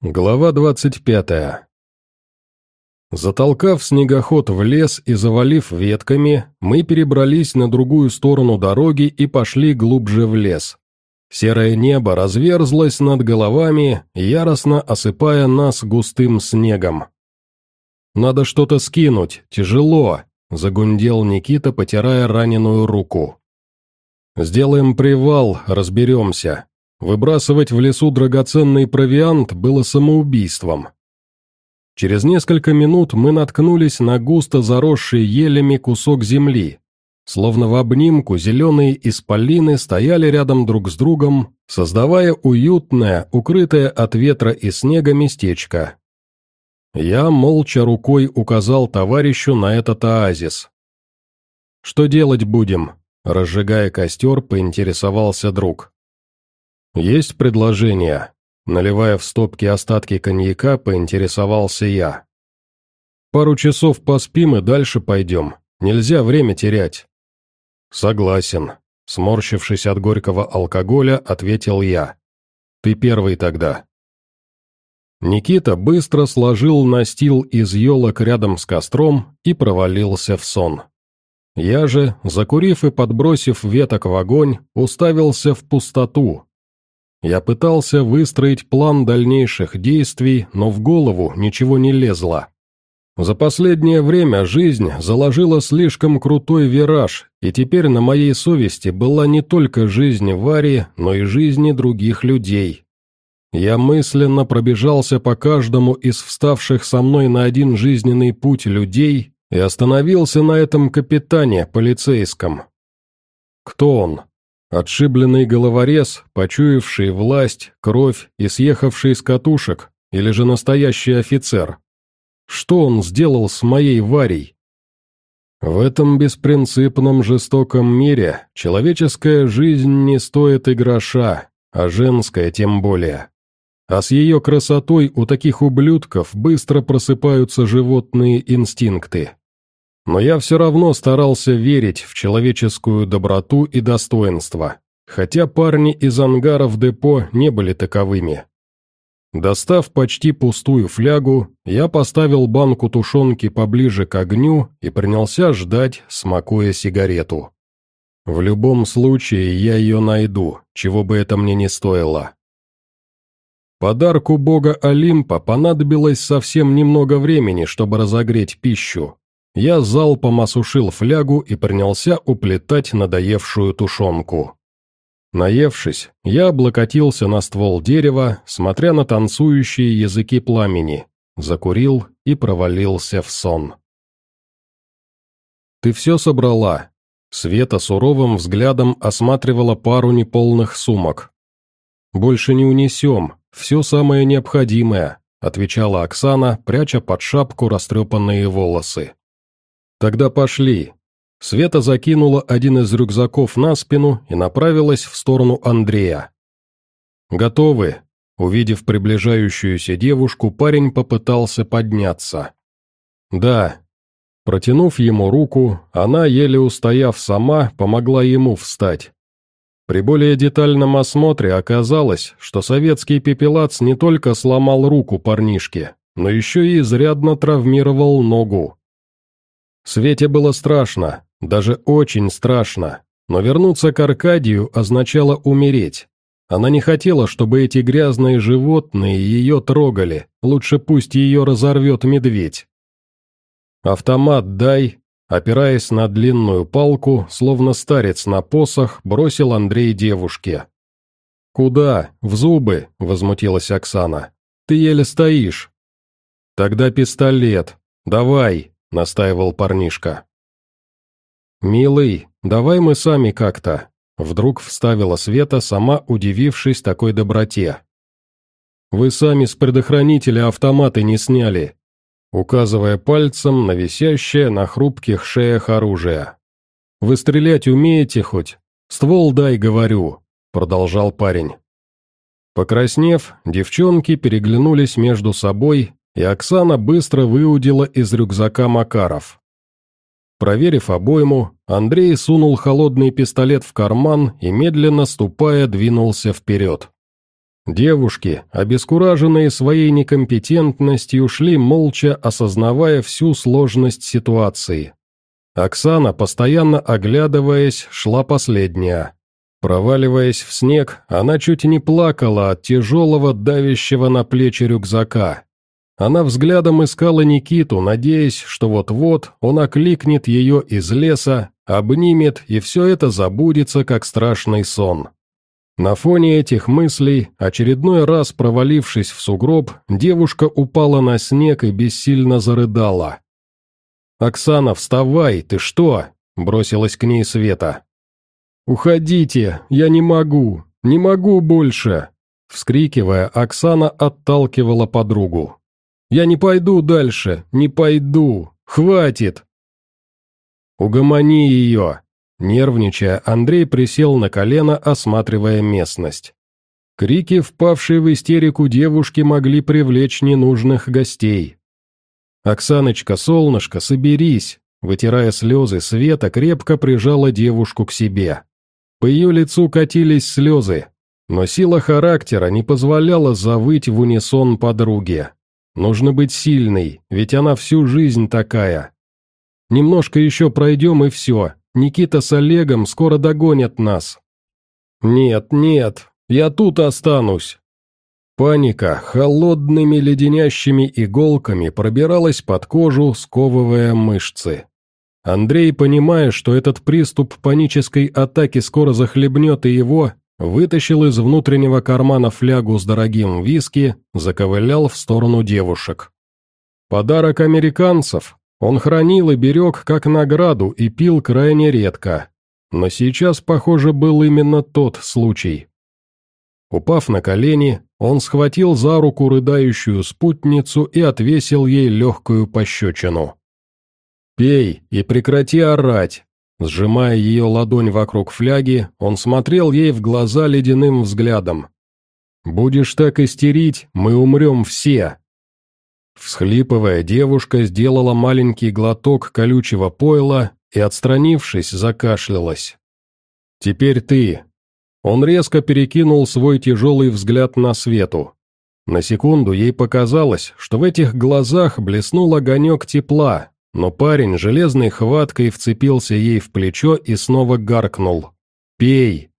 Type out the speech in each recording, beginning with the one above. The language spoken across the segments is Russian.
Глава двадцать пятая. Затолкав снегоход в лес и завалив ветками, мы перебрались на другую сторону дороги и пошли глубже в лес. Серое небо разверзлось над головами, яростно осыпая нас густым снегом. «Надо что-то скинуть, тяжело», — загундел Никита, потирая раненую руку. «Сделаем привал, разберемся», Выбрасывать в лесу драгоценный провиант было самоубийством. Через несколько минут мы наткнулись на густо заросший елями кусок земли. Словно в обнимку зеленые исполины стояли рядом друг с другом, создавая уютное, укрытое от ветра и снега местечко. Я молча рукой указал товарищу на этот оазис. «Что делать будем?» Разжигая костер, поинтересовался друг. «Есть предложение?» Наливая в стопки остатки коньяка, поинтересовался я. «Пару часов поспим и дальше пойдем. Нельзя время терять». «Согласен», — сморщившись от горького алкоголя, ответил я. «Ты первый тогда». Никита быстро сложил настил из елок рядом с костром и провалился в сон. Я же, закурив и подбросив веток в огонь, уставился в пустоту, я пытался выстроить план дальнейших действий, но в голову ничего не лезло. За последнее время жизнь заложила слишком крутой вираж, и теперь на моей совести была не только жизнь Вари, но и жизни других людей. Я мысленно пробежался по каждому из вставших со мной на один жизненный путь людей и остановился на этом капитане полицейском. Кто он? Отшибленный головорез, почуявший власть, кровь и съехавший с катушек, или же настоящий офицер? Что он сделал с моей Варей? В этом беспринципном жестоком мире человеческая жизнь не стоит и гроша, а женская тем более. А с ее красотой у таких ублюдков быстро просыпаются животные инстинкты. Но я все равно старался верить в человеческую доброту и достоинство, хотя парни из ангара в депо не были таковыми. Достав почти пустую флягу, я поставил банку тушенки поближе к огню и принялся ждать, смакуя сигарету. В любом случае я ее найду, чего бы это мне не стоило. Подарку бога Олимпа понадобилось совсем немного времени, чтобы разогреть пищу, я залпом осушил флягу и принялся уплетать надоевшую тушенку. Наевшись, я облокотился на ствол дерева, смотря на танцующие языки пламени, закурил и провалился в сон. «Ты все собрала?» Света суровым взглядом осматривала пару неполных сумок. «Больше не унесем, все самое необходимое», отвечала Оксана, пряча под шапку растрепанные волосы. «Тогда пошли». Света закинула один из рюкзаков на спину и направилась в сторону Андрея. «Готовы?» Увидев приближающуюся девушку, парень попытался подняться. «Да». Протянув ему руку, она, еле устояв сама, помогла ему встать. При более детальном осмотре оказалось, что советский пепелац не только сломал руку парнишке, но еще и изрядно травмировал ногу. Свете было страшно, даже очень страшно, но вернуться к Аркадию означало умереть. Она не хотела, чтобы эти грязные животные ее трогали, лучше пусть ее разорвет медведь. «Автомат дай», опираясь на длинную палку, словно старец на посох, бросил Андрей девушке. «Куда? В зубы?» – возмутилась Оксана. «Ты еле стоишь». «Тогда пистолет. Давай», — настаивал парнишка. «Милый, давай мы сами как-то», — вдруг вставила Света, сама удивившись такой доброте. «Вы сами с предохранителя автоматы не сняли», указывая пальцем на висящее на хрупких шеях оружие. «Вы стрелять умеете хоть? Ствол дай, говорю», — продолжал парень. Покраснев, девчонки переглянулись между собой и Оксана быстро выудила из рюкзака Макаров. Проверив обойму, Андрей сунул холодный пистолет в карман и, медленно ступая, двинулся вперед. Девушки, обескураженные своей некомпетентностью, шли молча, осознавая всю сложность ситуации. Оксана, постоянно оглядываясь, шла последняя. Проваливаясь в снег, она чуть не плакала от тяжелого, давящего на плечи рюкзака. Она взглядом искала Никиту, надеясь, что вот-вот он окликнет ее из леса, обнимет, и все это забудется, как страшный сон. На фоне этих мыслей, очередной раз провалившись в сугроб, девушка упала на снег и бессильно зарыдала. «Оксана, вставай, ты что?» – бросилась к ней Света. «Уходите, я не могу, не могу больше!» Вскрикивая, Оксана отталкивала подругу. «Я не пойду дальше, не пойду, хватит!» «Угомони ее!» Нервничая, Андрей присел на колено, осматривая местность. Крики, впавшие в истерику девушки, могли привлечь ненужных гостей. «Оксаночка, солнышко, соберись!» Вытирая слезы, Света крепко прижала девушку к себе. По ее лицу катились слезы, но сила характера не позволяла завыть в унисон подруге. Нужно быть сильной, ведь она всю жизнь такая. Немножко еще пройдем и все, Никита с Олегом скоро догонят нас». «Нет, нет, я тут останусь». Паника холодными леденящими иголками пробиралась под кожу, сковывая мышцы. Андрей, понимая, что этот приступ панической атаки скоро захлебнет и его, вытащил из внутреннего кармана флягу с дорогим виски, заковылял в сторону девушек. «Подарок американцев», он хранил и берег как награду и пил крайне редко. Но сейчас, похоже, был именно тот случай. Упав на колени, он схватил за руку рыдающую спутницу и отвесил ей легкую пощечину. «Пей и прекрати орать!» Сжимая ее ладонь вокруг фляги, он смотрел ей в глаза ледяным взглядом. «Будешь так истерить, мы умрем все!» Всхлипывая, девушка сделала маленький глоток колючего пойла и, отстранившись, закашлялась. «Теперь ты». Он резко перекинул свой тяжелый взгляд на свету. На секунду ей показалось, что в этих глазах блеснул огонек тепла, но парень железной хваткой вцепился ей в плечо и снова гаркнул. «Пей!»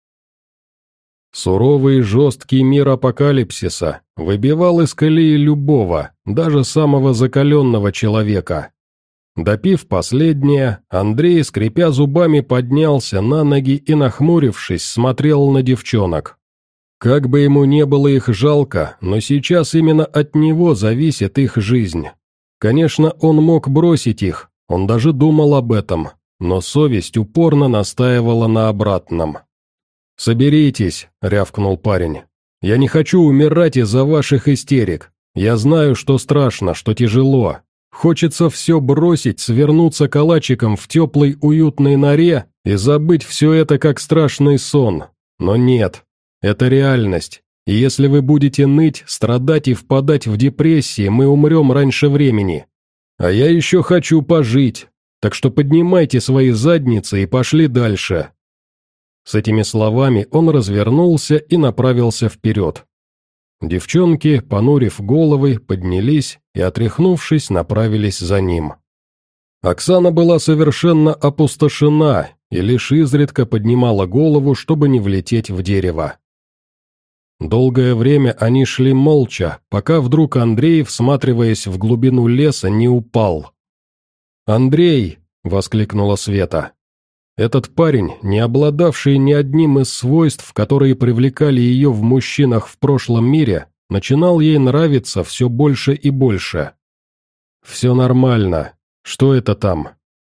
Суровый и жесткий мир апокалипсиса выбивал из колеи любого, даже самого закаленного человека. Допив последнее, Андрей, скрипя зубами, поднялся на ноги и, нахмурившись, смотрел на девчонок. Как бы ему не было их жалко, но сейчас именно от него зависит их жизнь. Конечно, он мог бросить их, он даже думал об этом, но совесть упорно настаивала на обратном. «Соберитесь», — рявкнул парень. «Я не хочу умирать из-за ваших истерик. Я знаю, что страшно, что тяжело. Хочется все бросить, свернуться калачиком в теплой уютной норе и забыть все это как страшный сон. Но нет, это реальность. Если вы будете ныть, страдать и впадать в депрессии, мы умрем раньше времени. А я еще хочу пожить. Так что поднимайте свои задницы и пошли дальше. С этими словами он развернулся и направился вперед. Девчонки, понурив головы, поднялись и, отряхнувшись, направились за ним. Оксана была совершенно опустошена и лишь изредка поднимала голову, чтобы не влететь в дерево. Долгое время они шли молча, пока вдруг Андрей, всматриваясь в глубину леса, не упал. «Андрей!» — воскликнула Света. Этот парень, не обладавший ни одним из свойств, которые привлекали ее в мужчинах в прошлом мире, начинал ей нравиться все больше и больше. «Все нормально. Что это там?»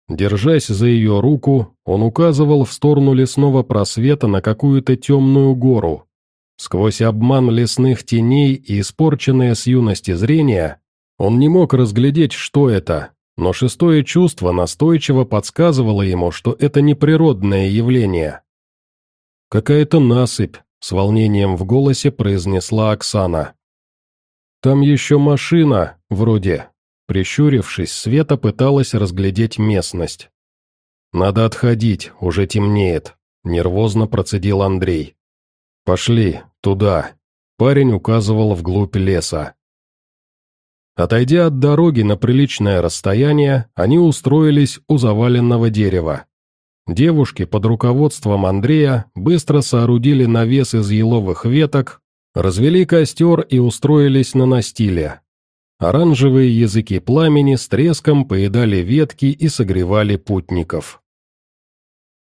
Держась за ее руку, он указывал в сторону лесного просвета на какую-то темную гору. Сквозь обман лесных теней и испорченное с юности зрение, он не мог разглядеть, что это, но шестое чувство настойчиво подсказывало ему, что это не природное явление. «Какая-то насыпь», — с волнением в голосе произнесла Оксана. «Там еще машина, вроде». Прищурившись, Света пыталась разглядеть местность. «Надо отходить, уже темнеет», — нервозно процедил Андрей. «Пошли, туда». парень указывал вглубь леса. Отойдя от дороги на приличное расстояние, они устроились у заваленного дерева. Девушки под руководством Андрея быстро соорудили навес из еловых веток, развели костер и устроились на настиле. Оранжевые языки пламени с треском поедали ветки и согревали путников.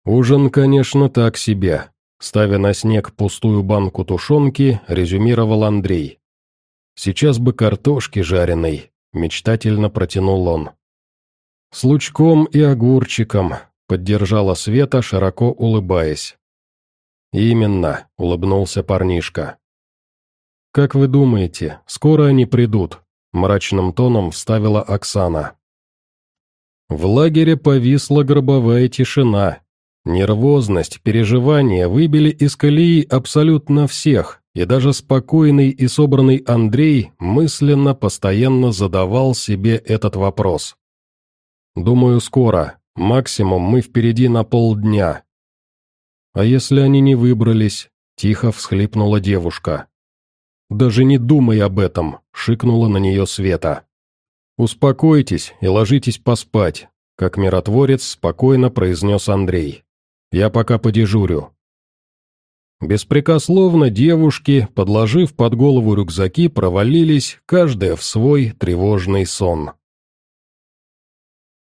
Ужин, конечно, так себе. Ставя на снег пустую банку тушенки, резюмировал Андрей. «Сейчас бы картошки жареной», — мечтательно протянул он. «С лучком и огурчиком», — поддержала Света, широко улыбаясь. «Именно», — улыбнулся парнишка. «Как вы думаете, скоро они придут?» — мрачным тоном вставила Оксана. В лагере повисла гробовая тишина. Нервозность, переживания выбили из колеи абсолютно всех, и даже спокойный и собранный Андрей мысленно постоянно задавал себе этот вопрос. «Думаю, скоро. Максимум мы впереди на полдня». «А если они не выбрались?» – тихо всхлипнула девушка. «Даже не думай об этом», – шикнула на нее Света. «Успокойтесь и ложитесь поспать», – как миротворец спокойно произнес Андрей. «Я пока подежурю». Беспрекословно девушки, подложив под голову рюкзаки, провалились, каждая в свой тревожный сон.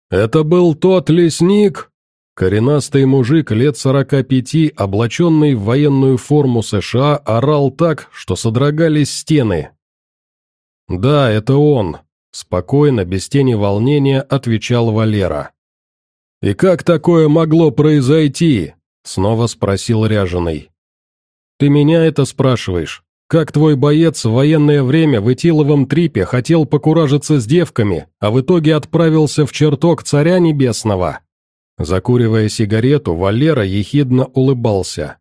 «Это был тот лесник?» Коренастый мужик лет сорока пяти, облаченный в военную форму США, орал так, что содрогались стены. «Да, это он», — спокойно, без тени волнения, отвечал Валера. «И как такое могло произойти?» — снова спросил Ряженый. «Ты меня это спрашиваешь? Как твой боец в военное время в Итиловом трипе хотел покуражиться с девками, а в итоге отправился в чертог царя небесного?» Закуривая сигарету, Валера ехидно улыбался.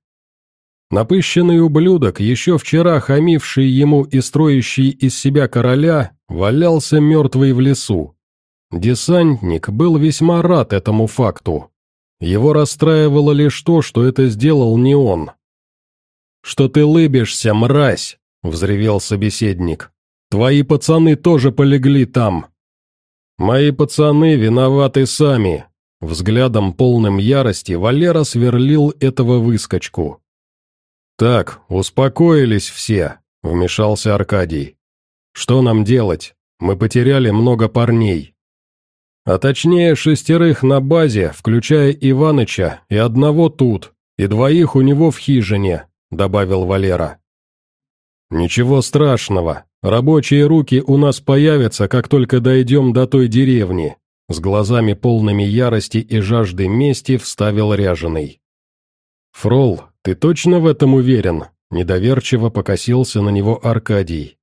Напыщенный ублюдок, еще вчера хамивший ему и строящий из себя короля, валялся мертвый в лесу. Десантник был весьма рад этому факту. Его расстраивало лишь то, что это сделал не он, «Что ты лыбишься, мразь?» — взревел собеседник. «Твои пацаны тоже полегли там». «Мои пацаны виноваты сами», — взглядом полным ярости Валера сверлил этого выскочку. «Так, успокоились все», — вмешался Аркадий. «Что нам делать? Мы потеряли много парней». «А точнее шестерых на базе, включая Иваныча, и одного тут, и двоих у него в хижине, — добавил Валера. «Ничего страшного. Рабочие руки у нас появятся, как только дойдем до той деревни», с глазами полными ярости и жажды мести вставил ряженый. «Фрол, ты точно в этом уверен?» Недоверчиво покосился на него Аркадий.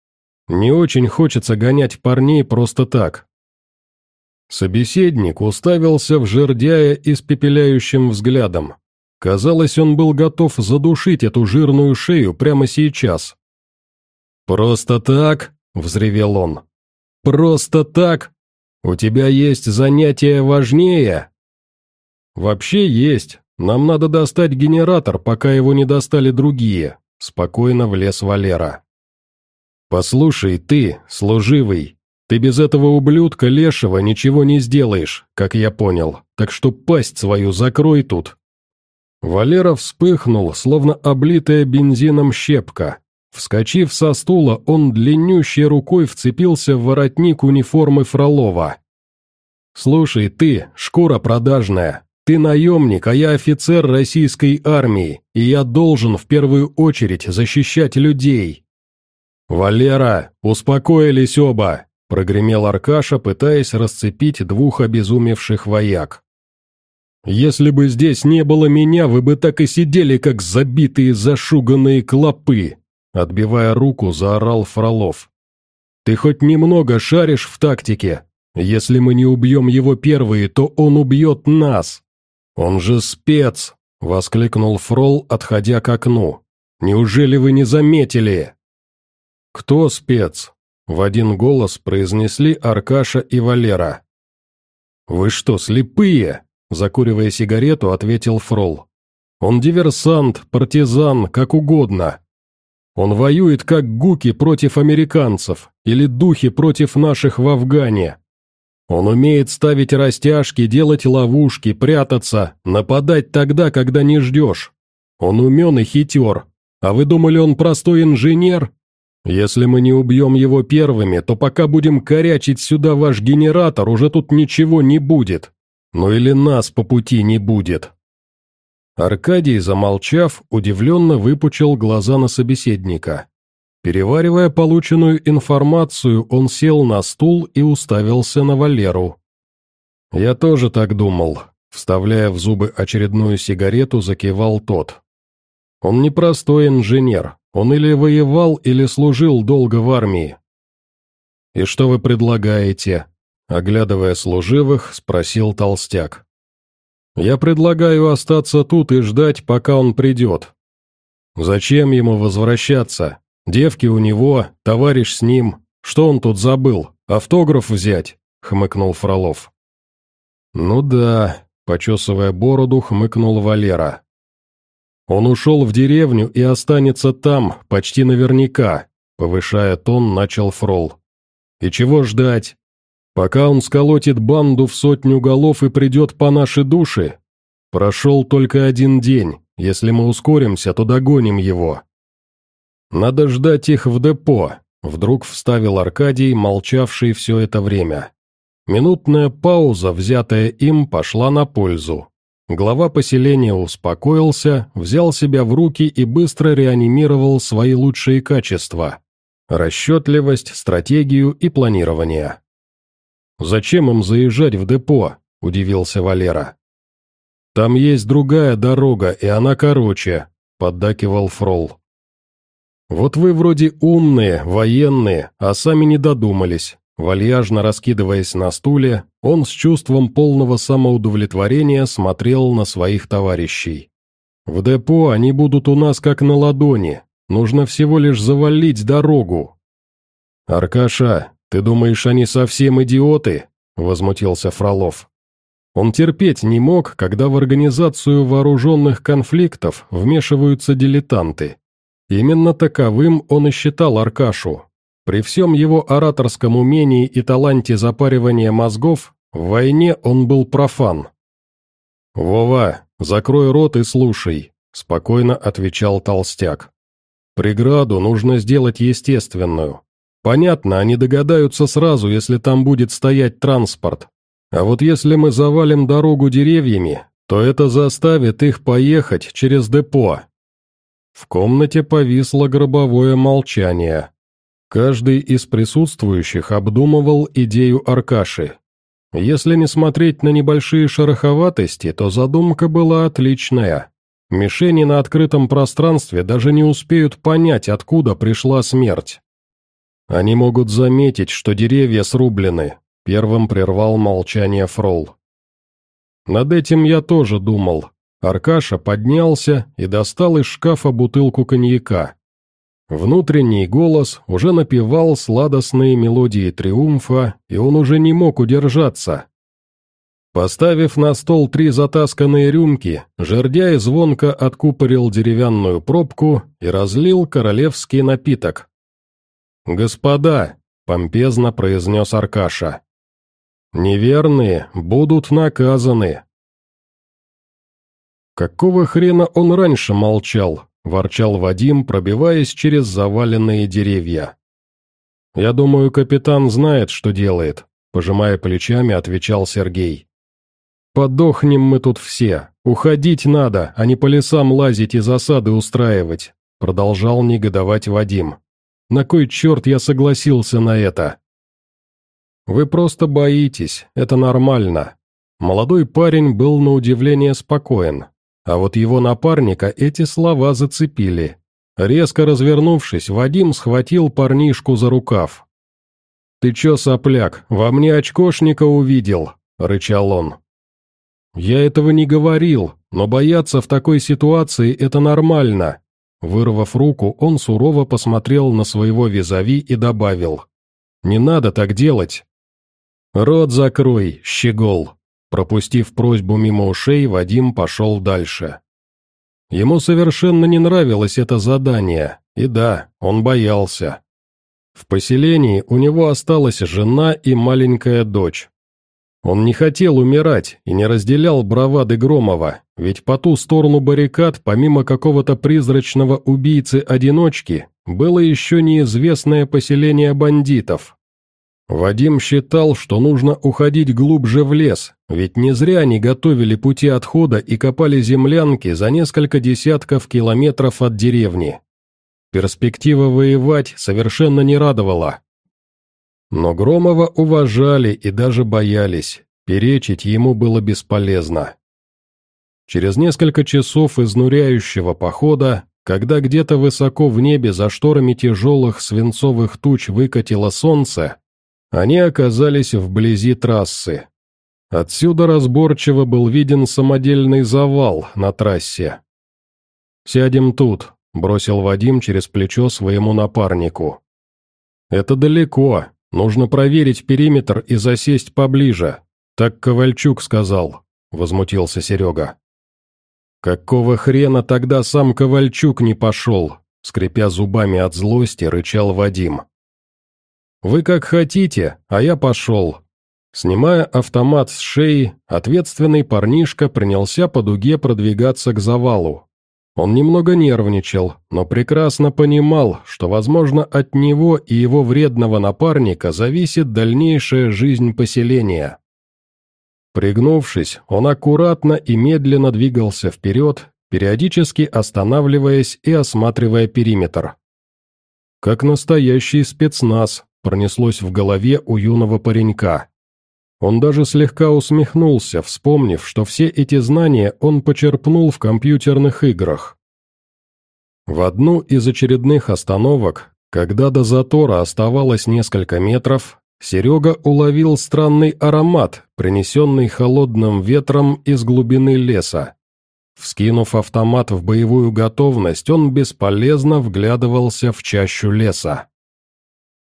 «Не очень хочется гонять парней просто так». Собеседник уставился в жердяя испепеляющим взглядом, Казалось, он был готов задушить эту жирную шею прямо сейчас. «Просто так?» — взревел он. «Просто так? У тебя есть занятие важнее?» «Вообще есть. Нам надо достать генератор, пока его не достали другие», — спокойно влез Валера. «Послушай, ты, служивый, ты без этого ублюдка лешего ничего не сделаешь, как я понял, так что пасть свою закрой тут, Валера вспыхнул, словно облитая бензином щепка. Вскочив со стула, он длиннющей рукой вцепился в воротник униформы Фролова. «Слушай, ты, шкура продажная, ты наемник, а я офицер российской армии, и я должен в первую очередь защищать людей». «Валера, успокоились оба!» – прогремел Аркаша, пытаясь расцепить двух обезумевших вояк. Если бы здесь не было меня, вы бы так и сидели, как забитые зашуганные клопы!» Отбивая руку, заорал Фролов. «Ты хоть немного шаришь в тактике? Если мы не убьем его первые, то он убьет нас!» «Он же спец!» — воскликнул Фрол, отходя к окну. «Неужели вы не заметили?» «Кто спец?» — в один голос произнесли Аркаша и Валера. «Вы что, слепые?» Закуривая сигарету, ответил Фрол. «Он диверсант, партизан, как угодно. Он воюет как гуки против американцев или духи против наших в Афгане. Он умеет ставить растяжки, делать ловушки, прятаться, нападать тогда, когда не ждешь. Он умен и хитер. А вы думали, он простой инженер? Если мы не убьем его первыми, то пока будем корячить сюда ваш генератор, уже тут ничего не будет. Ну или нас по пути не будет. Аркадий, замолчав, удивленно выпучил глаза на собеседника. Переваривая полученную информацию, он сел на стул и уставился на Валеру. «Я тоже так думал», — вставляя в зубы очередную сигарету, закивал тот. «Он не простой инженер, он или воевал, или служил долго в армии». «И что вы предлагаете?» — оглядывая служивых, спросил толстяк. Я предлагаю остаться тут и ждать, пока он придет. Зачем ему возвращаться? Девки у него, товарищ с ним. Что он тут забыл? Автограф взять?» — хмыкнул Фролов. «Ну да», — почесывая бороду, хмыкнул Валера. «Он ушел в деревню и останется там, почти наверняка», — повышая тон, начал Фрол. «И чего ждать? Пока он сколотит банду в сотню голов и придет по нашей душе, прошел только один день, если мы ускоримся, то догоним его. Надо ждать их в депо, вдруг вставил Аркадий, молчавший все это время. Минутная пауза, взятая им, пошла на пользу. Глава поселения успокоился, взял себя в руки и быстро реанимировал свои лучшие качества – расчетливость, стратегию и планирование. «Зачем им заезжать в депо?» – удивился Валера. «Там есть другая дорога, и она короче», – поддакивал Фрол. «Вот вы вроде умные, военные, а сами не додумались». Вальяжно раскидываясь на стуле, он с чувством полного самоудовлетворения смотрел на своих товарищей. «В депо они будут у нас как на ладони, нужно всего лишь завалить дорогу». «Аркаша, «Ты думаешь, они совсем идиоты?» – возмутился Фролов. Он терпеть не мог, когда в организацию вооруженных конфликтов вмешиваются дилетанты. Именно таковым он и считал Аркашу. При всем его ораторском умении и таланте запаривания мозгов, в войне он был профан. «Вова, закрой рот и слушай», – спокойно отвечал Толстяк. «Преграду нужно сделать естественную, Понятно, они догадаются сразу, если там будет стоять транспорт. А вот если мы завалим дорогу деревьями, то это заставит их поехать через депо. В комнате повисло гробовое молчание. Каждый из присутствующих обдумывал идею Аркаши. Если не смотреть на небольшие шероховатости, то задумка была отличная. Мишени на открытом пространстве даже не успеют понять, откуда пришла смерть. Они могут заметить, что деревья срублены», — первым прервал молчание Фрол. «Над этим я тоже думал». Аркаша поднялся и достал из шкафа бутылку коньяка. Внутренний голос уже напевал сладостные мелодии триумфа, и он уже не мог удержаться. Поставив на стол три затасканные рюмки, жердяй звонко откупорил деревянную пробку и разлил королевский напиток, «Господа!» — помпезно произнес Аркаша. «Неверные будут наказаны». «Какого хрена он раньше молчал?» — ворчал Вадим, пробиваясь через заваленные деревья. «Я думаю, капитан знает, что делает», — пожимая плечами, отвечал Сергей. «Подохнем мы тут все. Уходить надо, а не по лесам лазить и засады устраивать», — продолжал негодовать Вадим. На кой черт я согласился на это? Вы просто боитесь, это нормально. Молодой парень был на удивление спокоен, а вот его напарника эти слова зацепили. Резко развернувшись, Вадим схватил парнишку за рукав. «Ты чё, сопляк, во мне очкошника увидел?» — рычал он. «Я этого не говорил, но бояться в такой ситуации — это нормально. Вырвав руку, он сурово посмотрел на своего визави и добавил. «Не надо так делать!» «Рот закрой, щегол!» Пропустив просьбу мимо ушей, Вадим пошел дальше. Ему совершенно не нравилось это задание, и да, он боялся. В поселении у него осталась жена и маленькая дочь. Он не хотел умирать и не разделял бравады Громова, ведь по ту сторону баррикад, помимо какого-то призрачного убийцы-одиночки, было еще неизвестное поселение бандитов. Вадим считал, что нужно уходить глубже в лес, ведь не зря они готовили пути отхода и копали землянки за несколько десятков километров от деревни. Перспектива воевать совершенно не радовала. Но Громова уважали и даже боялись, перечить ему было бесполезно. Через несколько часов изнуряющего похода, когда где-то высоко в небе за шторами тяжелых свинцовых туч выкатило солнце, они оказались вблизи трассы. Отсюда разборчиво был виден самодельный завал на трассе. «Сядем тут», — бросил Вадим через плечо своему напарнику. «Это далеко, нужно проверить периметр и засесть поближе», — так Ковальчук сказал, — возмутился Серега. «Какого хрена тогда сам Ковальчук не пошел?» Скрипя зубами от злости, рычал Вадим. «Вы как хотите, а я пошел». Снимая автомат с шеи, ответственный парнишка принялся по дуге продвигаться к завалу. Он немного нервничал, но прекрасно понимал, что, возможно, от него и его вредного напарника зависит дальнейшая жизнь поселения. Пригнувшись, он аккуратно и медленно двигался вперед, периодически останавливаясь и осматривая периметр. Как настоящий спецназ, пронеслось в голове у юного паренька. Он даже слегка усмехнулся, вспомнив, что все эти знания он почерпнул в компьютерных играх. В одну из очередных остановок, когда до затора оставалось несколько метров, Серега уловил странный аромат, принесенный холодным ветром из глубины леса. Вскинув автомат в боевую готовность, он бесполезно вглядывался в чащу леса.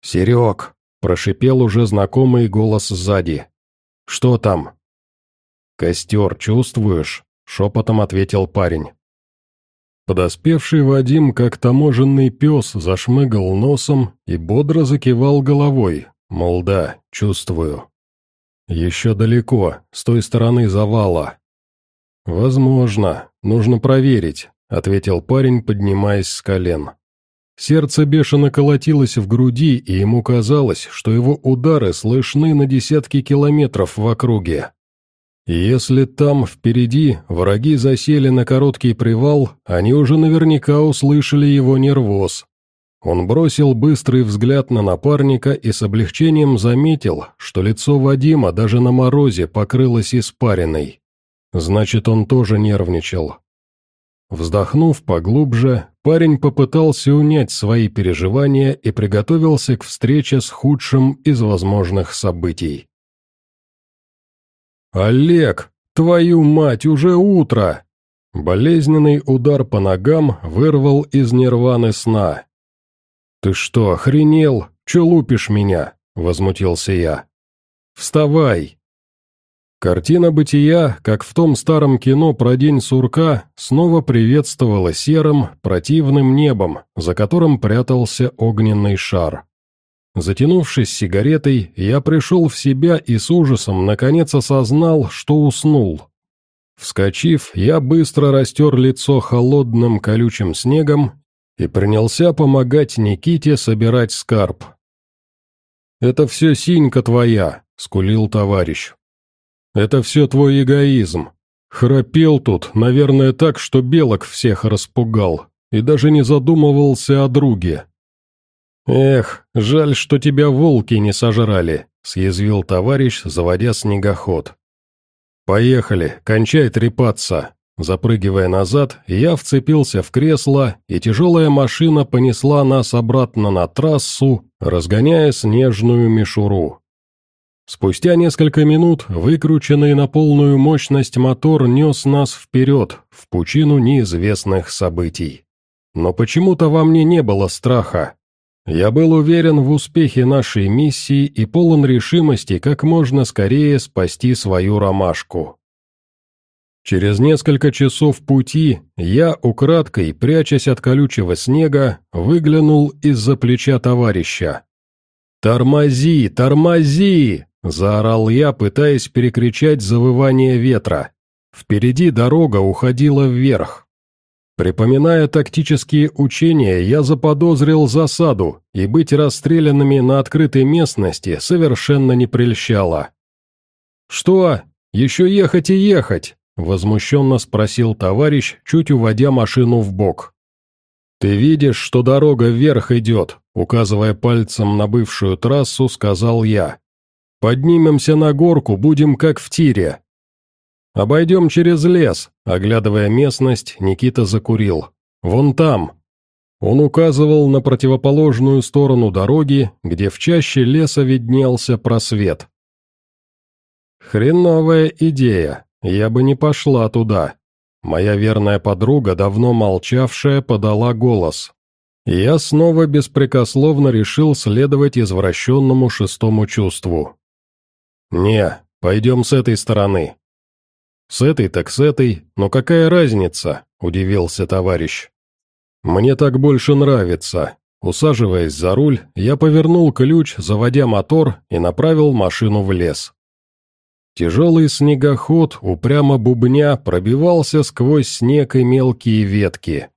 «Серег!» – прошипел уже знакомый голос сзади. «Что там?» «Костер чувствуешь?» – шепотом ответил парень. Подоспевший Вадим, как таможенный пес, зашмыгал носом и бодро закивал головой, мол, да, чувствую. «Еще далеко, с той стороны завала». «Возможно, нужно проверить», — ответил парень, поднимаясь с колен. Сердце бешено колотилось в груди, и ему казалось, что его удары слышны на десятки километров в округе. если там, впереди, враги засели на короткий привал, они уже наверняка услышали его нервоз. Он бросил быстрый взгляд на напарника и с облегчением заметил, что лицо Вадима даже на морозе покрылось испариной. Значит, он тоже нервничал. Вздохнув поглубже, парень попытался унять свои переживания и приготовился к встрече с худшим из возможных событий. «Олег, твою мать, уже утро!» Болезненный удар по ногам вырвал из нирваны сна. «Ты что, охренел? Че лупишь меня?» — возмутился я. «Вставай!» Картина бытия, как в том старом кино про день сурка, снова приветствовала серым, противным небом, за которым прятался огненный шар. Затянувшись сигаретой, я пришел в себя и с ужасом наконец осознал, что уснул. Вскочив, я быстро растер лицо холодным колючим снегом и принялся помогать Никите собирать скарб. «Это все синька твоя», — скулил товарищ. Это все твой эгоизм. Храпел тут, наверное, так, что белок всех распугал, и даже не задумывался о друге. «Эх, жаль, что тебя волки не сожрали», — съязвил товарищ, заводя снегоход. «Поехали, кончай трепаться». Запрыгивая назад, я вцепился в кресло, и тяжелая машина понесла нас обратно на трассу, разгоняя снежную мишуру. Спустя несколько минут выкрученный на полную мощность мотор нес нас вперед, в пучину неизвестных событий. Но почему-то во мне не было страха. Я был уверен в успехе нашей миссии и полон решимости как можно скорее спасти свою ромашку. Через несколько часов пути я, украдкой, прячась от колючего снега, выглянул из-за плеча товарища. «Тормози, тормози!» — заорал я, пытаясь перекричать завывание ветра. Впереди дорога уходила вверх. Припоминая тактические учения, я заподозрил засаду, и быть расстрелянными на открытой местности совершенно не прельщало. «Что? Еще ехать и ехать!» — возмущенно спросил товарищ, чуть уводя машину в бок. «Ты видишь, что дорога вверх идет», — указывая пальцем на бывшую трассу, сказал я. «Поднимемся на горку, будем как в тире». «Обойдем через лес», — оглядывая местность, Никита закурил. «Вон там». Он указывал на противоположную сторону дороги, где в чаще леса виднелся просвет. «Хреновая идея», я бы не пошла туда. Моя верная подруга, давно молчавшая, подала голос. Я снова беспрекословно решил следовать извращенному шестому чувству. «Не, пойдем с этой стороны». «С этой так с этой, но какая разница?» – удивился товарищ. «Мне так больше нравится». Усаживаясь за руль, я повернул ключ, заводя мотор, и направил машину в лес. Тяжелый снегоход, упрямо бубня, пробивался сквозь снег и мелкие ветки.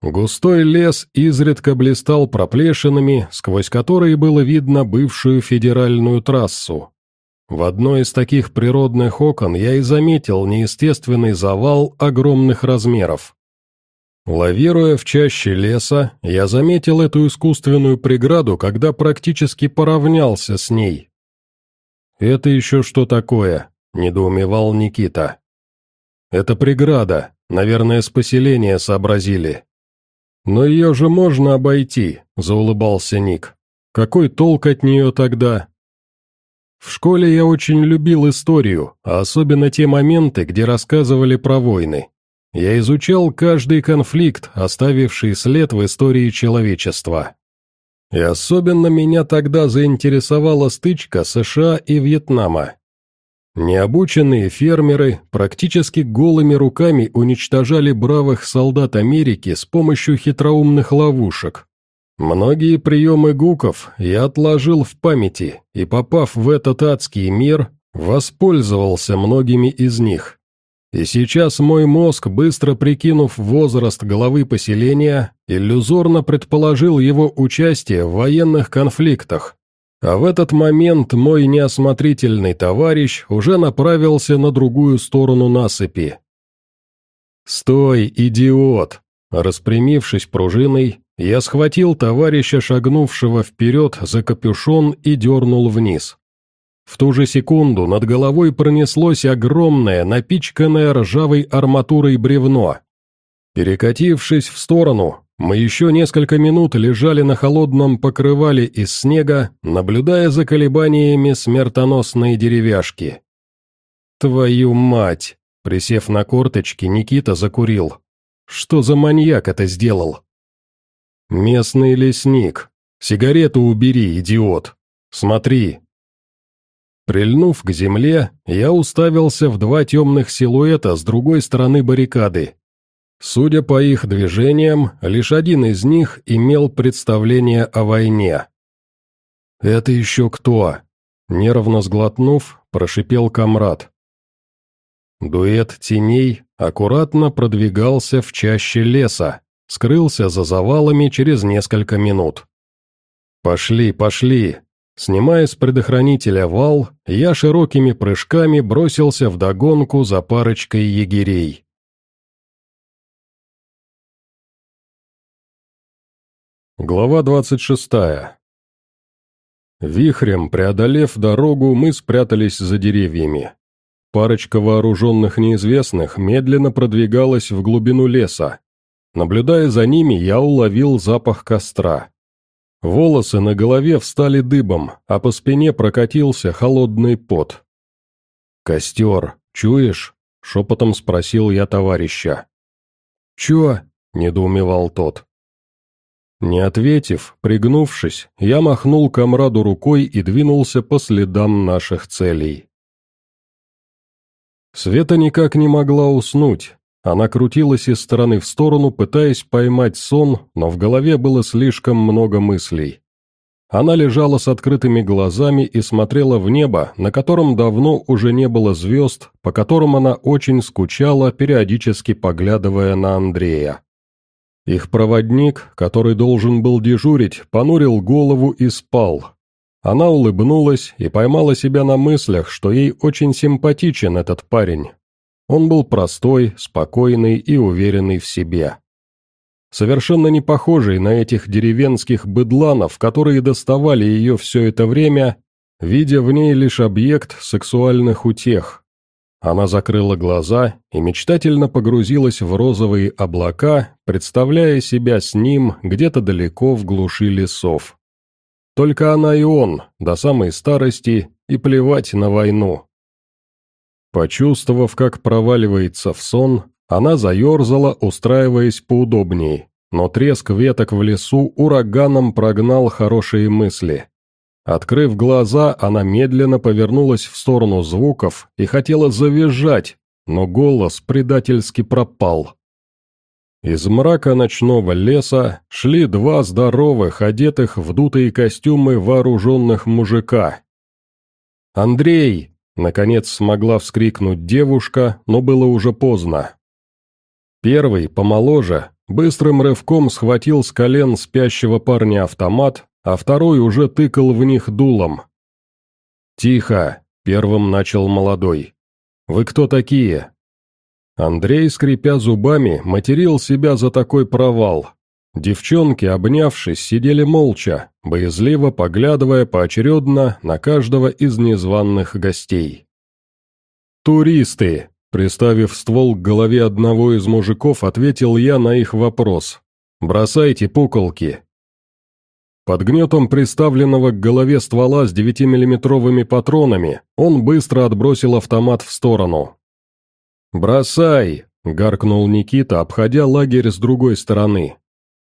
Густой лес изредка блистал проплешинами, сквозь которые было видно бывшую федеральную трассу. В одной из таких природных окон я и заметил неестественный завал огромных размеров. Лавируя в чаще леса, я заметил эту искусственную преграду, когда практически поравнялся с ней, «Это еще что такое?» – недоумевал Никита. «Это преграда, наверное, с поселения сообразили». «Но ее же можно обойти», – заулыбался Ник. «Какой толк от нее тогда?» В школе я очень любил историю, а особенно те моменты, где рассказывали про войны. Я изучал каждый конфликт, оставивший след в истории человечества. И особенно меня тогда заинтересовала стычка США и Вьетнама. Необученные фермеры практически голыми руками уничтожали бравых солдат Америки с помощью хитроумных ловушек. Многие приемы гуков я отложил в памяти и, попав в этот адский мир, воспользовался многими из них. И сейчас мой мозг, быстро прикинув возраст главы поселения, иллюзорно предположил его участие в военных конфликтах. А в этот момент мой неосмотрительный товарищ уже направился на другую сторону насыпи. «Стой, идиот!» Распрямившись пружиной, я схватил товарища, шагнувшего вперед за капюшон и дернул вниз. В ту же секунду над головой пронеслось огромное, напичканное ржавой арматурой бревно. Перекатившись в сторону, мы еще несколько минут лежали на холодном покрывале из снега, наблюдая за колебаниями смертоносной деревяшки. «Твою мать!» Присев на корточки, Никита закурил. «Что за маньяк это сделал?» «Местный лесник. Сигарету убери, идиот. Смотри, Прильнув к земле, я уставился в два темных силуэта с другой стороны баррикады. Судя по их движениям, лишь один из них имел представление о войне. «Это еще кто?» Нервно сглотнув, прошипел комрад. Дуэт теней аккуратно продвигался в чаще леса, скрылся за завалами через несколько минут. «Пошли, пошли!» Снимая с предохранителя вал, я широкими прыжками бросился в догонку за парочкой егерей. Глава двадцать шестая. Вихрем, преодолев дорогу, мы спрятались за деревьями. Парочка вооруженных неизвестных медленно продвигалась в глубину леса. Наблюдая за ними, я уловил запах костра. Волосы на голове встали дыбом, а по спине прокатился холодный пот. «Костер, чуешь?» — шепотом спросил я товарища. «Чё?» — недоумевал тот. Не ответив, пригнувшись, я махнул комраду рукой и двинулся по следам наших целей. Света никак не могла уснуть. Она крутилась из стороны в сторону, пытаясь поймать сон, но в голове было слишком много мыслей. Она лежала с открытыми глазами и смотрела в небо, на котором давно уже не было звезд, по которым она очень скучала, периодически поглядывая на Андрея. Их проводник, который должен был дежурить, понурил голову и спал. Она улыбнулась и поймала себя на мыслях, что ей очень симпатичен этот парень. Он был простой, спокойный и уверенный в себе совершенно не похожей на этих деревенских быдланов, которые доставали ее все это время, видя в ней лишь объект сексуальных утех. Она закрыла глаза и мечтательно погрузилась в розовые облака, представляя себя с ним где-то далеко в глуши лесов. Только она и он, до самой старости, и плевать на войну. Почувствовав, как проваливается в сон, она заерзала, устраиваясь поудобнее, но треск веток в лесу ураганом прогнал хорошие мысли. Открыв глаза, она медленно повернулась в сторону звуков и хотела завизжать, но голос предательски пропал. Из мрака ночного леса шли два здоровых, одетых в дутые костюмы вооруженных мужика. «Андрей!» — наконец смогла вскрикнуть девушка, но было уже поздно. Первый, помоложе, быстрым рывком схватил с колен спящего парня автомат, а второй уже тыкал в них дулом. «Тихо!» — первым начал молодой. «Вы кто такие?» Андрей, скрипя зубами, материл себя за такой провал. Девчонки, обнявшись, сидели молча, боязливо поглядывая поочередно на каждого из незваных гостей. «Туристы!» Приставив ствол к голове одного из мужиков, ответил я на их вопрос. «Бросайте пуколки». Под гнетом приставленного к голове ствола с 9-миллиметровыми патронами он быстро отбросил автомат в сторону. «Бросай!» — гаркнул Никита, обходя лагерь с другой стороны.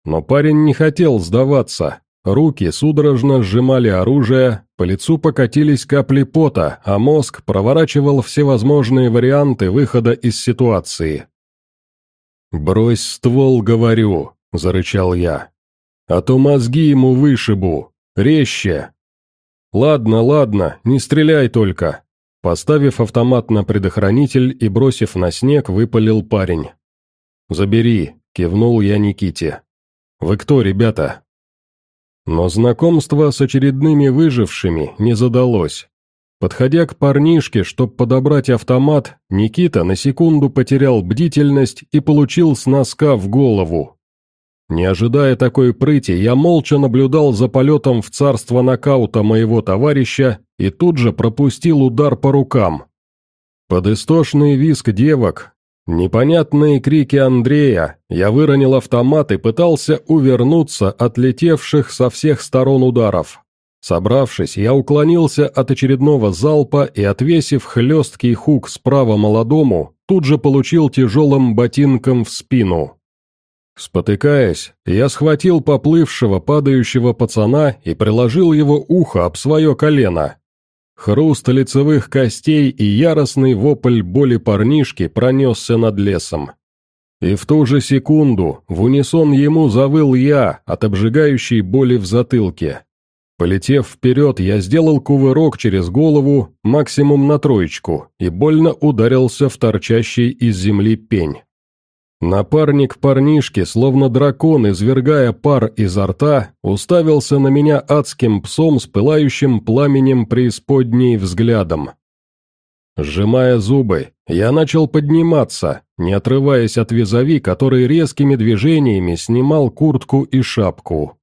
Но парень не хотел сдаваться. Руки судорожно сжимали оружие, по лицу покатились капли пота, а мозг проворачивал всевозможные варианты выхода из ситуации. «Брось ствол, говорю», — зарычал я. «А то мозги ему вышибу. Резче». «Ладно, ладно, не стреляй только». Поставив автомат на предохранитель и бросив на снег, выпалил парень. «Забери», — кивнул я Никите. «Вы кто, ребята?» Но знакомство с очередными выжившими не задалось. Подходя к парнишке, чтобы подобрать автомат, Никита на секунду потерял бдительность и получил с носка в голову. Не ожидая такой прыти, я молча наблюдал за полетом в царство нокаута моего товарища и тут же пропустил удар по рукам. Под истошный визг девок, Непонятные крики Андрея, я выронил автомат и пытался увернуться от летевших со всех сторон ударов. Собравшись, я уклонился от очередного залпа и, отвесив хлесткий хук справа молодому, тут же получил тяжелым ботинком в спину. Спотыкаясь, я схватил поплывшего падающего пацана и приложил его ухо об свое колено. Хруст лицевых костей и яростный вопль боли парнишки пронесся над лесом. И в ту же секунду в унисон ему завыл я от обжигающей боли в затылке. Полетев вперед, я сделал кувырок через голову, максимум на троечку, и больно ударился в торчащий из земли пень. Напарник парнишки, словно дракон, извергая пар изо рта, уставился на меня адским псом с пылающим пламенем преисподней взглядом. Сжимая зубы, я начал подниматься, не отрываясь от визави, который резкими движениями снимал куртку и шапку.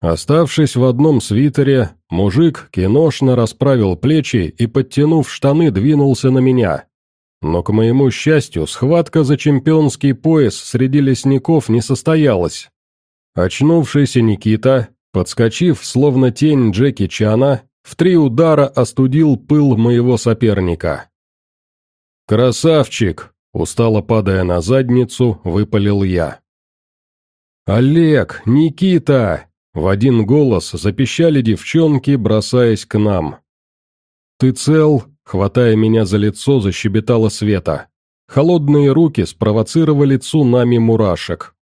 Оставшись в одном свитере, мужик киношно расправил плечи и, подтянув штаны, двинулся на меня. Но, к моему счастью, схватка за чемпионский пояс среди лесников не состоялась. Очнувшийся Никита, подскочив, словно тень Джеки Чана, в три удара остудил пыл моего соперника. «Красавчик!» — устало падая на задницу, выпалил я. «Олег! Никита!» — в один голос запищали девчонки, бросаясь к нам. «Ты цел?» Хватая меня за лицо, защебетала Света. Холодные руки спровоцировали цунами мурашек.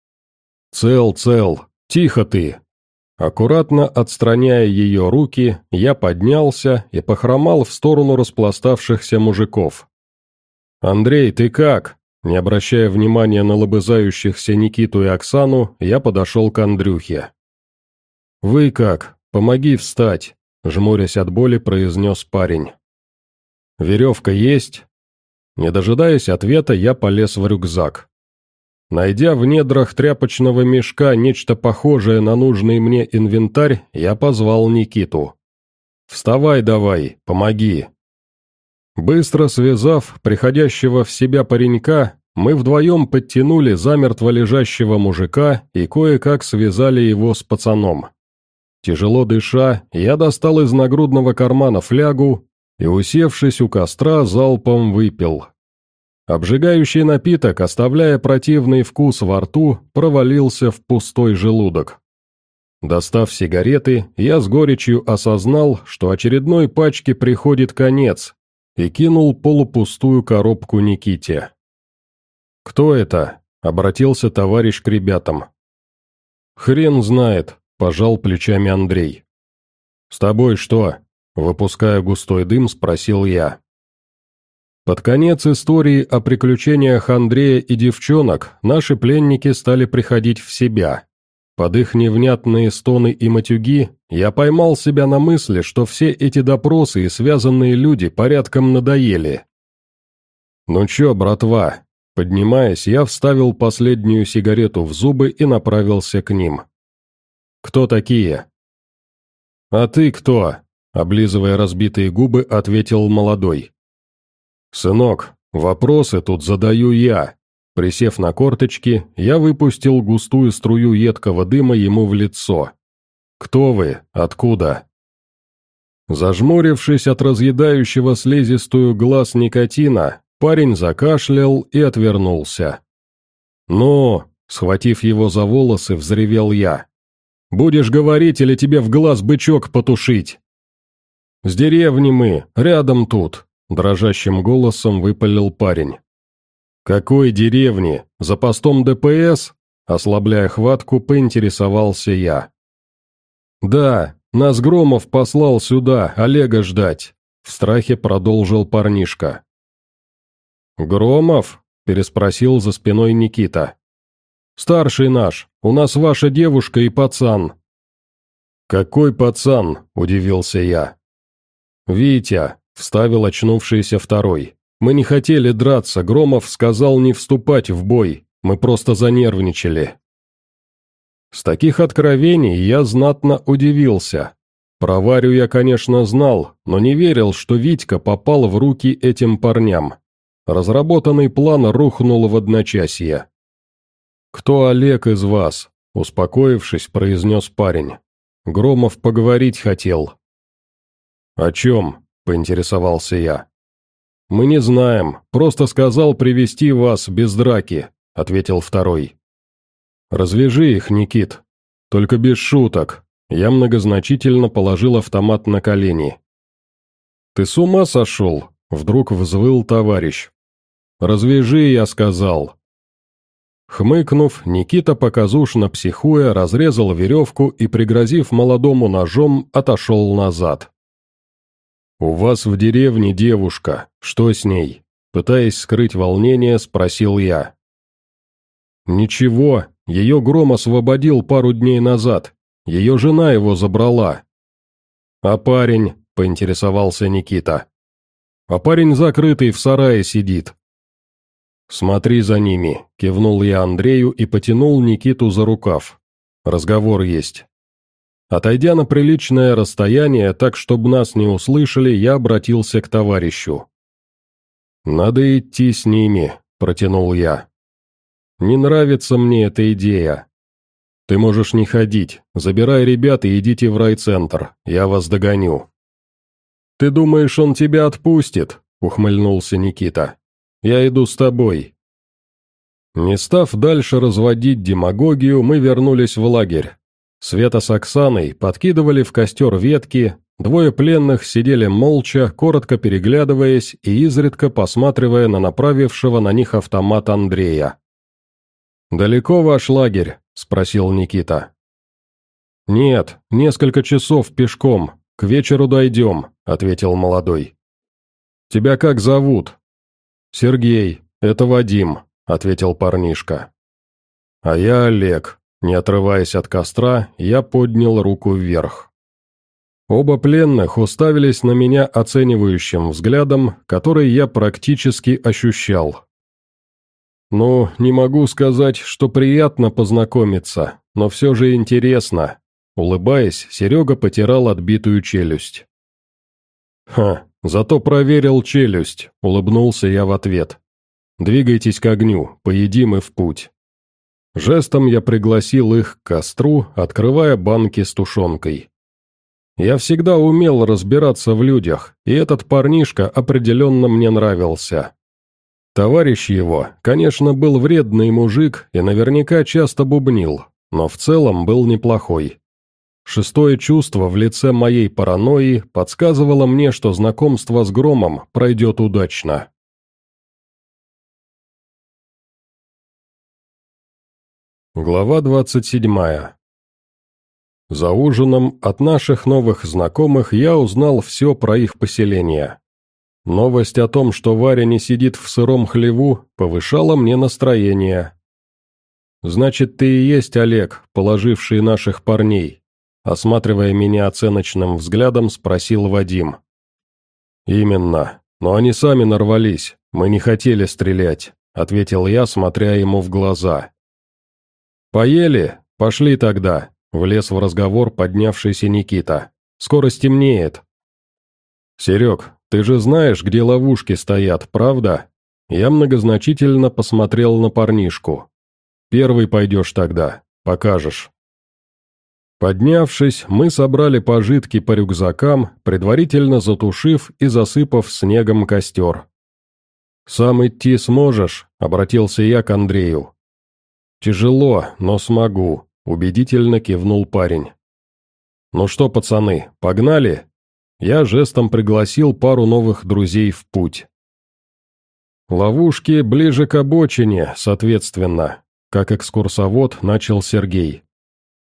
«Цел, цел, тихо ты!» Аккуратно отстраняя ее руки, я поднялся и похромал в сторону распластавшихся мужиков. «Андрей, ты как?» Не обращая внимания на лобызающихся Никиту и Оксану, я подошел к Андрюхе. «Вы как? Помоги встать!» Жмурясь от боли, произнес парень. «Веревка есть?» Не дожидаясь ответа, я полез в рюкзак. Найдя в недрах тряпочного мешка нечто похожее на нужный мне инвентарь, я позвал Никиту. «Вставай давай, помоги!» Быстро связав приходящего в себя паренька, мы вдвоем подтянули замертво лежащего мужика и кое-как связали его с пацаном. Тяжело дыша, я достал из нагрудного кармана флягу и, усевшись у костра, залпом выпил. Обжигающий напиток, оставляя противный вкус во рту, провалился в пустой желудок. Достав сигареты, я с горечью осознал, что очередной пачке приходит конец, и кинул полупустую коробку Никите. «Кто это?» — обратился товарищ к ребятам. «Хрен знает», — пожал плечами Андрей. «С тобой что?» — выпуская густой дым, спросил я. Под конец истории о приключениях Андрея и девчонок наши пленники стали приходить в себя. Под их невнятные стоны и матюги я поймал себя на мысли, что все эти допросы и связанные люди порядком надоели. «Ну чё, братва?» Поднимаясь, я вставил последнюю сигарету в зубы и направился к ним. «Кто такие?» «А ты кто?» Облизывая разбитые губы, ответил молодой. «Сынок, вопросы тут задаю я. Присев на корточки, я выпустил густую струю едкого дыма ему в лицо. «Кто вы? Откуда?» Зажмурившись от разъедающего слизистую глаз никотина, парень закашлял и отвернулся. «Ну!» — схватив его за волосы, взревел я. «Будешь говорить или тебе в глаз бычок потушить?» «С деревни мы, рядом тут», — дрожащим голосом выпалил парень. «Какой деревни? За постом ДПС?» Ослабляя хватку, поинтересовался я. «Да, нас Громов послал сюда, Олега ждать», — в страхе продолжил парнишка. «Громов?» — переспросил за спиной Никита. «Старший наш, у нас ваша девушка и пацан». «Какой пацан?» — удивился я. «Витя», — вставил очнувшийся второй. Мы не хотели драться, Громов сказал не вступать в бой, мы просто занервничали. С таких откровений я знатно удивился. Про Варю я, конечно, знал, но не верил, что Витька попал в руки этим парням. Разработанный план рухнул в одночасье. «Кто Олег из вас?» – успокоившись, произнес парень. Громов поговорить хотел. «О чем?» – поинтересовался я. «Мы не знаем, просто сказал привести вас без драки», — ответил второй. «Развяжи их, Никит. Только без шуток». Я многозначительно положил автомат на колени. «Ты с ума сошел?» — вдруг взвыл товарищ. «Развяжи, я сказал». Хмыкнув, Никита показушно психуя разрезал веревку и, пригрозив молодому ножом, отошел назад. «У вас в деревне девушка. Что с ней?» Пытаясь скрыть волнение, спросил я. «Ничего, ее Гром освободил пару дней назад. Ее жена его забрала». «А парень?» – поинтересовался Никита. «А парень закрытый в сарае сидит». «Смотри за ними», – кивнул я Андрею и потянул Никиту за рукав. «Разговор есть». Отойдя на приличное расстояние, так чтобы нас не услышали, я обратился к товарищу. «Надо идти с ними», — протянул я. «Не нравится мне эта идея. Ты можешь не ходить, забирай ребят и идите в райцентр, я вас догоню». «Ты думаешь, он тебя отпустит?» — ухмыльнулся Никита. «Я иду с тобой». Не став дальше разводить демагогию, мы вернулись в лагерь. Света с Оксаной подкидывали в костер ветки, двое пленных сидели молча, коротко переглядываясь и изредка посматривая на направившего на них автомат Андрея. «Далеко ваш лагерь?» – спросил Никита. «Нет, несколько часов пешком, к вечеру дойдем», – ответил молодой. «Тебя как зовут?» «Сергей, это Вадим», — ответил парнишка. «А я Олег», не отрываясь от костра, я поднял руку вверх. Оба пленных уставились на меня оценивающим взглядом, который я практически ощущал. «Ну, не могу сказать, что приятно познакомиться, но все же интересно», Улыбаясь, Серега потирал отбитую челюсть. «Ха, зато проверил челюсть», — улыбнулся я в ответ. «Двигайтесь к огню, поедим и в путь». Жестом я пригласил их к костру, открывая банки с тушенкой. Я всегда умел разбираться в людях, и этот парнишка определенно мне нравился. Товарищ его, конечно, был вредный мужик и наверняка часто бубнил, но в целом был неплохой. Шестое чувство в лице моей паранойи подсказывало мне, что знакомство с Громом пройдет удачно. Глава двадцать седьмая. За ужином от наших новых знакомых я узнал все про их поселение. Новость о том, что Варя не сидит в сыром хлеву, повышала мне настроение. «Значит, ты и есть Олег, положивший наших парней», Осматривая меня оценочным взглядом, спросил Вадим. «Именно. Но они сами нарвались. Мы не хотели стрелять», — ответил я, смотря ему в глаза. «Поели? Пошли тогда», — влез в разговор поднявшийся Никита. «Скоро стемнеет». «Серег, ты же знаешь, где ловушки стоят, правда?» Я многозначительно посмотрел на парнишку. «Первый пойдешь тогда, покажешь». Поднявшись, мы собрали пожитки по рюкзакам, предварительно затушив и засыпав снегом костер. «Сам идти сможешь?» — обратился я к Андрею. «Тяжело, но смогу», — убедительно кивнул парень. «Ну что, пацаны, погнали?» Я жестом пригласил пару новых друзей в путь. «Ловушки ближе к обочине, соответственно», — как экскурсовод начал Сергей.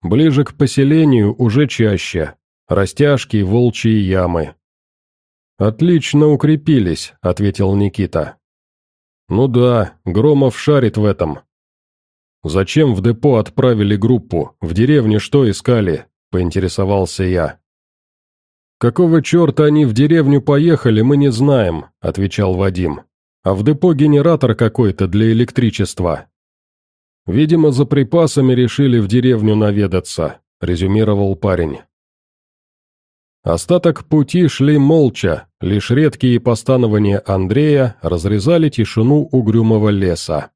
Ближе к поселению уже чаще. Растяжки, волчьи ямы. «Отлично укрепились», — ответил Никита. «Ну да, Громов шарит в этом». «Зачем в депо отправили группу? В деревне что искали?» — поинтересовался я. «Какого черта они в деревню поехали, мы не знаем», — отвечал Вадим. «А в депо генератор какой-то для электричества. «Видимо, за припасами решили в деревню наведаться», — резюмировал парень. Остаток пути шли молча, лишь редкие постанования Андрея разрезали тишину угрюмого леса.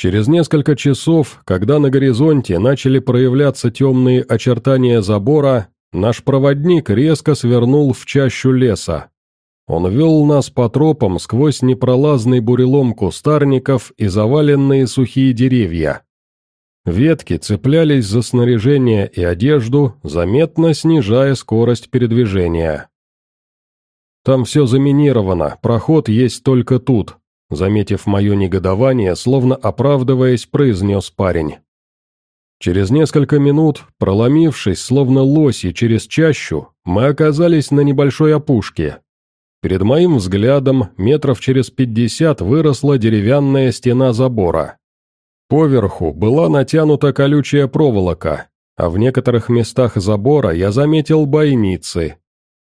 Через несколько часов, когда на горизонте начали проявляться темные очертания забора, наш проводник резко свернул в чащу леса, он вел нас по тропам сквозь непролазный бурелом кустарников и заваленные сухие деревья. Ветки цеплялись за снаряжение и одежду, заметно снижая скорость передвижения. «Там все заминировано, проход есть только тут», заметив мое негодование, словно оправдываясь, произнес парень. Через несколько минут, проломившись, словно лоси через чащу, мы оказались на небольшой опушке, Перед моим взглядом метров через пятьдесят выросла деревянная стена забора. Поверху была натянута колючая проволока, а в некоторых местах забора я заметил бойницы.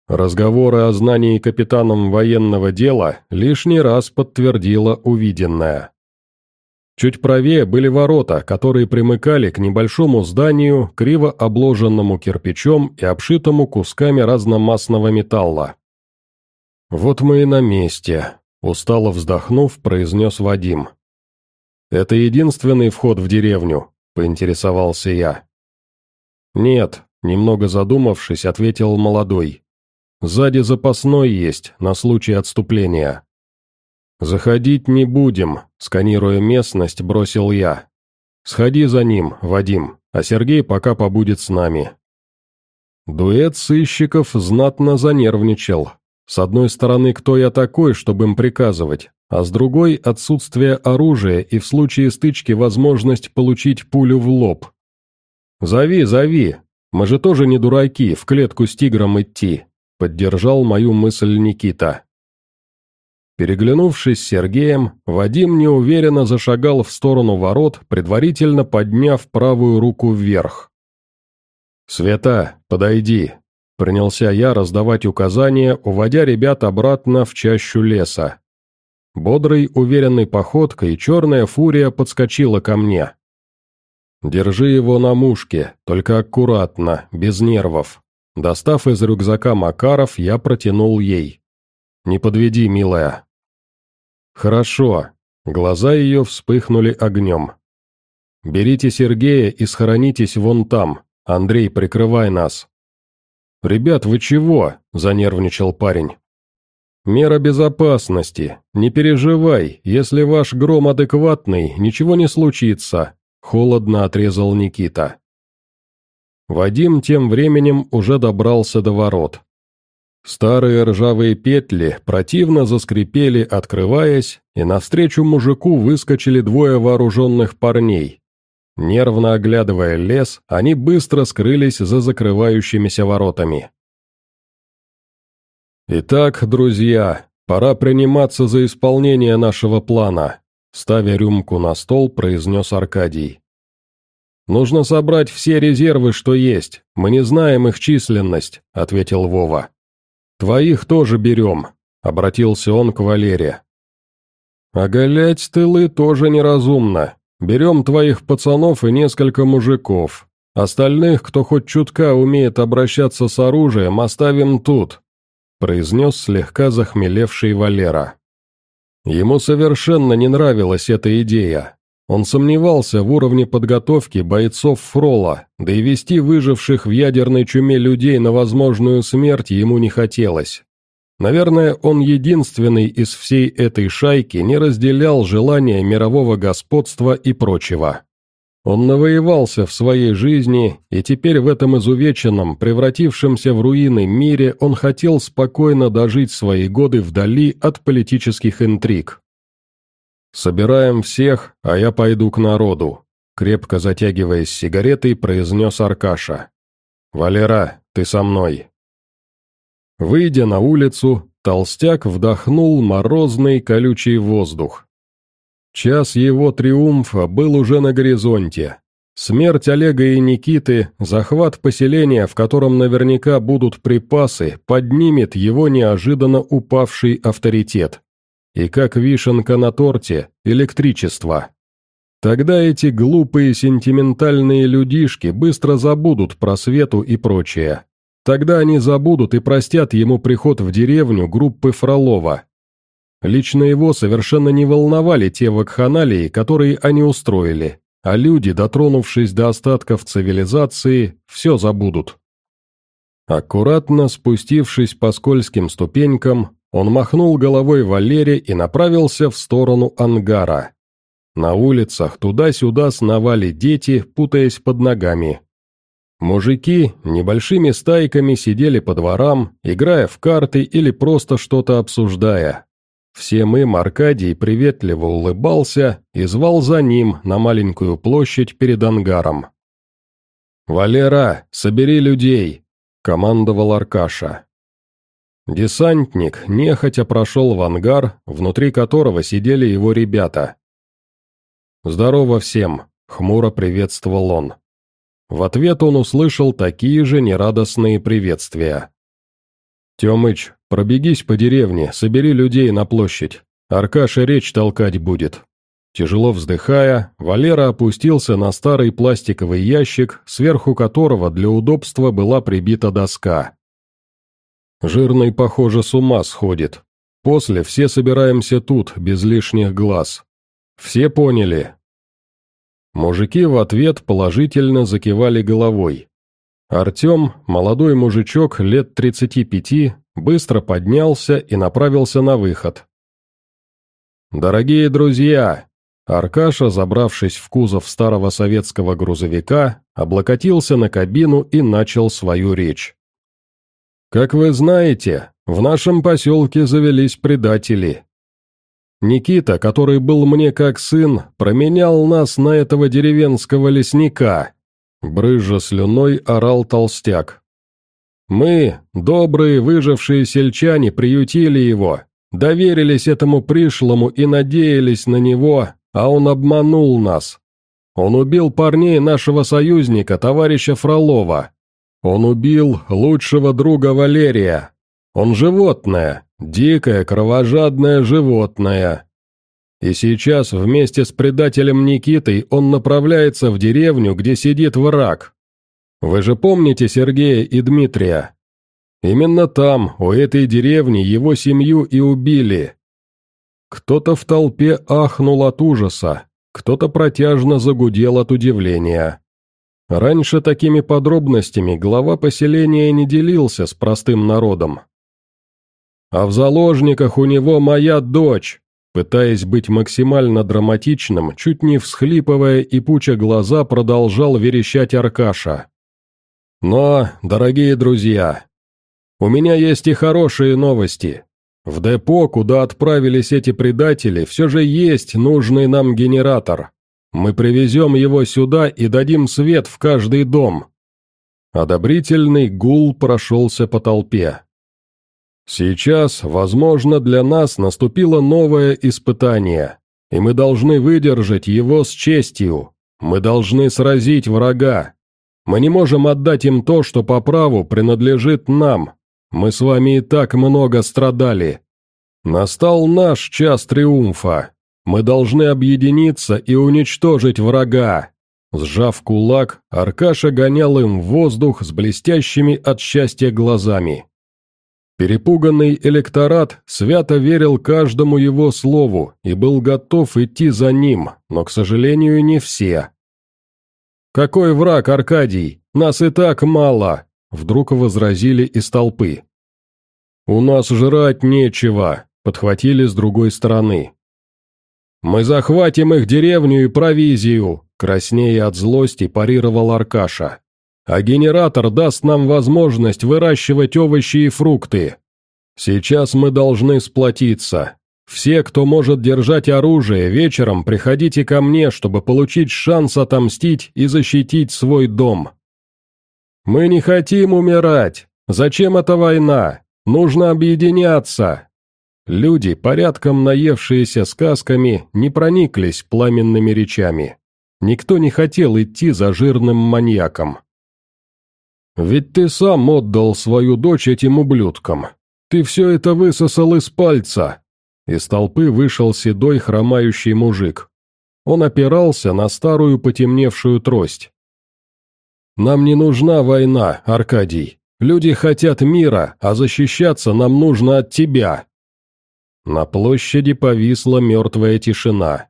Разговоры о знании капитаном военного дела лишний раз подтвердило увиденное. Чуть правее были ворота, которые примыкали к небольшому зданию, криво обложенному кирпичом и обшитому кусками разномастного металла. «Вот мы и на месте», — устало вздохнув, произнес Вадим. «Это единственный вход в деревню?» — поинтересовался я. «Нет», — немного задумавшись, ответил молодой. «Сзади запасной есть, на случай отступления». «Заходить не будем», — сканируя местность, бросил я. «Сходи за ним, Вадим, а Сергей пока побудет с нами». Дуэт сыщиков знатно занервничал. С одной стороны, кто я такой, чтобы им приказывать, а с другой – отсутствие оружия и в случае стычки возможность получить пулю в лоб. «Зови, зови! Мы же тоже не дураки, в клетку с тигром идти», – поддержал мою мысль Никита. Переглянувшись с Сергеем, Вадим неуверенно зашагал в сторону ворот, предварительно подняв правую руку вверх. «Света, подойди!» — принялся я раздавать указания, уводя ребят обратно в чащу леса. Бодрой, уверенной походкой черная фурия подскочила ко мне. «Держи его на мушке, только аккуратно, без нервов». Достав из рюкзака Макаров, я протянул ей. «Не подведи, милая, «Хорошо». Глаза ее вспыхнули огнем. «Берите Сергея и схоронитесь вон там. Андрей, прикрывай нас». «Ребят, вы чего?» – занервничал парень. «Мера безопасности. Не переживай, если ваш гром адекватный, ничего не случится», – холодно отрезал Никита. Вадим тем временем уже добрался до ворот. Старые ржавые петли противно заскрипели, открываясь, и навстречу мужику выскочили двое вооруженных парней. Нервно оглядывая лес, они быстро скрылись за закрывающимися воротами. «Итак, друзья, пора приниматься за исполнение нашего плана», ставя рюмку на стол, произнес Аркадий. «Нужно собрать все резервы, что есть, мы не знаем их численность», — ответил Вова. «Твоих тоже берем», — обратился он к Валере. «Оголять тылы тоже неразумно. Берем твоих пацанов и несколько мужиков. Остальных, кто хоть чутка умеет обращаться с оружием, оставим тут», — произнес слегка захмелевший Валера. Ему совершенно не нравилась эта идея. Он сомневался в уровне подготовки бойцов Фрола, да и вести выживших в ядерной чуме людей на возможную смерть ему не хотелось. Наверное, он единственный из всей этой шайки не разделял желания мирового господства и прочего. Он навоевался в своей жизни, и теперь в этом изувеченном, превратившемся в руины мире он хотел спокойно дожить свои годы вдали от политических интриг. «Собираем всех, а я пойду к народу», — крепко затягиваясь сигаретой, произнес Аркаша. «Валера, ты со мной». Выйдя на улицу, толстяк вдохнул морозный колючий воздух. Час его триумфа был уже на горизонте. Смерть Олега и Никиты, захват поселения, в котором наверняка будут припасы, поднимет его неожиданно упавший авторитет. И как вишенка на торте – электричество. Тогда эти глупые сентиментальные людишки быстро забудут про Свету и прочее. Тогда они забудут и простят ему приход в деревню группы Фролова. Лично его совершенно не волновали те вакханалии, которые они устроили, а люди, дотронувшись до остатков цивилизации, все забудут. Аккуратно спустившись по скользким ступенькам, он махнул головой Валере и направился в сторону ангара. На улицах туда-сюда сновали дети, путаясь под ногами. Мужики небольшими стайками сидели по дворам, играя в карты или просто что-то обсуждая. Всем им Аркадий приветливо улыбался и звал за ним на маленькую площадь перед ангаром. «Валера, собери людей!» — командовал Аркаша. Десантник нехотя прошел в ангар, внутри которого сидели его ребята. «Здорово всем!» — хмуро приветствовал он. В ответ он услышал такие же нерадостные приветствия. «Темыч, пробегись по деревне, собери людей на площадь. Аркаша речь толкать будет». Тяжело вздыхая, Валера опустился на старый пластиковый ящик, сверху которого для удобства была прибита доска. Жирный, похоже, с ума сходит. После все собираемся тут, без лишних глаз. Все поняли?» Мужики в ответ положительно закивали головой. Артем, молодой мужичок лет 35, быстро поднялся и направился на выход. «Дорогие друзья!» Аркаша, забравшись в кузов старого советского грузовика, облокотился на кабину и начал свою речь. «Как вы знаете, в нашем поселке завелись предатели. Никита, который был мне как сын, променял нас на этого деревенского лесника», брыжа слюной орал толстяк. «Мы, добрые выжившие сельчане, приютили его, доверились этому пришлому и надеялись на него, а он обманул нас. Он убил парней нашего союзника, товарища Фролова. Он убил лучшего друга Валерия. Он животное, дикое, кровожадное животное. И сейчас вместе с предателем Никитой он направляется в деревню, где сидит враг. Вы же помните Сергея и Дмитрия? Именно там, у этой деревни, его семью и убили. Кто-то в толпе ахнул от ужаса, кто-то протяжно загудел от удивления. Раньше такими подробностями глава поселения не делился с простым народом. «А в заложниках у него моя дочь!» Пытаясь быть максимально драматичным, чуть не всхлипывая и пуча глаза, продолжал верещать Аркаша. «Но, дорогие друзья, у меня есть и хорошие новости. В депо, куда отправились эти предатели, все же есть нужный нам генератор. Мы привезем его сюда и дадим свет в каждый дом». Одобрительный гул прошелся по толпе. «Сейчас, возможно, для нас наступило новое испытание, и мы должны выдержать его с честью. Мы должны сразить врага. Мы не можем отдать им то, что по праву принадлежит нам, мы с вами и так много страдали. Настал наш час триумфа. Мы должны объединиться и уничтожить врага». Сжав кулак, Аркаша гонял им в воздух с блестящими от счастья глазами. Перепуганный электорат свято верил каждому его слову и был готов идти за ним, но, к сожалению, не все. «Какой враг, Аркадий? Нас и так мало!» Вдруг возразили из толпы. «У нас жрать нечего», — подхватили с другой стороны. «Мы захватим их деревню и провизию», — краснея от злости парировал Аркаша. «А генератор даст нам возможность выращивать овощи и фрукты. Сейчас мы должны сплотиться. Все, кто может держать оружие, вечером приходите ко мне, чтобы получить шанс отомстить и защитить свой дом». «Мы не хотим умирать. Зачем эта война? Нужно объединяться!» Люди, порядком наевшиеся сказками, не прониклись пламенными речами. Никто не хотел идти за жирным маньяком. «Ведь ты сам отдал свою дочь этим ублюдкам. Ты все это высосал из пальца!» Из толпы вышел седой хромающий мужик. Он опирался на старую потемневшую трость. «Нам не нужна война, Аркадий. Люди хотят мира, а защищаться нам нужно от тебя». На площади повисла мертвая тишина.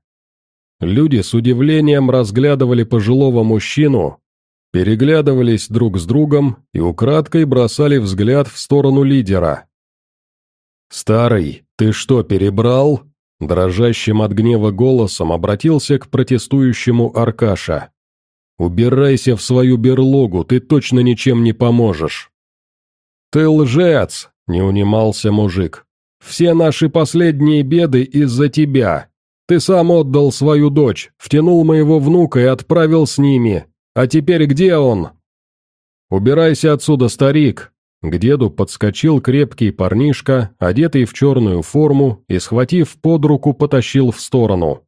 Люди с удивлением разглядывали пожилого мужчину, переглядывались друг с другом и украдкой бросали взгляд в сторону лидера. «Старый, ты что, перебрал?» Дрожащим от гнева голосом обратился к протестующему Аркаша. «Убирайся в свою берлогу, ты точно ничем не поможешь». «Ты лжец!» — не унимался мужик. «Все наши последние беды из-за тебя. Ты сам отдал свою дочь, втянул моего внука и отправил с ними. А теперь где он?» «Убирайся отсюда, старик!» К деду подскочил крепкий парнишка, одетый в черную форму, и, схватив под руку, потащил в сторону.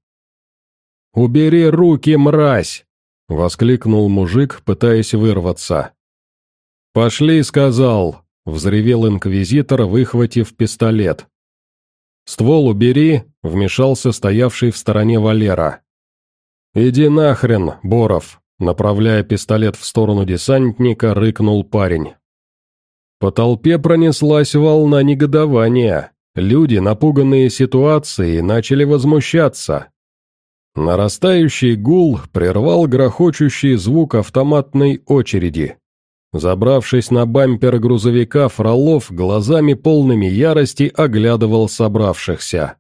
«Убери руки, мразь!» — воскликнул мужик, пытаясь вырваться. «Пошли», — сказал, — взревел инквизитор, выхватив пистолет. «Ствол убери», — вмешался стоявший в стороне Валера. «Иди нахрен, Боров», — направляя пистолет в сторону десантника, рыкнул парень. По толпе пронеслась волна негодования. Люди, напуганные ситуацией, начали возмущаться. Нарастающий гул прервал грохочущий звук автоматной очереди. Забравшись на бампер грузовика, Фролов глазами полными ярости оглядывал собравшихся.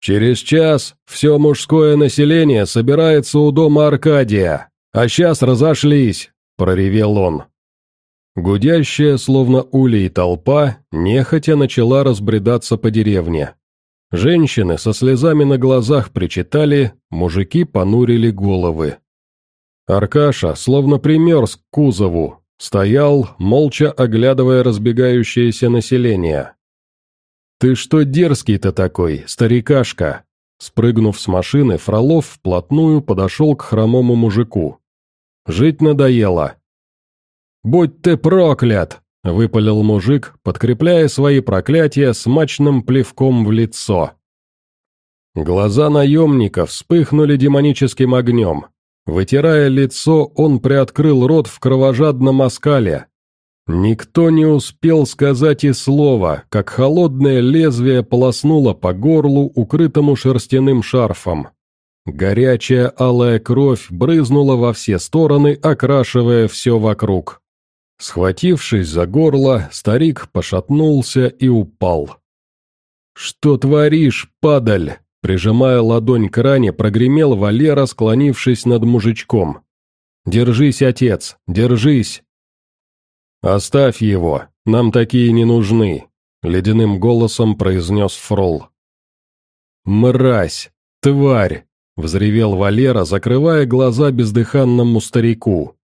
Через час все мужское население собирается у дома Аркадия, а сейчас разошлись», — проревел он. Гудящая, словно улей толпа, нехотя начала разбредаться по деревне. Женщины со слезами на глазах причитали, мужики понурили головы. Аркаша, словно примерз к кузову, стоял, молча оглядывая разбегающееся население. «Ты что дерзкий-то такой, старикашка?» Спрыгнув с машины, Фролов вплотную подошел к хромому мужику. «Жить надоело». «Будь ты проклят!» — выпалил мужик, подкрепляя свои проклятия смачным плевком в лицо. Глаза наемника вспыхнули демоническим огнем. Вытирая лицо, он приоткрыл рот в кровожадном оскале, Никто не успел сказать и слова, как холодное лезвие полоснуло по горлу, укрытому шерстяным шарфом. Горячая алая кровь брызнула во все стороны, окрашивая все вокруг. Схватившись за горло, старик пошатнулся и упал. «Что творишь, падаль?» Прижимая ладонь к ране, прогремел Валера, склонившись над мужичком. «Держись, отец, держись!» «Оставь его, нам такие не нужны», — ледяным голосом произнес Фрол. «Мразь! Тварь!» — взревел Валера, закрывая глаза бездыханному старику.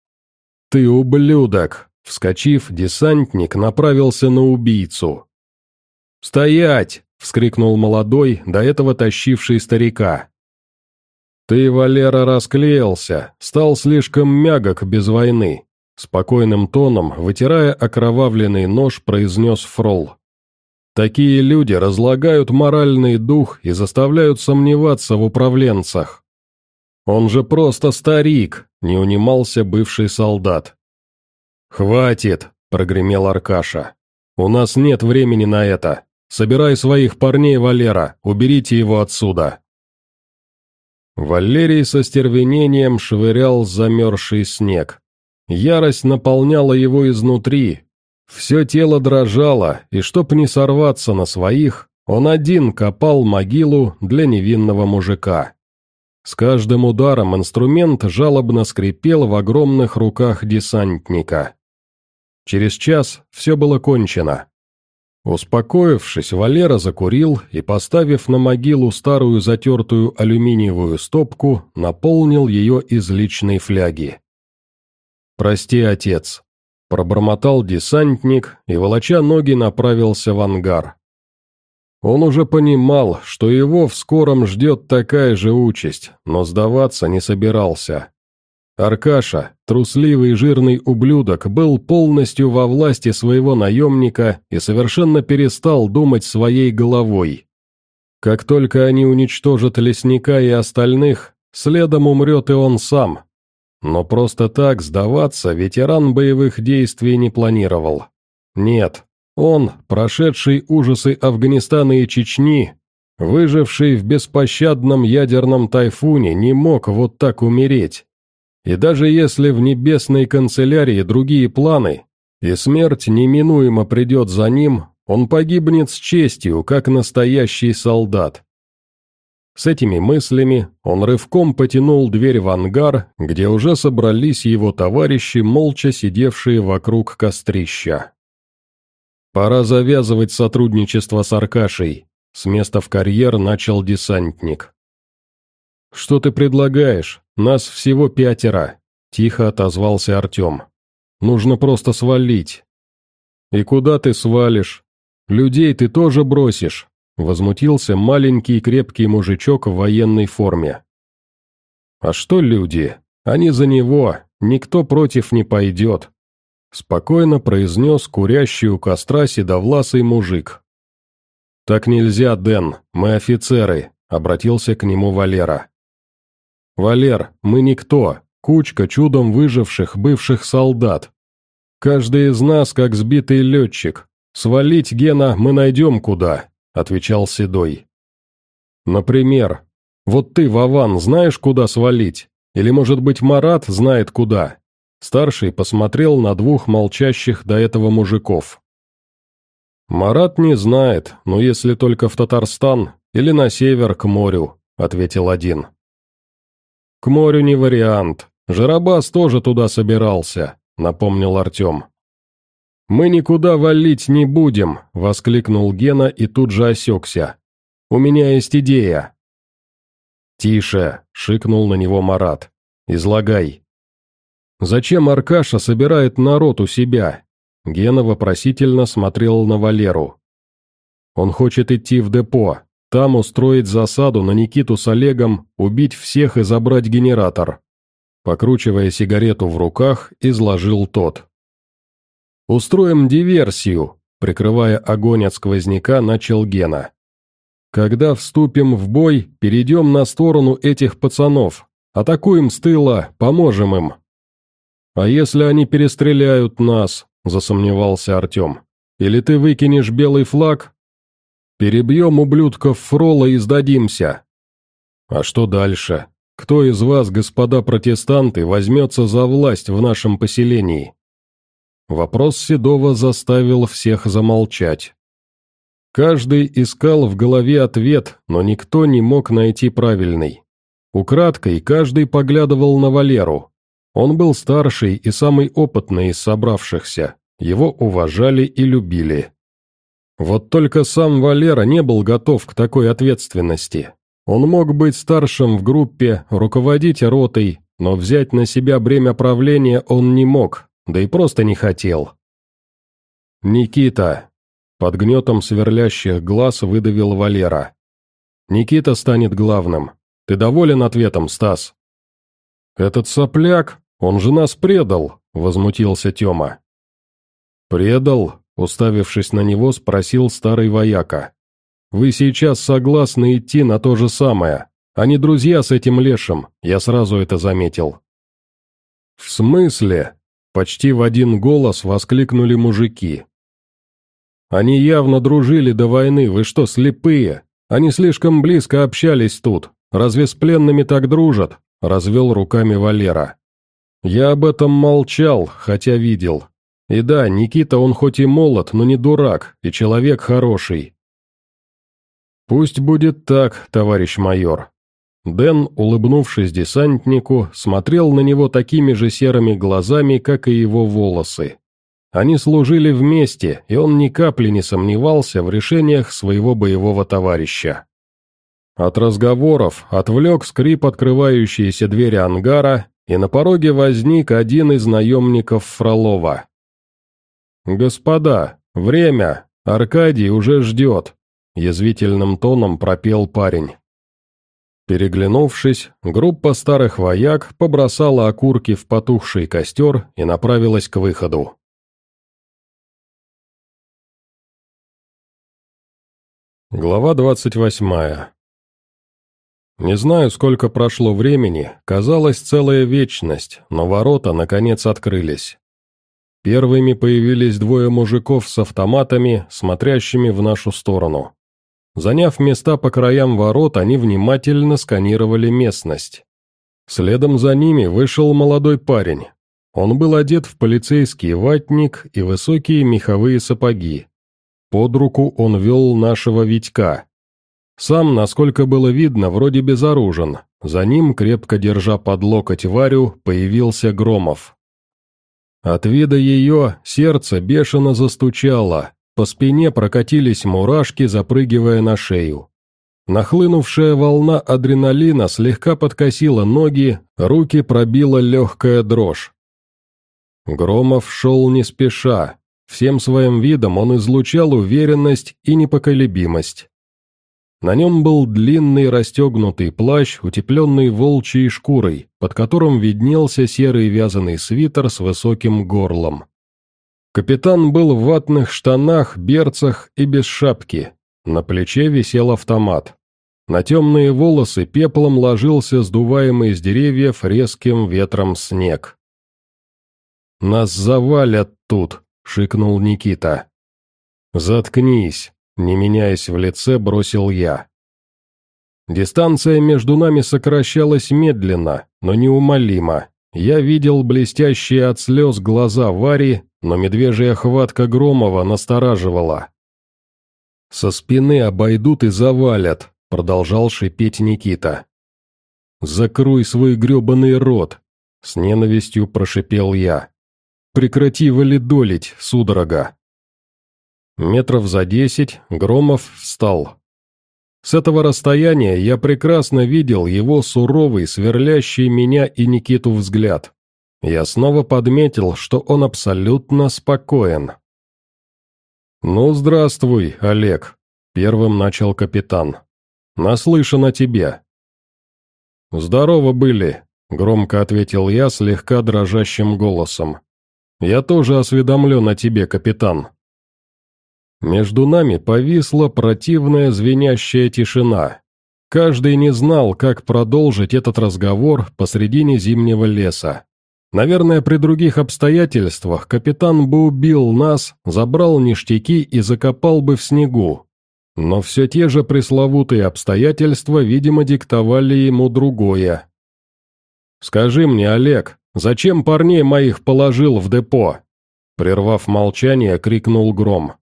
«Ты ублюдок!» — вскочив, десантник направился на убийцу. «Стоять!» — вскрикнул молодой, до этого тащивший старика. «Ты, Валера, расклеился, стал слишком мягок без войны. Спокойным тоном, вытирая окровавленный нож, произнес Фрол. «Такие люди разлагают моральный дух и заставляют сомневаться в управленцах. Он же просто старик», — не унимался бывший солдат. «Хватит», — прогремел Аркаша. «У нас нет времени на это. Собирай своих парней, Валера, уберите его отсюда». Валерий со стервенением швырял замерзший снег. Ярость наполняла его изнутри. Все тело дрожало, и чтоб не сорваться на своих, он один копал могилу для невинного мужика. С каждым ударом инструмент жалобно скрипел в огромных руках десантника. Через час все было кончено. Успокоившись, Валера закурил и, поставив на могилу старую затертую алюминиевую стопку, наполнил ее из личной фляги. «Прости, отец», — пробормотал десантник и, волоча ноги, направился в ангар. Он уже понимал, что его в скором ждет такая же участь, но сдаваться не собирался. Аркаша, трусливый жирный ублюдок, был полностью во власти своего наемника и совершенно перестал думать своей головой. Как только они уничтожат лесника и остальных, следом умрет и он сам, но просто так сдаваться ветеран боевых действий не планировал. Нет, он, прошедший ужасы Афганистана и Чечни, выживший в беспощадном ядерном тайфуне, не мог вот так умереть. И даже если в небесной канцелярии другие планы, и смерть неминуемо придет за ним, он погибнет с честью, как настоящий солдат. С этими мыслями он рывком потянул дверь в ангар, где уже собрались его товарищи, молча сидевшие вокруг кострища. «Пора завязывать сотрудничество с Аркашей», — с места в карьер начал десантник. «Что ты предлагаешь? Нас всего пятеро», — тихо отозвался Артем. «Нужно просто свалить». «И куда ты свалишь? Людей ты тоже бросишь?» Возмутился маленький крепкий мужичок в военной форме. «А что люди? Они за него, никто против не пойдет», спокойно произнес курящий у костра седовласый мужик. «Так нельзя, Дэн, мы офицеры», — обратился к нему Валера. «Валер, мы никто, кучка чудом выживших бывших солдат. Каждый из нас как сбитый летчик. Свалить Гена мы найдем куда, — отвечал Седой. «Например, вот ты, Вован, знаешь, куда свалить? Или, может быть, Марат знает куда?» Старший посмотрел на двух молчащих до этого мужиков. «Марат не знает, но если только в Татарстан или на север к морю», — ответил один. «К морю не вариант. Жарабас тоже туда собирался», — напомнил Артем. «Мы никуда валить не будем», — воскликнул Гена и тут же осекся. «У меня есть идея». «Тише», — шикнул на него Марат. «Излагай». «Зачем Аркаша собирает народ у себя?» Гена вопросительно смотрел на Валеру. «Он хочет идти в депо, там устроить засаду на Никиту с Олегом, убить всех и забрать генератор». Покручивая сигарету в руках, изложил тот. «Устроим диверсию», — прикрывая огонь от сквозняка, начал Гена. «Когда вступим в бой, перейдем на сторону этих пацанов, атакуем с тыла, поможем им». «А если они перестреляют нас?» — засомневался Артем. «Или ты выкинешь белый флаг?» «Перебьем ублюдков Фрола и сдадимся». «А что дальше? Кто из вас, господа протестанты, возьмется за власть в нашем поселении?» Вопрос Седова заставил всех замолчать. Каждый искал в голове ответ, но никто не мог найти правильный. Украдкой каждый поглядывал на Валеру. Он был старший и самый опытный из собравшихся, его уважали и любили. Вот только сам Валера не был готов к такой ответственности. Он мог быть старшим в группе, руководить ротой, но взять на себя бремя правления он не мог, да и просто не хотел. «Никита!» — под гнетом сверлящих глаз выдавил Валера. «Никита станет главным. Ты доволен ответом, Стас?» «Этот сопляк, он же нас предал!» — возмутился Тёма. «Предал?» — уставившись на него, спросил старый вояка. «Вы сейчас согласны идти на то же самое. Они друзья с этим лешим, я сразу это заметил». «В смысле?» Почти в один голос воскликнули мужики. «Они явно дружили до войны, вы что, слепые? Они слишком близко общались тут. Разве с пленными так дружат?» – развел руками Валера. «Я об этом молчал, хотя видел. И да, Никита он хоть и молод, но не дурак, и человек хороший». «Пусть будет так, товарищ майор», Дэн, улыбнувшись десантнику, смотрел на него такими же серыми глазами, как и его волосы. Они служили вместе, и он ни капли не сомневался в решениях своего боевого товарища. От разговоров отвлек скрип открывающейся двери ангара, и на пороге возник один из наемников Фролова. «Господа, время! Аркадий уже ждет!» — язвительным тоном пропел парень. Переглянувшись, группа старых вояк побросала окурки в потухший костер и направилась к выходу. Глава двадцать восьмая. Не знаю, сколько прошло времени, казалось целая вечность, но ворота наконец открылись. Первыми появились двое мужиков с автоматами, смотрящими в нашу сторону. Заняв места по краям ворот, они внимательно сканировали местность. Следом за ними вышел молодой парень. Он был одет в полицейский ватник и высокие меховые сапоги. Под руку он вел нашего Витька. Сам, насколько было видно, вроде безоружен. За ним, крепко держа под локоть Варю, появился Громов. От вида ее сердце бешено застучало, по спине прокатились мурашки, запрыгивая на шею. Нахлынувшая волна адреналина слегка подкосила ноги, руки пробила легкая дрожь. Громов шел не спеша, всем своим видом он излучал уверенность и непоколебимость. На нем был длинный расстегнутый плащ, утепленный волчьей шкурой, под которым виднелся серый вязаный свитер с высоким горлом. Капитан был в ватных штанах, берцах и без шапки. На плече висел автомат. На темные волосы пеплом ложился сдуваемый с деревьев резким ветром снег. «Нас завалят тут», — шикнул Никита. «Заткнись», — не меняясь в лице, бросил я. Дистанция между нами сокращалась медленно, но неумолимо. Я видел блестящие от слез глаза Вари, но медвежья хватка Громова настораживала. Со спины обойдут и завалят», — продолжал шипеть Никита. «Закрой свой гребаный рот», — с ненавистью прошипел я. «Прекрати валидолить, судорога». Метров за десять Громов встал. С этого расстояния я прекрасно видел его суровый, сверлящий меня и Никиту взгляд. Я снова подметил, что он абсолютно спокоен. «Ну, здравствуй, Олег», — первым начал капитан. «Наслышан о тебе». «Здорово были», — громко ответил я слегка дрожащим голосом. «Я тоже осведомлен о тебе, капитан». Между нами повисла противная звенящая тишина. Каждый не знал, как продолжить этот разговор посредине зимнего леса. Наверное, при других обстоятельствах капитан бы убил нас, забрал ништяки и закопал бы в снегу. Но все те же пресловутые обстоятельства, видимо, диктовали ему другое. «Скажи мне, Олег, зачем парней моих положил в депо?» Прервав молчание, крикнул Гром.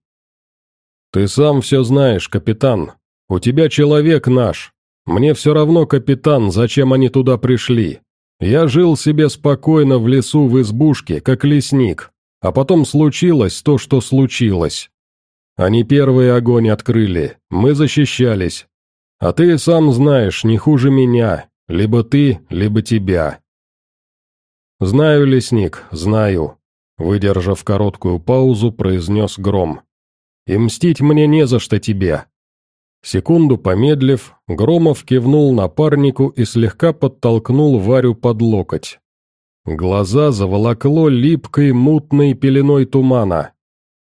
«Ты сам все знаешь, капитан. У тебя человек наш. Мне все равно, капитан, зачем они туда пришли. Я жил себе спокойно в лесу в избушке, как лесник. А потом случилось то, что случилось. Они первые огонь открыли, мы защищались. А ты сам знаешь, не хуже меня, либо ты, либо тебя. Знаю, лесник, знаю. Выдержав короткую паузу, произнес Гром. И мстить мне не за что тебе». Секунду помедлив, Громов кивнул напарнику и слегка подтолкнул Варю под локоть. Глаза заволокло липкой мутной пеленой тумана.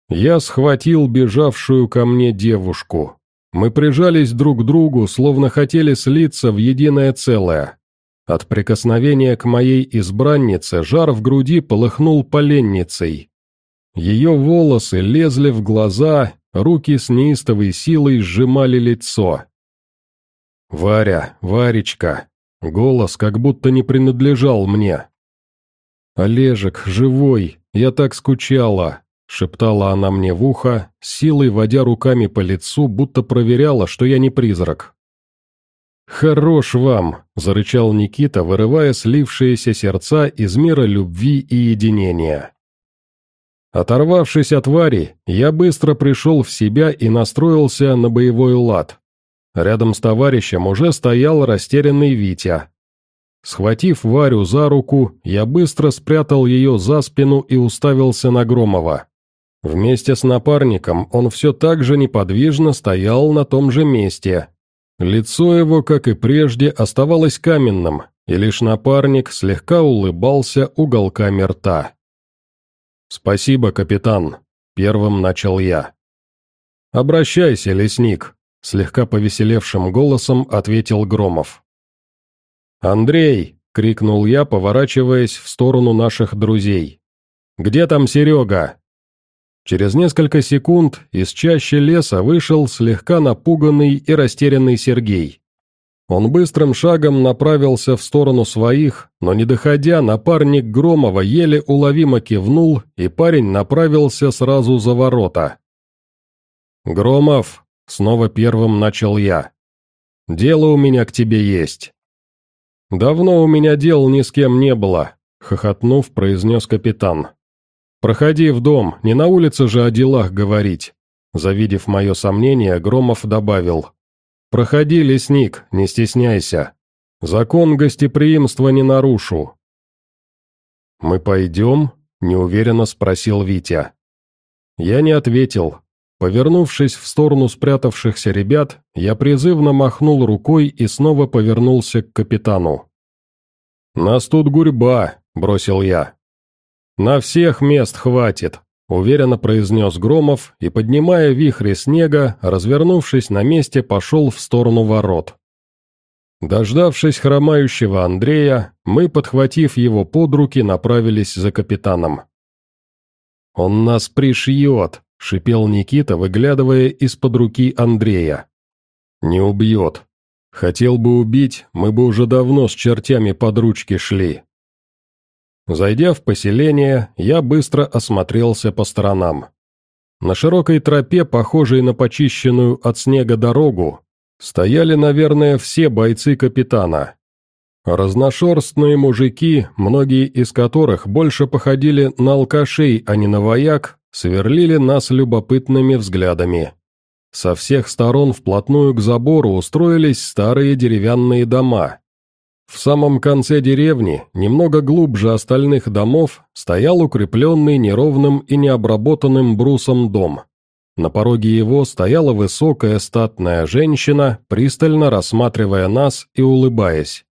Я схватил бежавшую ко мне девушку. Мы прижались друг к другу, словно хотели слиться в единое целое. От прикосновения к моей избраннице жар в груди полыхнул поленницей. Ее волосы лезли в глаза, руки с неистовой силой сжимали лицо. «Варя, Варечка!» Голос как будто не принадлежал мне. «Олежек, живой, я так скучала!» Шептала она мне в ухо, силой водя руками по лицу, будто проверяла, что я не призрак. «Хорош вам!» – зарычал Никита, вырывая слившиеся сердца из мира любви и единения. Оторвавшись от Вари, я быстро пришел в себя и настроился на боевой лад. Рядом с товарищем уже стоял растерянный Витя. Схватив Варю за руку, я быстро спрятал ее за спину и уставился на Громова. Вместе с напарником он все так же неподвижно стоял на том же месте. Лицо его, как и прежде, оставалось каменным, и лишь напарник слегка улыбался уголками рта. «Спасибо, капитан», — первым начал я. «Обращайся, лесник», — слегка повеселевшим голосом ответил Громов. «Андрей!» — крикнул я, поворачиваясь в сторону наших друзей. «Где там Серега?» Через несколько секунд из чащи леса вышел слегка напуганный и растерянный Сергей. Он быстрым шагом направился в сторону своих, но не доходя, напарник Громова еле уловимо кивнул, и парень направился сразу за ворота. «Громов», — снова первым начал я, — «дело у меня к тебе есть». «Давно у меня дел ни с кем не было», — хохотнув, произнес капитан. «Проходи в дом, не на улице же о делах говорить». Завидев мое сомнение, Громов добавил. «Проходи, лесник, не стесняйся. Закон гостеприимства не нарушу». «Мы пойдем?» – неуверенно спросил Витя. Я не ответил. Повернувшись в сторону спрятавшихся ребят, я призывно махнул рукой и снова повернулся к капитану. «Нас тут гурьба», – бросил я. «На всех мест хватит», Уверенно произнес Громов и, поднимая вихри снега, развернувшись на месте, пошел в сторону ворот. Дождавшись хромающего Андрея, мы, подхватив его под руки, направились за капитаном. «Он нас пришьет», — шипел Никита, выглядывая из-под руки Андрея. «Не убьет. Хотел бы убить, мы бы уже давно с чертями под ручки шли. Зайдя в поселение, я быстро осмотрелся по сторонам. На широкой тропе, похожей на почищенную от снега дорогу, стояли, наверное, все бойцы капитана. Разношерстные мужики, многие из которых больше походили на алкашей, а не на вояк, сверлили нас любопытными взглядами. Со всех сторон вплотную к забору устроились старые деревянные дома. В самом конце деревни, немного глубже остальных домов, стоял укрепленный неровным и необработанным брусом дом. На пороге его стояла высокая статная женщина, пристально рассматривая нас и улыбаясь.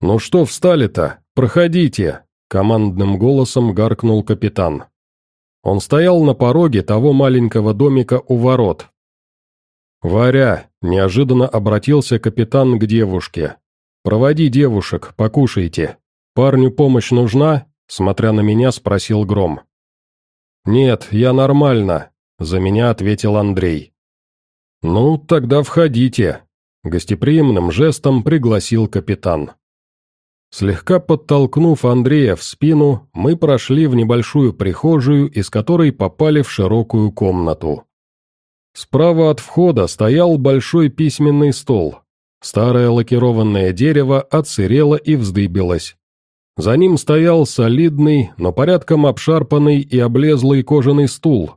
«Ну что встали-то? Проходите!» — командным голосом гаркнул капитан. Он стоял на пороге того маленького домика у ворот. «Варя!» – неожиданно обратился капитан к девушке. «Проводи девушек, покушайте. Парню помощь нужна?» – смотря на меня, спросил Гром. «Нет, я нормально», – за меня ответил Андрей. «Ну, тогда входите», – гостеприимным жестом пригласил капитан. Слегка подтолкнув Андрея в спину, мы прошли в небольшую прихожую, из которой попали в широкую комнату. Справа от входа стоял большой письменный стол. Старое лакированное дерево отсырело и вздыбилось. За ним стоял солидный, но порядком обшарпанный и облезлый кожаный стул.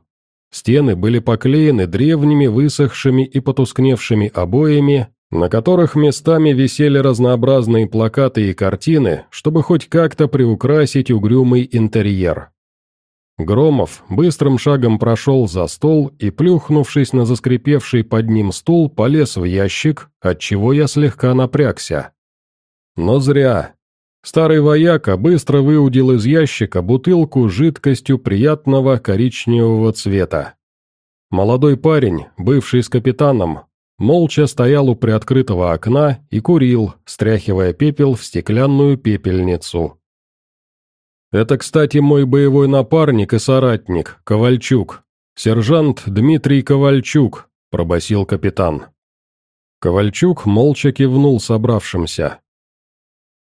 Стены были поклеены древними, высохшими и потускневшими обоями, на которых местами висели разнообразные плакаты и картины, чтобы хоть как-то приукрасить угрюмый интерьер. Громов быстрым шагом прошел за стол и, плюхнувшись на заскрипевший под ним стул, полез в ящик, отчего я слегка напрягся. Но зря. Старый вояка быстро выудил из ящика бутылку жидкостью приятного коричневого цвета. Молодой парень, бывший с капитаном, молча стоял у приоткрытого окна и курил, стряхивая пепел в стеклянную пепельницу. «Это, кстати, мой боевой напарник и соратник, Ковальчук. Сержант Дмитрий Ковальчук», – пробасил капитан. Ковальчук молча кивнул собравшимся.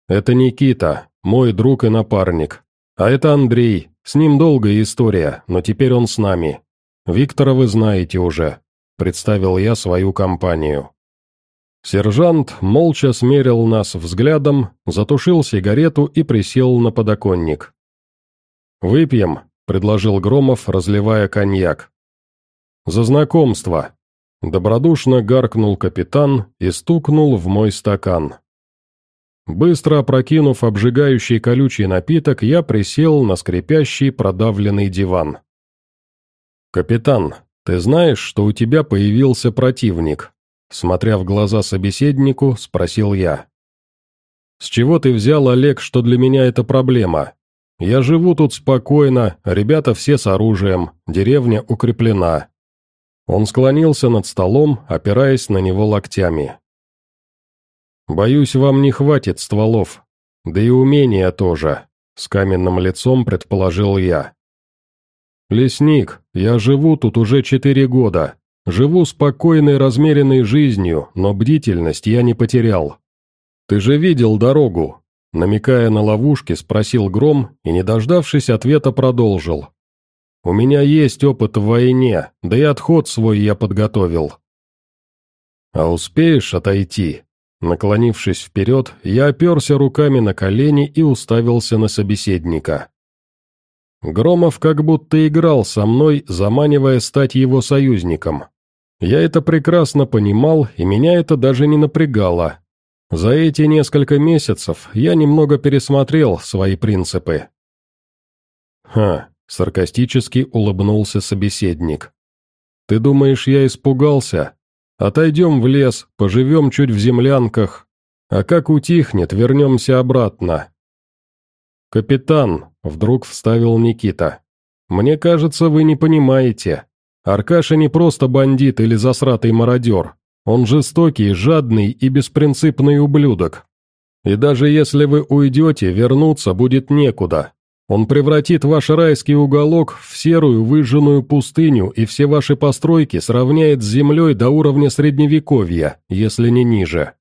«Это Никита, мой друг и напарник. А это Андрей, с ним долгая история, но теперь он с нами. Виктора вы знаете уже представил я свою компанию. Сержант молча смерил нас взглядом, затушил сигарету и присел на подоконник. «Выпьем», — предложил Громов, разливая коньяк. «За знакомство», — добродушно гаркнул капитан и стукнул в мой стакан. Быстро опрокинув обжигающий колючий напиток, я присел на скрипящий продавленный диван. «Капитан, «Ты знаешь, что у тебя появился противник?» Смотря в глаза собеседнику, спросил я. «С чего ты взял, Олег, что для меня это проблема? Я живу тут спокойно, ребята все с оружием, деревня укреплена». Он склонился над столом, опираясь на него локтями. «Боюсь, вам не хватит стволов, да и умения тоже», — с каменным лицом предположил я. «Лесник, я живу тут уже четыре года. Живу спокойной, размеренной жизнью, но бдительность я не потерял. Ты же видел дорогу?» Намекая на ловушки, спросил Гром и, не дождавшись ответа, продолжил. «У меня есть опыт в войне, да и отход свой я подготовил». «А успеешь отойти?» Наклонившись вперед, я оперся руками на колени и уставился на собеседника. Громов как будто играл со мной, заманивая стать его союзником. Я это прекрасно понимал, и меня это даже не напрягало. За эти несколько месяцев я немного пересмотрел свои принципы. «Ха», — саркастически улыбнулся собеседник. «Ты думаешь, я испугался? Отойдем в лес, поживем чуть в землянках, а как утихнет, вернемся обратно. «Капитан», — вдруг вставил Никита, — «мне кажется, вы не понимаете. Аркаша не просто бандит или засратый мародер. Он жестокий, жадный и беспринципный ублюдок. И даже если вы уйдете, вернуться будет некуда. Он превратит ваш райский уголок в серую выжженную пустыню и все ваши постройки сравняет с землей до уровня средневековья, если не ниже.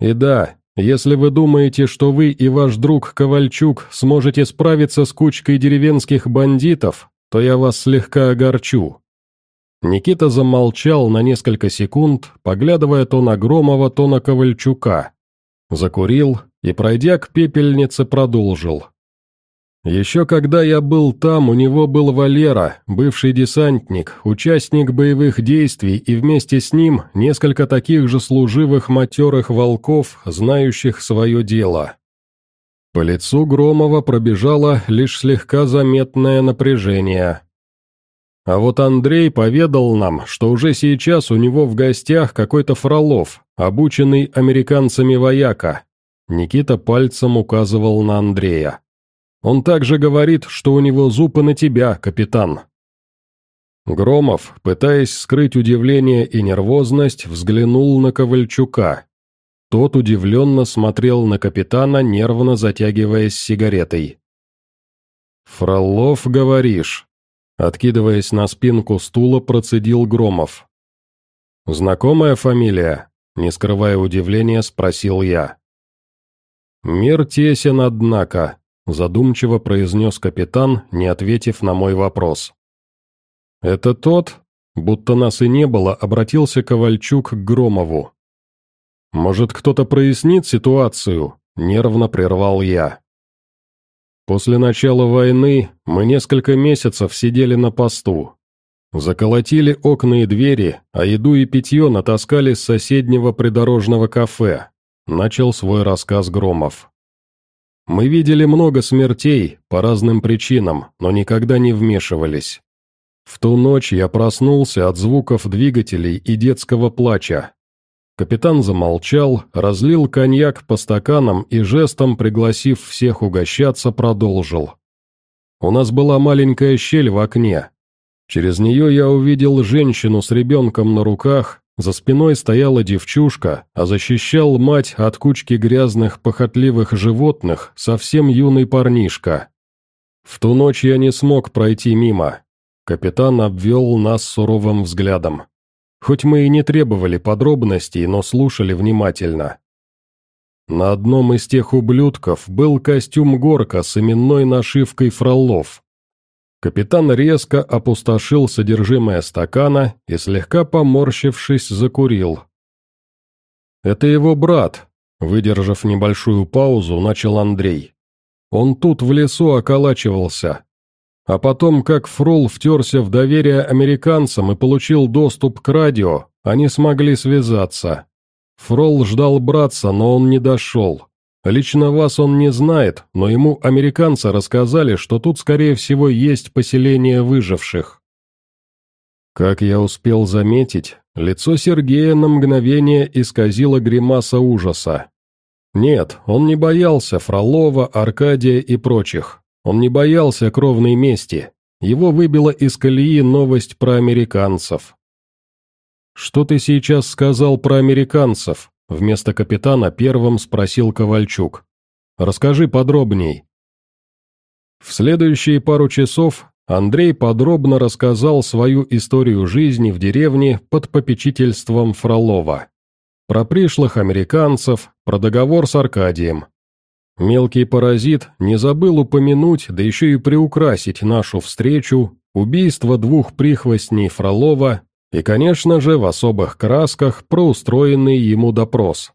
И да, если вы думаете, что вы и ваш друг Ковальчук сможете справиться с кучкой деревенских бандитов, то я вас слегка огорчу». Никита замолчал на несколько секунд, поглядывая то на Громова, то на Ковальчука. Закурил и, пройдя к пепельнице, продолжил. Еще когда я был там, у него был Валера, бывший десантник, участник боевых действий, и вместе с ним несколько таких же служивых матерых волков, знающих свое дело. По лицу Громова пробежало лишь слегка заметное напряжение. А вот Андрей поведал нам, что уже сейчас у него в гостях какой-то Фролов, обученный американцами вояка. Никита пальцем указывал на Андрея. Он также говорит, что у него зубы на тебя, капитан». Громов, пытаясь скрыть удивление и нервозность, взглянул на Ковальчука. Тот удивленно смотрел на капитана, нервно затягиваясь сигаретой. «Фролов, говоришь?» Откидываясь на спинку стула, процедил Громов. «Знакомая фамилия?» Не скрывая удивления, спросил я. «Мир тесен, однако», задумчиво произнес капитан, не ответив на мой вопрос. «Это тот?» Будто нас и не было, обратился Ковальчук к Громову. «Может, кто-то прояснит ситуацию?» — нервно прервал я. После начала войны мы несколько месяцев сидели на посту. Заколотили окна и двери, а еду и питье натаскали с соседнего придорожного кафе. Начал свой рассказ Громов. Мы видели много смертей по разным причинам, но никогда не вмешивались. В ту ночь я проснулся от звуков двигателей и детского плача. Капитан замолчал, разлил коньяк по стаканам и жестом, пригласив всех угощаться, продолжил. У нас была маленькая щель в окне. Через нее я увидел женщину с ребенком на руках, за спиной стояла девчушка, а защищал мать от кучки грязных похотливых животных совсем юный парнишка. В ту ночь я не смог пройти мимо. Капитан обвел нас суровым взглядом. Хоть мы и не требовали подробностей, но слушали внимательно. На одном из тех ублюдков был костюм горка с именной нашивкой Фролов. Капитан резко опустошил содержимое стакана и, слегка поморщившись, закурил. «Это его брат», — выдержав небольшую паузу, начал Андрей. «Он тут в лесу околачивался. А потом, как Фрол втерся в доверие американцам и получил доступ к радио, они смогли связаться. Фрол ждал братца, но он не дошел. Лично вас он не знает, но ему американцы рассказали, что тут, скорее всего, есть поселение выживших. Как я успел заметить, лицо Сергея на мгновение исказило гримаса ужаса. Нет, он не боялся Фролова, Аркадия и прочих. Он не боялся кровной мести. Его выбила из колеи новость про американцев. «Что ты сейчас сказал про американцев?» Вместо капитана первым спросил Ковальчук. «Расскажи подробней». В следующие пару часов Андрей подробно рассказал свою историю жизни в деревне под попечительством Фролова. Про пришлых американцев, про договор с Аркадием. Мелкий паразит не забыл упомянуть, да еще и приукрасить нашу встречу, убийство двух прихвостней Фролова и, конечно же, в особых красках про устроенный ему допрос.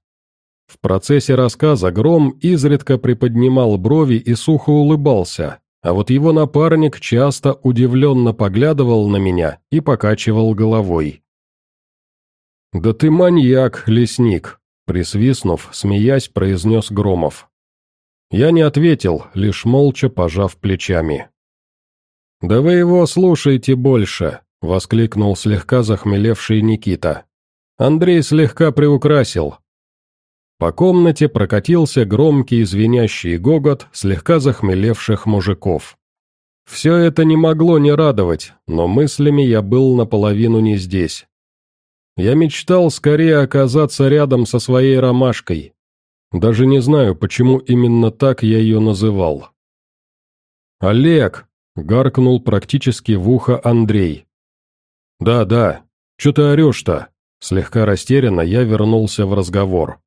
В процессе рассказа Гром изредка приподнимал брови и сухо улыбался, а вот его напарник часто удивленно поглядывал на меня и покачивал головой. «Да ты маньяк, лесник!» Присвистнув, смеясь, произнес Громов. Я не ответил, лишь молча пожав плечами. «Да вы его слушайте больше», — воскликнул слегка захмелевший Никита. Андрей слегка приукрасил. По комнате прокатился громкий звенящий гогот слегка захмелевших мужиков. Все это не могло не радовать, но мыслями я был наполовину не здесь. Я мечтал скорее оказаться рядом со своей ромашкой. Даже не знаю, почему именно так я ее называл. «Олег!» — гаркнул практически в ухо Андрей. «Да, да. Че ты орешь-то?» Слегка растерянно я вернулся в разговор.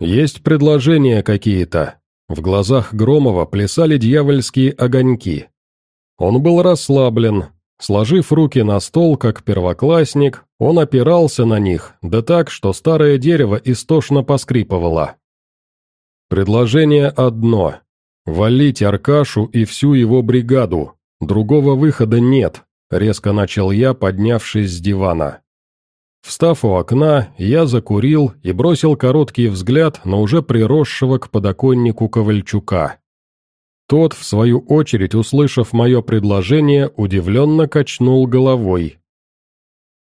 «Есть предложения какие-то?» В глазах Громова плясали дьявольские огоньки. Он был расслаблен. Сложив руки на стол, как первоклассник, он опирался на них, да так, что старое дерево истошно поскрипывало. Предложение одно — валить Аркашу и всю его бригаду. Другого выхода нет, резко начал я, поднявшись с дивана. Встав у окна, я закурил и бросил короткий взгляд на уже приросшего к подоконнику Ковальчука. Тот, в свою очередь, услышав мое предложение, удивленно качнул головой.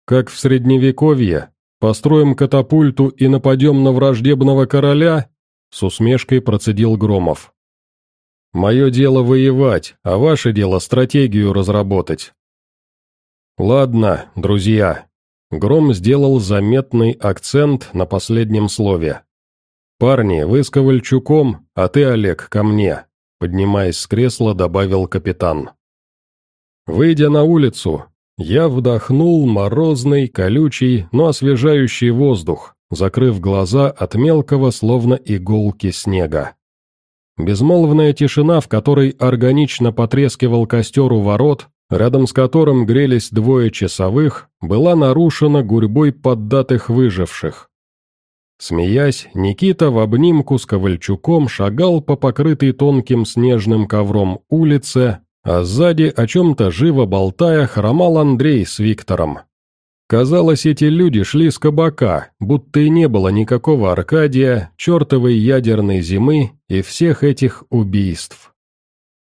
«Как в Средневековье? Построим катапульту и нападем на враждебного короля?» С усмешкой процедил Громов. «Мое дело воевать, а ваше дело стратегию разработать». «Ладно, друзья». Гром сделал заметный акцент на последнем слове. «Парни, вы с Ковальчуком, а ты, Олег, ко мне. Поднимаясь с кресла, добавил капитан. Выйдя на улицу, я вдохнул морозный, колючий, но освежающий воздух, закрыв глаза от мелкого, словно иголки снега. Безмолвная тишина, в которой органично потрескивал костер у ворот, рядом с которым грелись двое часовых, была нарушена гурьбой поддатых выживших. Смеясь, Никита в обнимку с Ковальчуком шагал по покрытой тонким снежным ковром улице, а сзади, о чем-то живо болтая, хромал Андрей с Виктором. Казалось, эти люди шли с кабака, будто и не было никакого Аркадия, чертовой ядерной зимы и всех этих убийств.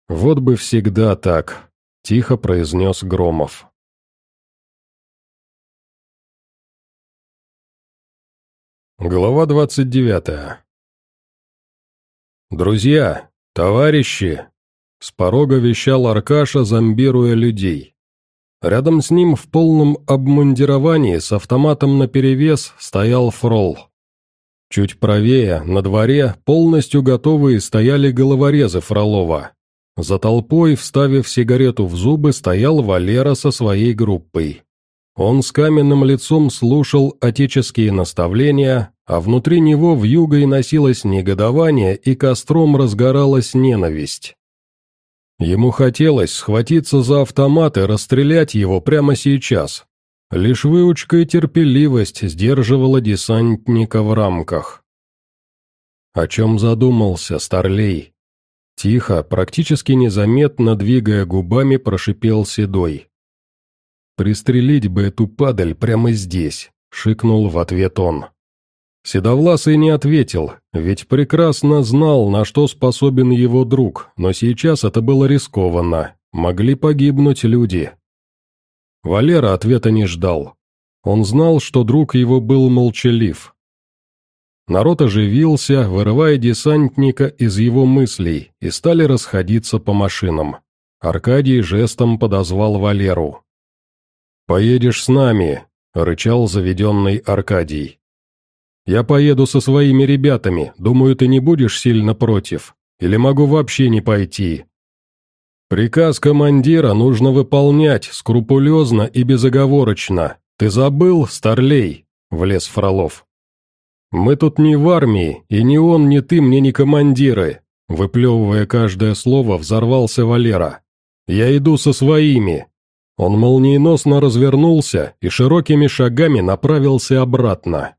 «Вот бы всегда так», — тихо произнес Громов. Глава 29 «Друзья, товарищи!» С порога вещал Аркаша, зомбируя людей. Рядом с ним в полном обмундировании с автоматом наперевес стоял Фрол. Чуть правее, на дворе, полностью готовые стояли головорезы Фролова. За толпой, вставив сигарету в зубы, стоял Валера со своей группой. Он с каменным лицом слушал отеческие наставления, а внутри него вьюгой носилось негодование и костром разгоралась ненависть. Ему хотелось схватиться за автомат и расстрелять его прямо сейчас. Лишь выучка и терпеливость сдерживала десантника в рамках. О чем задумался Старлей? Тихо, практически незаметно двигая губами, прошипел Седой. «Пристрелить бы эту падаль прямо здесь», — шикнул в ответ он. Седовласый не ответил, ведь прекрасно знал, на что способен его друг, но сейчас это было рискованно, могли погибнуть люди. Валера ответа не ждал. Он знал, что друг его был молчалив. Народ оживился, вырывая десантника из его мыслей, и стали расходиться по машинам. Аркадий жестом подозвал Валеру. «Поедешь с нами», — рычал заведенный Аркадий. «Я поеду со своими ребятами, думаю, ты не будешь сильно против. Или могу вообще не пойти?» «Приказ командира нужно выполнять скрупулезно и безоговорочно. Ты забыл, Старлей?» — влез Фролов. «Мы тут не в армии, и ни он, ни ты мне не командиры», — выплевывая каждое слово, взорвался Валера. «Я иду со своими, он молниеносно развернулся и широкими шагами направился обратно.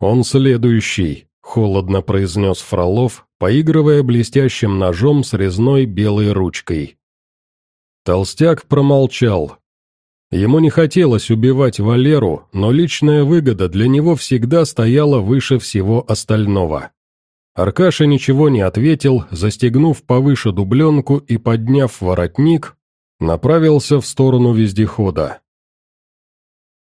«Он следующий», — холодно произнес Фролов, поигрывая блестящим ножом с резной белой ручкой. Толстяк промолчал. Ему не хотелось убивать Валеру, но личная выгода для него всегда стояла выше всего остального. Аркаша ничего не ответил, застегнув повыше дубленку и подняв воротник, направился в сторону вездехода.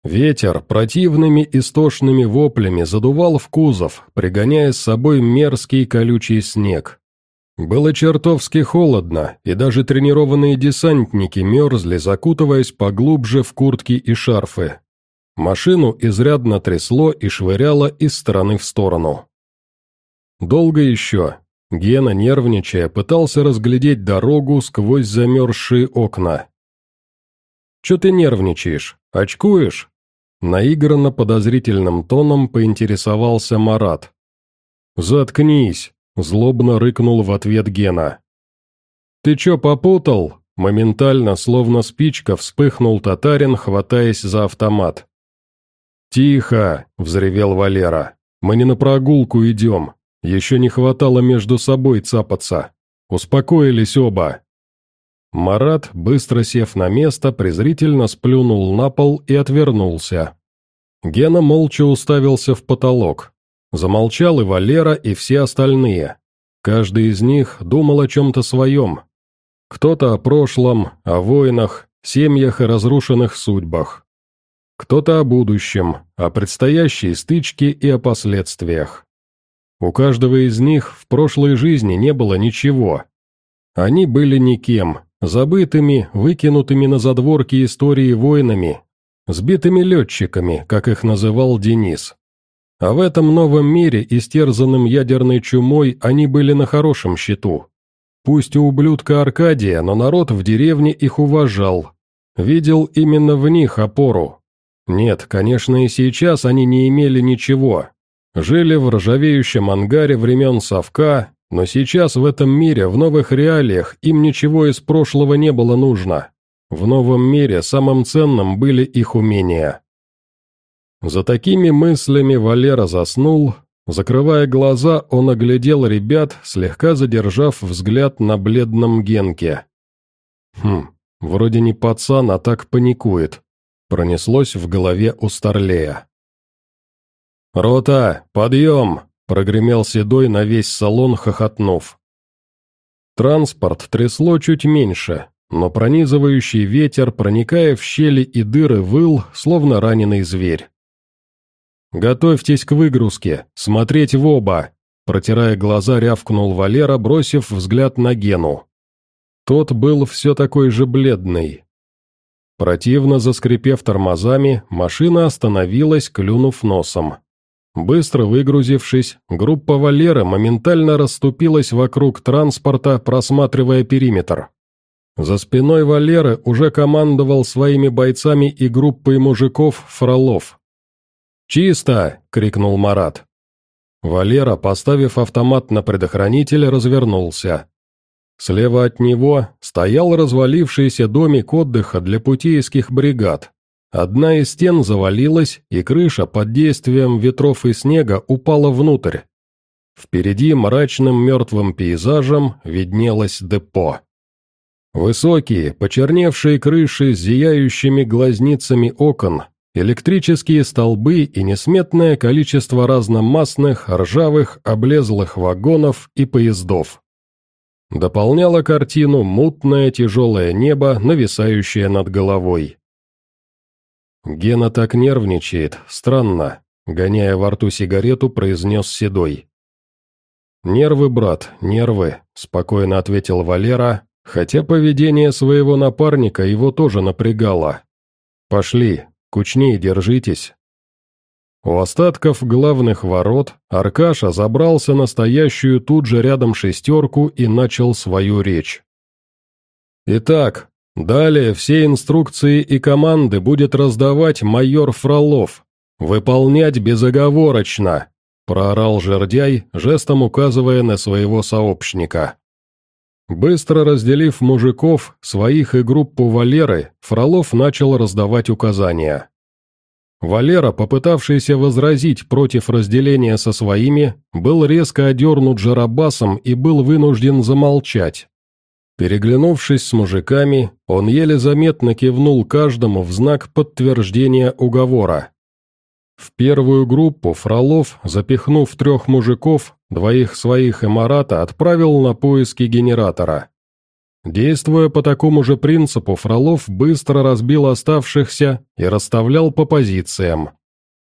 Ветер противными истошными воплями задувал в кузов, пригоняя с собой мерзкий колючий снег. Было чертовски холодно, и даже тренированные десантники мерзли, закутываясь поглубже в куртки и шарфы. Машину изрядно трясло и швыряло из стороны в сторону. Долго еще, Гена, нервничая, пытался разглядеть дорогу сквозь замерзшие окна. «Че ты нервничаешь? Очкуешь?» Наигранно подозрительным тоном поинтересовался Марат. «Заткнись!» – злобно рыкнул в ответ Гена. «Ты че попутал?» – Моментально, словно спичка, вспыхнул татарин, хватаясь за автомат. «Тихо!» — взревел Валера. «Мы не на прогулку идем. Еще не хватало между собой цапаться. Успокоились оба». Марат, быстро сев на место, презрительно сплюнул на пол и отвернулся. Гена молча уставился в потолок. Замолчал и Валера, и все остальные. Каждый из них думал о чем-то своем. Кто-то о прошлом, о войнах, семьях и разрушенных судьбах. Кто-то о будущем, о предстоящей стычке и о последствиях. У каждого из них в прошлой жизни не было ничего. Они были никем, забытыми, выкинутыми на задворки истории воинами, сбитыми летчиками, как их называл Денис. А в этом новом мире, истерзанным ядерной чумой, они были на хорошем счету. Пусть у ублюдка Аркадия, но народ в деревне их уважал. Видел именно в них опору, нет, конечно, и сейчас они не имели ничего. Жили в ржавеющем ангаре времен совка, но сейчас в этом мире, в новых реалиях, им ничего из прошлого не было нужно. В новом мире самым ценным были их умения. За такими мыслями Валера заснул. Закрывая глаза, он оглядел ребят, слегка задержав взгляд на бледном Генке. Хм, вроде не пацан, а так паникует. Пронеслось в голове у Старлея. «Рота, подъем!» — прогремел Седой на весь салон, хохотнув. Транспорт трясло чуть меньше, но пронизывающий ветер, проникая в щели и дыры, выл, словно раненый зверь. «Готовьтесь к выгрузке, смотреть в оба!» Протирая глаза, рявкнул Валера, бросив взгляд на Гену. Тот был все такой же бледный, Противно заскрипев тормозами, машина остановилась, клюнув носом. Быстро выгрузившись, группа Валера моментально расступилась вокруг транспорта, просматривая периметр. За спиной Валеры уже командовал своими бойцами и группой мужиков Фролов. «Чисто!» — крикнул Марат. Валера, поставив автомат на предохранитель, развернулся. Слева от него стоял развалившийся домик отдыха для путейских бригад. Одна из стен завалилась, и крыша под действием ветров и снега упала внутрь. Впереди мрачным мертвым пейзажем виднелось депо. Высокие, почерневшие крыши с зияющими глазницами окон, электрические столбы и несметное количество разномастных, ржавых, облезлых вагонов и поездов. Дополняло картину мутное тяжелое небо, нависающее над головой. Гена так нервничает, странно, гоняя во рту сигарету, произнес Седой. «Нервы, брат, нервы», — спокойно ответил Валера, хотя поведение своего напарника его тоже напрягало. «Пошли, кучнее держитесь, у остатков главных ворот Аркаша забрался на стоящую тут же рядом шестерку и начал свою речь. «Итак, далее все инструкции и команды будет раздавать майор Фролов. Выполнять безоговорочно!» – проорал жердяй, жестом указывая на своего сообщника. Быстро разделив мужиков, своих и группу Валеры, Фролов начал раздавать указания. Валера, попытавшийся возразить против разделения со своими, был резко одернут жарабасом и был вынужден замолчать. Переглянувшись с мужиками, он еле заметно кивнул каждому в знак подтверждения уговора. В первую группу Фролов, запихнув трех мужиков, двоих своих и Марата, отправил на поиски генератора. Действуя по такому же принципу, Фролов быстро разбил оставшихся и расставлял по позициям.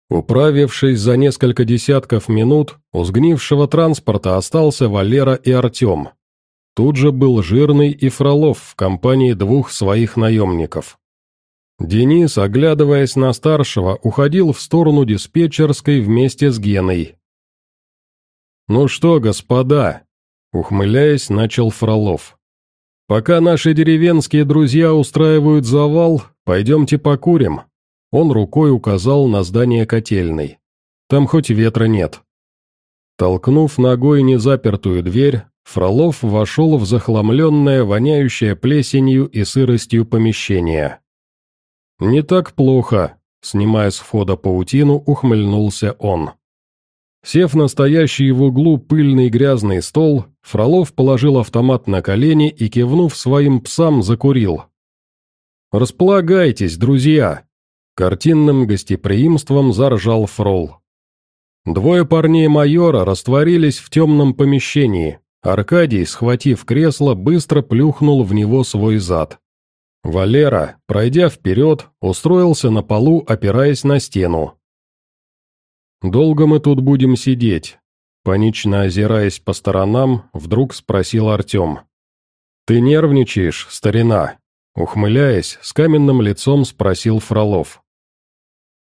Управившись за несколько десятков минут, у сгнившего транспорта остался Валера и Артем. Тут же был Жирный и Фролов в компании двух своих наемников. Денис, оглядываясь на старшего, уходил в сторону диспетчерской вместе с Геной. «Ну что, господа?» — ухмыляясь, начал Фролов. «Пока наши деревенские друзья устраивают завал, пойдемте покурим». Он рукой указал на здание котельной. «Там хоть ветра нет». Толкнув ногой незапертую дверь, Фролов вошел в захламленное, воняющее плесенью и сыростью помещение. «Не так плохо», — снимая с входа паутину, ухмыльнулся он. Сев на стоящий в углу пыльный грязный стол, Фролов положил автомат на колени и, кивнув своим псам, закурил. «Располагайтесь, друзья!» Картинным гостеприимством заржал Фрол. Двое парней майора растворились в темном помещении. Аркадий, схватив кресло, быстро плюхнул в него свой зад. Валера, пройдя вперед, устроился на полу, опираясь на стену. «Долго мы тут будем сидеть?» Панично озираясь по сторонам, вдруг спросил Артем. «Ты нервничаешь, старина?» Ухмыляясь, с каменным лицом спросил Фролов.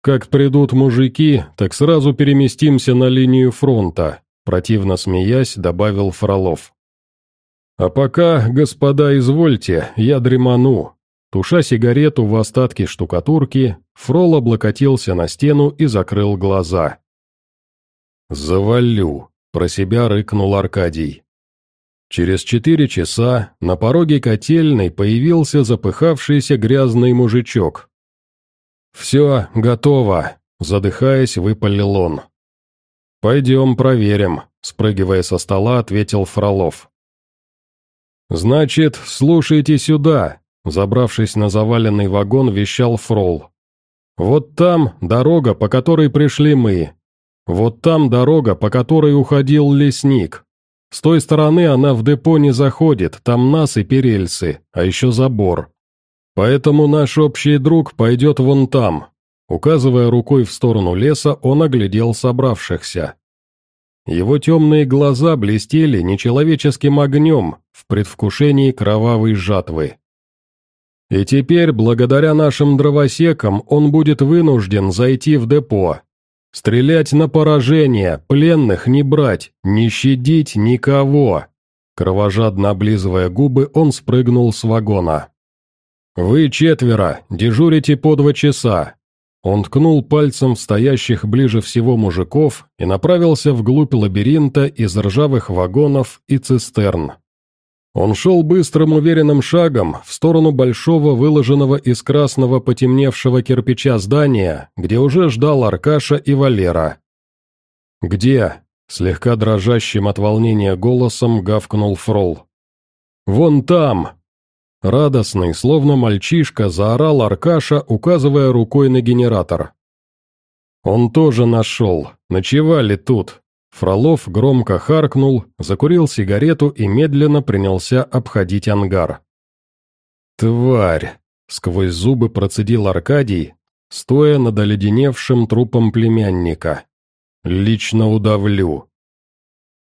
«Как придут мужики, так сразу переместимся на линию фронта», противно смеясь, добавил Фролов. «А пока, господа, извольте, я дреману». Туша сигарету в остатки штукатурки, Фрол облокотился на стену и закрыл глаза. «Завалю», — про себя рыкнул Аркадий. Через четыре часа на пороге котельной появился запыхавшийся грязный мужичок, «Все, готово», — задыхаясь, выпалил он. «Пойдем проверим», — спрыгивая со стола, ответил Фролов. «Значит, слушайте сюда», — забравшись на заваленный вагон, вещал Фрол. «Вот там дорога, по которой пришли мы. Вот там дорога, по которой уходил лесник. С той стороны она в депо не заходит, там нас и перельцы, а еще забор. Поэтому наш общий друг пойдет вон там». Указывая рукой в сторону леса, он оглядел собравшихся. Его темные глаза блестели нечеловеческим огнем в предвкушении кровавой жатвы. И теперь, благодаря нашим дровосекам, он будет вынужден зайти в депо. Стрелять на поражение, пленных не брать, не щадить никого. Кровожадно облизывая губы, он спрыгнул с вагона. «Вы четверо, дежурите по два часа». Он ткнул пальцем в стоящих ближе всего мужиков и направился вглубь лабиринта из ржавых вагонов и цистерн. Он шел быстрым уверенным шагом в сторону большого выложенного из красного потемневшего кирпича здания, где уже ждал Аркаша и Валера. «Где?» — слегка дрожащим от волнения голосом гавкнул Фрол. «Вон там!» Радостный, словно мальчишка, заорал Аркаша, указывая рукой на генератор. «Он тоже нашел. Ночевали тут». Фролов громко харкнул, закурил сигарету и медленно принялся обходить ангар. «Тварь!» — сквозь зубы процедил Аркадий, стоя над оледеневшим трупом племянника. «Лично удавлю».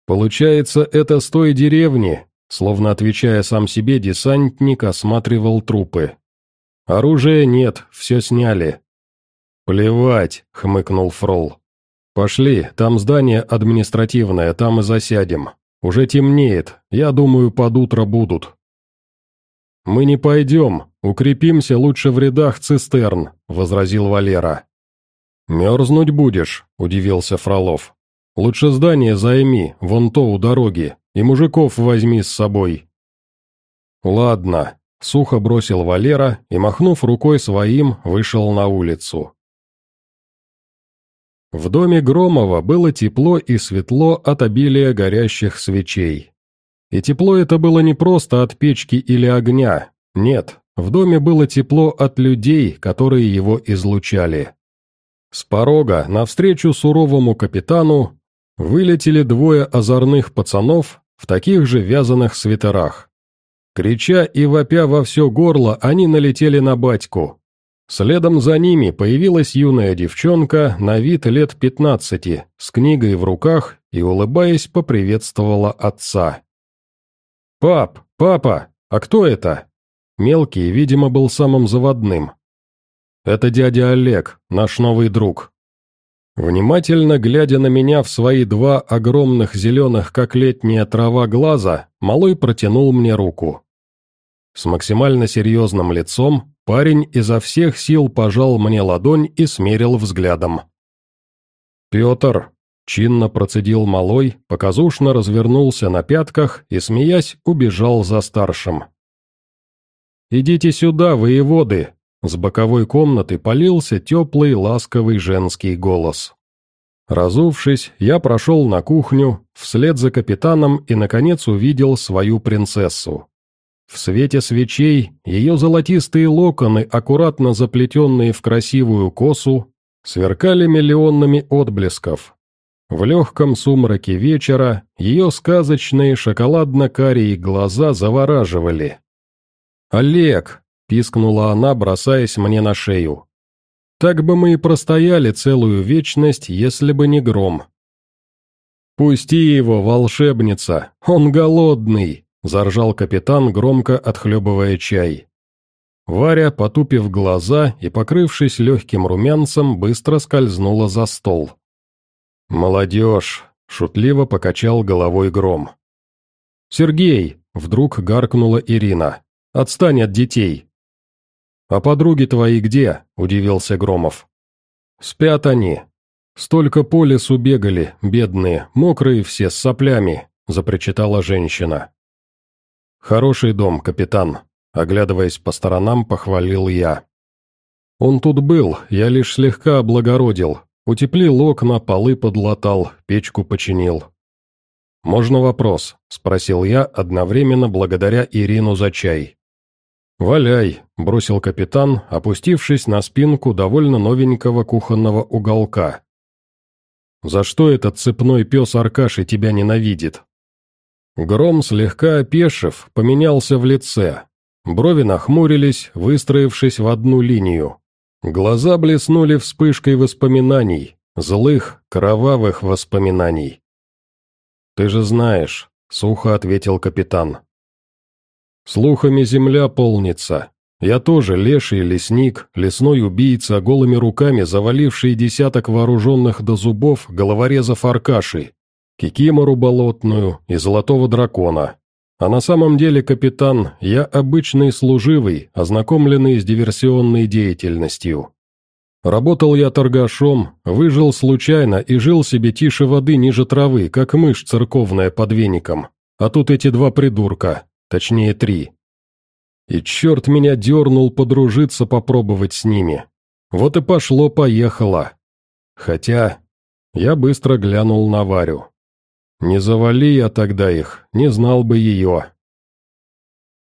«Получается, это с той деревни, Словно отвечая сам себе, десантник осматривал трупы. «Оружия нет, все сняли». «Плевать», — хмыкнул Фрол. «Пошли, там здание административное, там и засядем. Уже темнеет, я думаю, под утро будут». «Мы не пойдем, укрепимся лучше в рядах цистерн», — возразил Валера. «Мерзнуть будешь», — удивился Фролов. «Лучше здание займи, вон то у дороги, и мужиков возьми с собой». «Ладно», — сухо бросил Валера и, махнув рукой своим, вышел на улицу. В доме Громова было тепло и светло от обилия горящих свечей. И тепло это было не просто от печки или огня, нет, в доме было тепло от людей, которые его излучали. С порога, навстречу суровому капитану, вылетели двое озорных пацанов в таких же вязаных свитерах. Крича и вопя во все горло, они налетели на батьку. Следом за ними появилась юная девчонка на вид лет пятнадцати, с книгой в руках и, улыбаясь, поприветствовала отца. «Пап, папа, а кто это?» Мелкий, видимо, был самым заводным. «Это дядя Олег, наш новый друг. Внимательно глядя на меня в свои два огромных зеленых, как летняя трава, глаза, малой протянул мне руку. С максимально серьезным лицом парень изо всех сил пожал мне ладонь и смерил взглядом. «Петр», Чинно процедил малой, показушно развернулся на пятках и, смеясь, убежал за старшим. «Идите сюда, воеводы!» С боковой комнаты полился теплый, ласковый женский голос. Разувшись, я прошел на кухню, вслед за капитаном и, наконец, увидел свою принцессу. В свете свечей ее золотистые локоны, аккуратно заплетенные в красивую косу, сверкали миллионами отблесков, в легком сумраке вечера ее сказочные шоколадно-карие глаза завораживали. «Олег!» — пискнула она, бросаясь мне на шею. «Так бы мы и простояли целую вечность, если бы не гром». «Пусти его, волшебница! Он голодный!» — заржал капитан, громко отхлебывая чай. Варя, потупив глаза и покрывшись легким румянцем, быстро скользнула за стол. «Молодежь!» — шутливо покачал головой гром. «Сергей!» — вдруг гаркнула Ирина. «Отстань от детей!» «А подруги твои где?» — удивился Громов. «Спят они. Столько по лесу бегали, бедные, мокрые все, с соплями», — запричитала женщина. «Хороший дом, капитан», — оглядываясь по сторонам, похвалил я. «Он тут был, я лишь слегка облагородил, Утеплил окна, полы подлатал, печку починил. «Можно вопрос?» – спросил я, одновременно благодаря Ирину за чай. «Валяй», – бросил капитан, опустившись на спинку довольно новенького кухонного уголка. «За что этот цепной пес Аркаши тебя ненавидит?» Гром, слегка опешив, поменялся в лице. Брови нахмурились, выстроившись в одну линию. Глаза блеснули вспышкой воспоминаний, злых, кровавых воспоминаний. «Ты же знаешь», — сухо ответил капитан. «Слухами земля полнится. Я тоже леший лесник, лесной убийца, голыми руками заваливший десяток вооруженных до зубов головорезов Аркаши, кикимору болотную и золотого дракона. А на самом деле, капитан, я обычный служивый, ознакомленный с диверсионной деятельностью. Работал я торгашом, выжил случайно и жил себе тише воды ниже травы, как мышь церковная под веником. А тут эти два придурка, точнее три. И черт меня дернул подружиться попробовать с ними. Вот и пошло-поехало. Хотя я быстро глянул на Варю. Не завали я тогда их, не знал бы ее.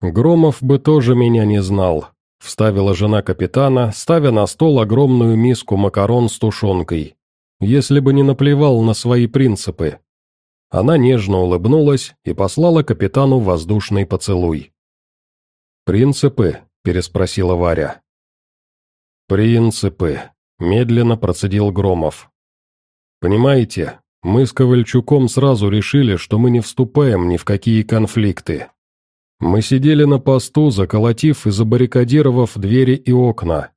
Громов бы тоже меня не знал, вставила жена капитана, ставя на стол огромную миску макарон с тушенкой. Если бы не наплевал на свои принципы. Она нежно улыбнулась и послала капитану воздушный поцелуй. «Принципы?» – переспросила Варя. «Принципы», – медленно процедил Громов. «Понимаете, мы с Ковальчуком сразу решили, что мы не вступаем ни в какие конфликты. Мы сидели на посту, заколотив и забаррикадировав двери и окна.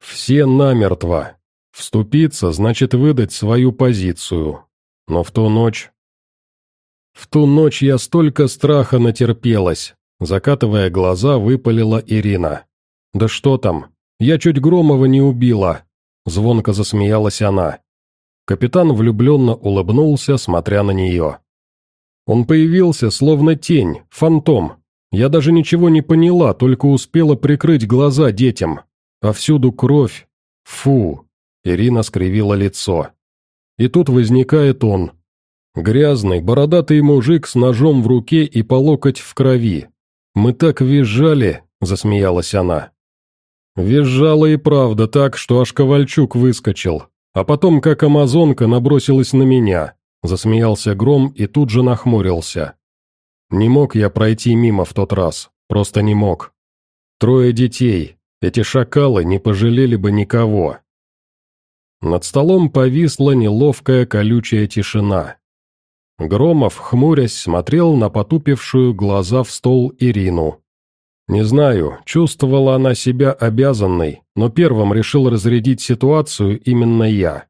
Все намертво. Вступиться значит выдать свою позицию. Но в ту ночь... В ту ночь я столько страха натерпелась. Закатывая глаза, выпалила Ирина. «Да что там? Я чуть Громова не убила!» Звонко засмеялась она. Капитан влюбленно улыбнулся, смотря на нее. Он появился, словно тень, фантом. Я даже ничего не поняла, только успела прикрыть глаза детям. Повсюду кровь. Фу. Ирина скривила лицо. И тут возникает он. Грязный, бородатый мужик с ножом в руке и по локоть в крови. «Мы так визжали», — засмеялась она. Визжала и правда так, что аж Ковальчук выскочил. А потом, как амазонка, набросилась на меня. Засмеялся гром и тут же нахмурился. Не мог я пройти мимо в тот раз, просто не мог. Трое детей, эти шакалы не пожалели бы никого. Над столом повисла неловкая колючая тишина. Громов, хмурясь, смотрел на потупившую глаза в стол Ирину. Не знаю, чувствовала она себя обязанной, но первым решил разрядить ситуацию именно я.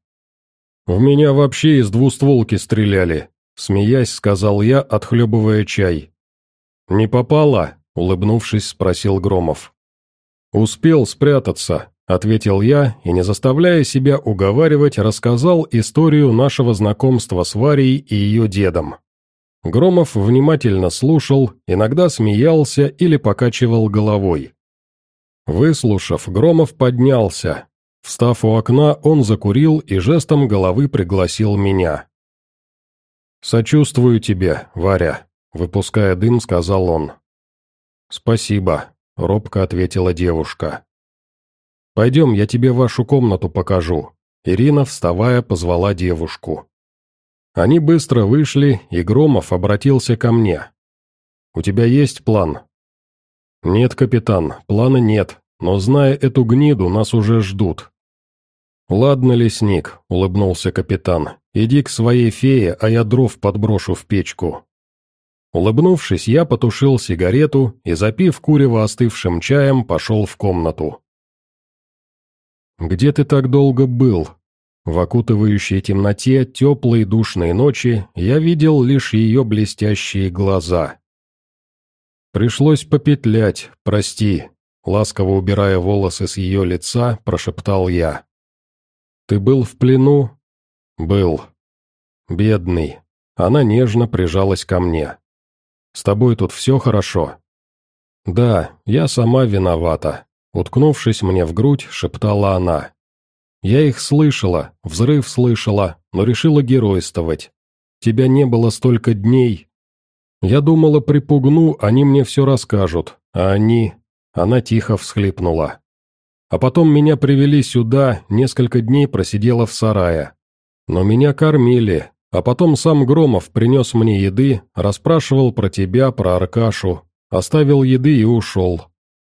«В меня вообще из двустволки стреляли», — смеясь, сказал я, отхлебывая чай. «Не попало?» — улыбнувшись, спросил Громов. «Успел спрятаться», — ответил я и, не заставляя себя уговаривать, рассказал историю нашего знакомства с Варей и ее дедом. Громов внимательно слушал, иногда смеялся или покачивал головой. Выслушав, Громов поднялся. Встав у окна, он закурил и жестом головы пригласил меня. «Сочувствую тебе, Варя», — выпуская дым, сказал он. «Спасибо», — робко ответила девушка. «Пойдем, я тебе вашу комнату покажу». Ирина, вставая, позвала девушку. Они быстро вышли, и Громов обратился ко мне. «У тебя есть план?» «Нет, капитан, плана нет, но, зная эту гниду, нас уже ждут». «Ладно, лесник», — улыбнулся капитан, — «иди к своей фее, а я дров подброшу в печку». Улыбнувшись, я потушил сигарету и, запив курево остывшим чаем, пошел в комнату. «Где ты так долго был?» В окутывающей темноте теплой душной ночи я видел лишь ее блестящие глаза. «Пришлось попетлять, прости», — ласково убирая волосы с ее лица, прошептал я. «Ты был в плену?» «Был». «Бедный». Она нежно прижалась ко мне. «С тобой тут все хорошо?» «Да, я сама виновата», — уткнувшись мне в грудь, шептала она. Я их слышала, взрыв слышала, но решила геройствовать. Тебя не было столько дней. Я думала, припугну, они мне все расскажут, а они... Она тихо всхлипнула. А потом меня привели сюда, несколько дней просидела в сарае. Но меня кормили, а потом сам Громов принес мне еды, расспрашивал про тебя, про Аркашу, оставил еды и ушел.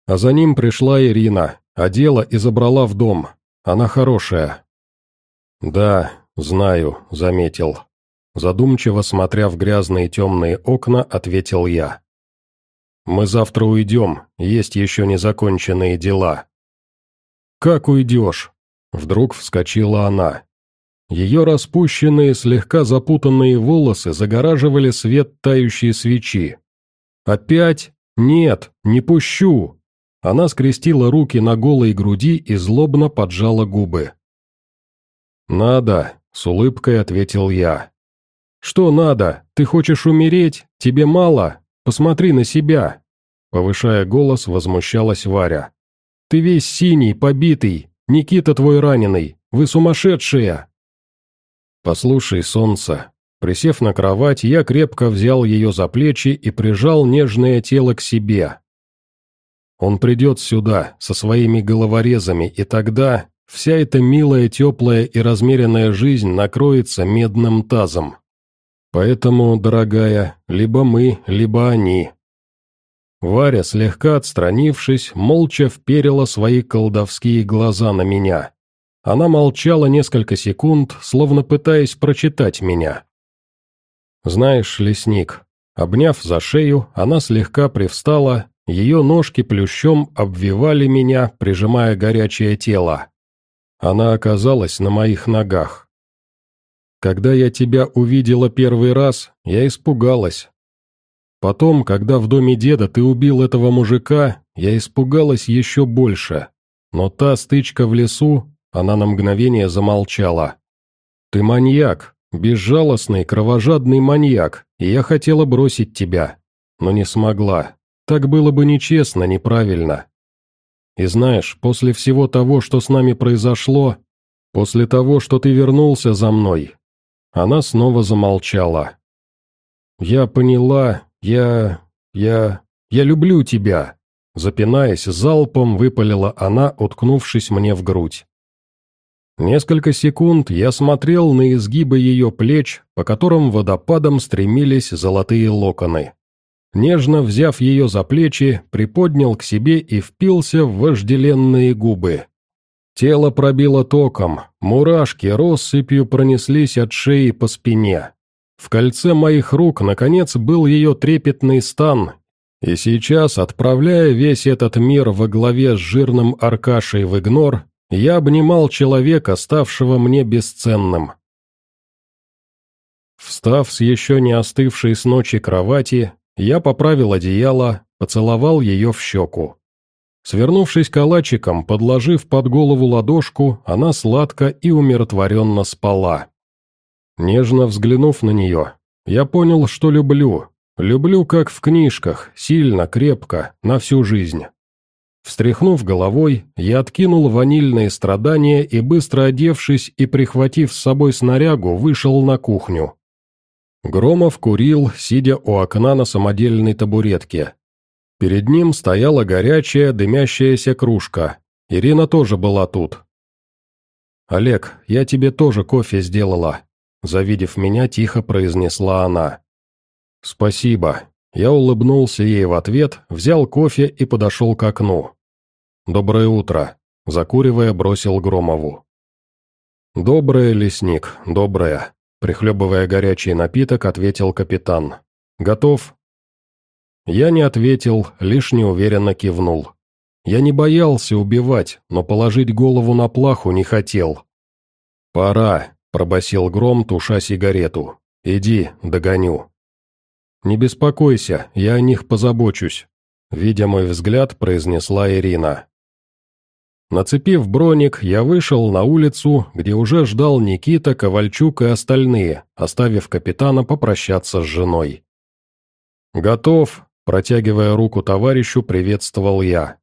А за ним пришла Ирина, одела и забрала в дом, она хорошая». «Да, знаю», — заметил. Задумчиво смотря в грязные темные окна, ответил я. «Мы завтра уйдем, есть еще незаконченные дела». «Как уйдешь?» Вдруг вскочила она. Ее распущенные, слегка запутанные волосы загораживали свет тающей свечи. «Опять? Нет, не пущу!» Она скрестила руки на голой груди и злобно поджала губы. «Надо», — с улыбкой ответил я. «Что надо? Ты хочешь умереть? Тебе мало? Посмотри на себя!» Повышая голос, возмущалась Варя. «Ты весь синий, побитый, Никита твой раненый, вы сумасшедшие!» «Послушай, солнце!» Присев на кровать, я крепко взял ее за плечи и прижал нежное тело к себе, он придет сюда, со своими головорезами, и тогда вся эта милая, теплая и размеренная жизнь накроется медным тазом. Поэтому, дорогая, либо мы, либо они. Варя, слегка отстранившись, молча вперила свои колдовские глаза на меня. Она молчала несколько секунд, словно пытаясь прочитать меня. «Знаешь, лесник», обняв за шею, она слегка привстала ее ножки плющом обвивали меня, прижимая горячее тело. Она оказалась на моих ногах. Когда я тебя увидела первый раз, я испугалась. Потом, когда в доме деда ты убил этого мужика, я испугалась еще больше. Но та стычка в лесу, она на мгновение замолчала. Ты маньяк, безжалостный, кровожадный маньяк, и я хотела бросить тебя, но не смогла. Так было бы нечестно, неправильно. И знаешь, после всего того, что с нами произошло, после того, что ты вернулся за мной...» Она снова замолчала. «Я поняла, я... я... я люблю тебя!» Запинаясь, залпом выпалила она, уткнувшись мне в грудь. Несколько секунд я смотрел на изгибы ее плеч, по которым водопадом стремились золотые локоны нежно взяв ее за плечи, приподнял к себе и впился в вожделенные губы. Тело пробило током, мурашки россыпью пронеслись от шеи по спине. В кольце моих рук, наконец, был ее трепетный стан, и сейчас, отправляя весь этот мир во главе с жирным Аркашей в игнор, я обнимал человека, ставшего мне бесценным. Встав с еще не остывшей с ночи кровати, я поправил одеяло, поцеловал ее в щеку. Свернувшись калачиком, подложив под голову ладошку, она сладко и умиротворенно спала. Нежно взглянув на нее, я понял, что люблю. Люблю, как в книжках, сильно, крепко, на всю жизнь. Встряхнув головой, я откинул ванильные страдания и, быстро одевшись и прихватив с собой снарягу, вышел на кухню. Громов курил, сидя у окна на самодельной табуретке. Перед ним стояла горячая, дымящаяся кружка. Ирина тоже была тут. «Олег, я тебе тоже кофе сделала», Завидев меня, тихо произнесла она. «Спасибо». Я улыбнулся ей в ответ, взял кофе и подошел к окну. «Доброе утро», — закуривая, бросил Громову. «Доброе, лесник, доброе», — прихлебывая горячий напиток, ответил капитан. «Готов?» Я не ответил, лишь неуверенно кивнул. Я не боялся убивать, но положить голову на плаху не хотел. «Пора», пробасил Гром, туша сигарету. «Иди, догоню». «Не беспокойся, я о них позабочусь», — видя мой взгляд, произнесла Ирина. Нацепив броник, я вышел на улицу, где уже ждал Никита, Ковальчук и остальные, оставив капитана попрощаться с женой. «Готов», — протягивая руку товарищу, приветствовал я.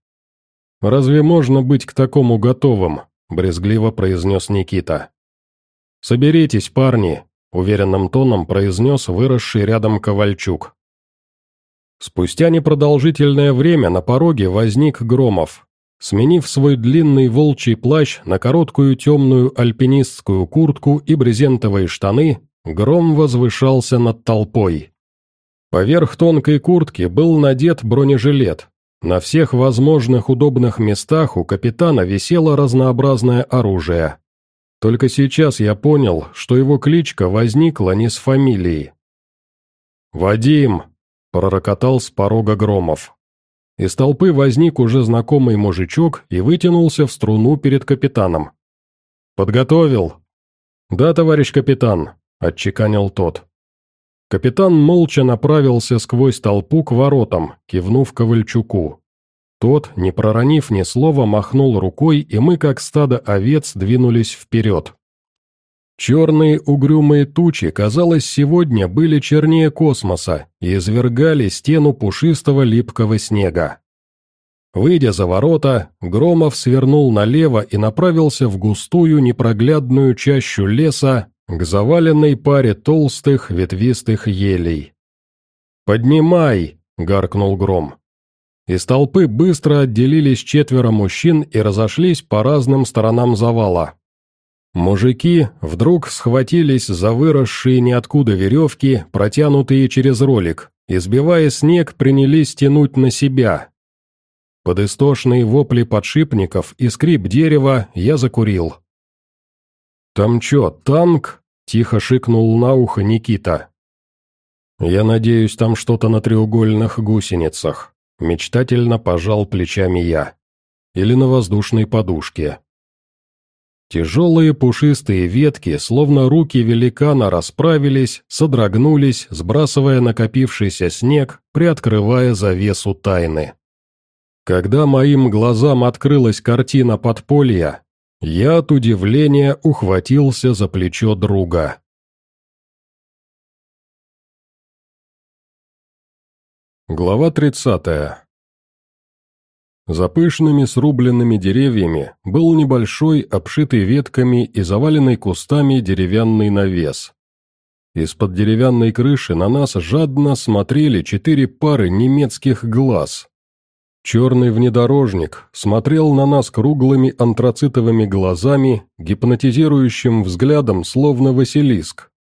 «Разве можно быть к такому готовым?» — брезгливо произнес Никита. «Соберитесь, парни», — уверенным тоном произнес выросший рядом Ковальчук. Спустя непродолжительное время на пороге возник Громов. Сменив свой длинный волчий плащ на короткую темную альпинистскую куртку и брезентовые штаны, Гром возвышался над толпой. Поверх тонкой куртки был надет бронежилет. На всех возможных удобных местах у капитана висело разнообразное оружие. Только сейчас я понял, что его кличка возникла не с фамилией. «Вадим!» – пророкотал с порога Громов. Из толпы возник уже знакомый мужичок и вытянулся в струну перед капитаном. «Подготовил?» «Да, товарищ капитан», – отчеканил тот. Капитан молча направился сквозь толпу к воротам, кивнув Ковальчуку. Тот, не проронив ни слова, махнул рукой, и мы, как стадо овец, двинулись вперед. Черные угрюмые тучи, казалось, сегодня были чернее космоса и извергали стену пушистого липкого снега. Выйдя за ворота, Громов свернул налево и направился в густую непроглядную чащу леса к заваленной паре толстых ветвистых елей. «Поднимай!» — гаркнул Гром. Из толпы быстро отделились четверо мужчин и разошлись по разным сторонам завала. Мужики вдруг схватились за выросшие ниоткуда веревки, протянутые через ролик, и, сбивая снег, принялись тянуть на себя. Под истошные вопли подшипников и скрип дерева я закурил. «Там чё, танк?» – тихо шикнул на ухо Никита. «Я надеюсь, там что-то на треугольных гусеницах», Мечтательно пожал плечами я. Или на воздушной подушке. Тяжелые пушистые ветки, словно руки великана, расправились, содрогнулись, сбрасывая накопившийся снег, приоткрывая завесу тайны. Когда моим глазам открылась картина подполья, я от удивления ухватился за плечо друга. Глава 30. За пышными срубленными деревьями был небольшой, обшитый ветками и заваленный кустами деревянный навес. Из-под деревянной крыши на нас жадно смотрели четыре пары немецких глаз. Черный внедорожник смотрел на нас круглыми антрацитовыми глазами, гипнотизирующим взглядом, словно Василиск.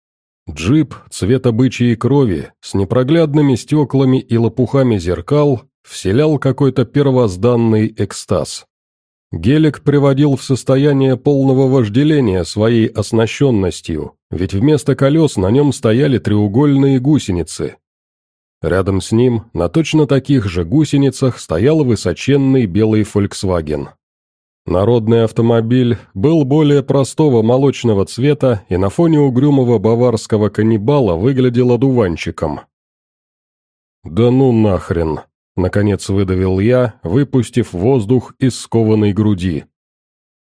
Джип цвета бычьей крови с непроглядными стеклами и лопухами зеркал вселял какой-то первозданный экстаз. Гелик приводил в состояние полного вожделения своей оснащенностью, ведь вместо колес на нем стояли треугольные гусеницы. Рядом с ним, на точно таких же гусеницах, стоял высоченный белый «Фольксваген». Народный автомобиль был более простого молочного цвета и на фоне угрюмого баварского каннибала выглядел одуванчиком. «Да ну нахрен!» Наконец выдавил я, выпустив воздух из скованной груди.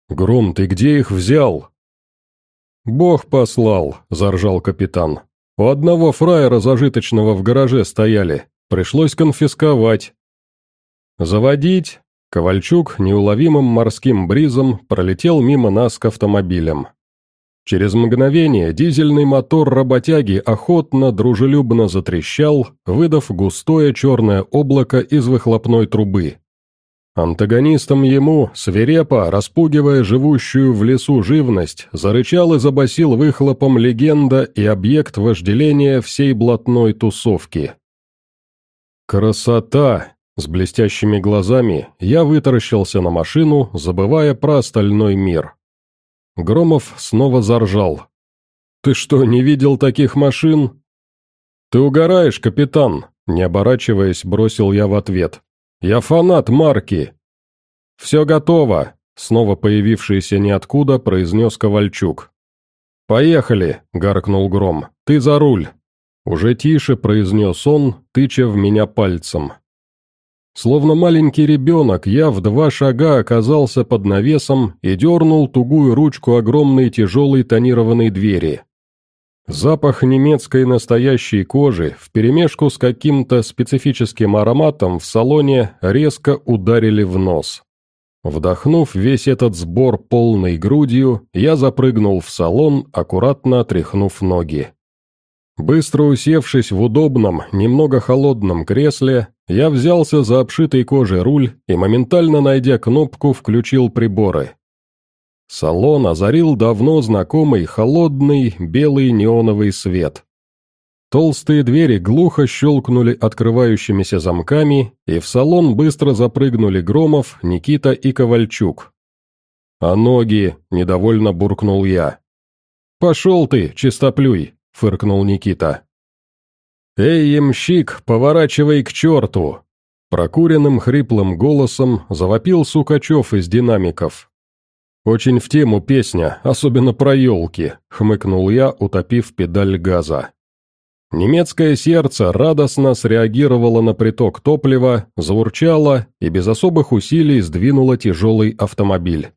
«Гром, ты где их взял?» «Бог послал», — заржал капитан. «У одного фраера зажиточного в гараже стояли. Пришлось конфисковать». «Заводить?» Ковальчук неуловимым морским бризом пролетел мимо нас к автомобилям. Через мгновение дизельный мотор работяги охотно, дружелюбно затрещал, выдав густое черное облако из выхлопной трубы. Антагонистом ему, свирепо, распугивая живущую в лесу живность, зарычал и забасил выхлопом легенда и объект вожделения всей блатной тусовки. «Красота!» С блестящими глазами я вытаращился на машину, забывая про остальной мир. Громов снова заржал. «Ты что, не видел таких машин?» «Ты угораешь, капитан», — не оборачиваясь, бросил я в ответ. «Я фанат марки!» «Все готово», — снова появившийся ниоткуда произнес Ковальчук. «Поехали», — гаркнул Гром. «Ты за руль». Уже тише произнес он, тыча в меня пальцем. Словно маленький ребенок, я в два шага оказался под навесом и дернул тугую ручку огромной тяжелой тонированной двери. Запах немецкой настоящей кожи вперемешку с каким-то специфическим ароматом в салоне резко ударили в нос. Вдохнув весь этот сбор полной грудью, я запрыгнул в салон, аккуратно отряхнув ноги. Быстро усевшись в удобном, немного холодном кресле, я взялся за обшитый кожей руль и, моментально найдя кнопку, включил приборы. Салон озарил давно знакомый холодный белый неоновый свет. Толстые двери глухо щелкнули открывающимися замками, и в салон быстро запрыгнули Громов, Никита и Ковальчук. «А ноги?» – недовольно буркнул я. «Пошел ты, чистоплюй!» – фыркнул Никита. «Эй, ямщик, поворачивай к черту!» Прокуренным хриплым голосом завопил Сукачев из динамиков. «Очень в тему песня, особенно про елки», — хмыкнул я, утопив педаль газа. Немецкое сердце радостно среагировало на приток топлива, заурчало и без особых усилий сдвинуло тяжелый автомобиль.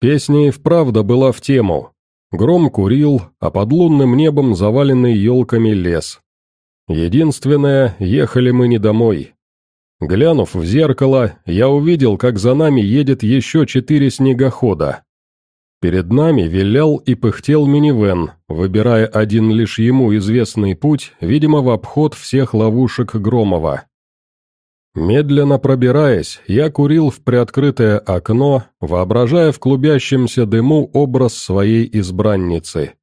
Песня и вправду была в тему. Гром курил, а под лунным небом заваленный елками лес. Единственное, ехали мы не домой. Глянув в зеркало, я увидел, как за нами едет еще четыре снегохода. Перед нами вилял и пыхтел минивэн, выбирая один лишь ему известный путь, видимо, в обход всех ловушек Громова. Медленно пробираясь, я курил в приоткрытое окно, воображая в клубящемся дыму образ своей избранницы.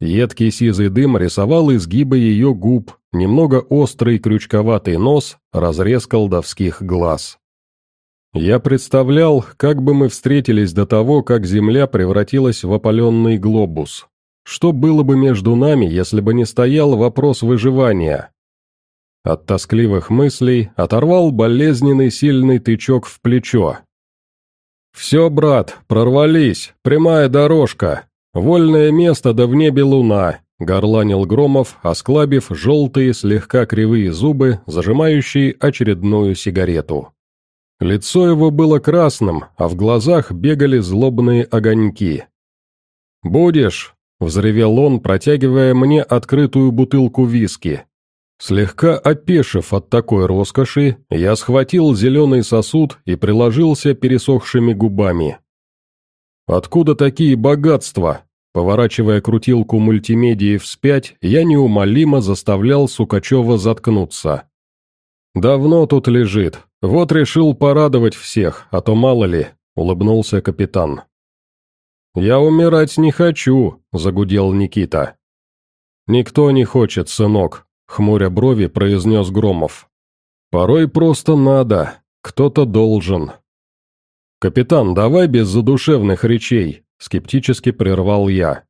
Едкий сизый дым рисовал изгибы ее губ, немного острый крючковатый нос, разрез колдовских глаз. Я представлял, как бы мы встретились до того, как Земля превратилась в опаленный глобус. Что было бы между нами, если бы не стоял вопрос выживания? От тоскливых мыслей оторвал болезненный сильный тычок в плечо. «Все, брат, прорвались, прямая дорожка, «Вольное место, да в небе луна», — горланил Громов, осклабив желтые, слегка кривые зубы, зажимающие очередную сигарету. Лицо его было красным, а в глазах бегали злобные огоньки. «Будешь?» — взревел он, протягивая мне открытую бутылку виски. Слегка опешив от такой роскоши, я схватил зеленый сосуд и приложился пересохшими губами. «Откуда такие богатства?» Поворачивая крутилку мультимедии вспять, я неумолимо заставлял Сукачева заткнуться. «Давно тут лежит. Вот решил порадовать всех, а то мало ли», — улыбнулся капитан. «Я умирать не хочу», — загудел Никита. «Никто не хочет, сынок», — хмуря брови произнес Громов. «Порой просто надо, кто-то должен». «Капитан, давай без задушевных речей», — скептически прервал я.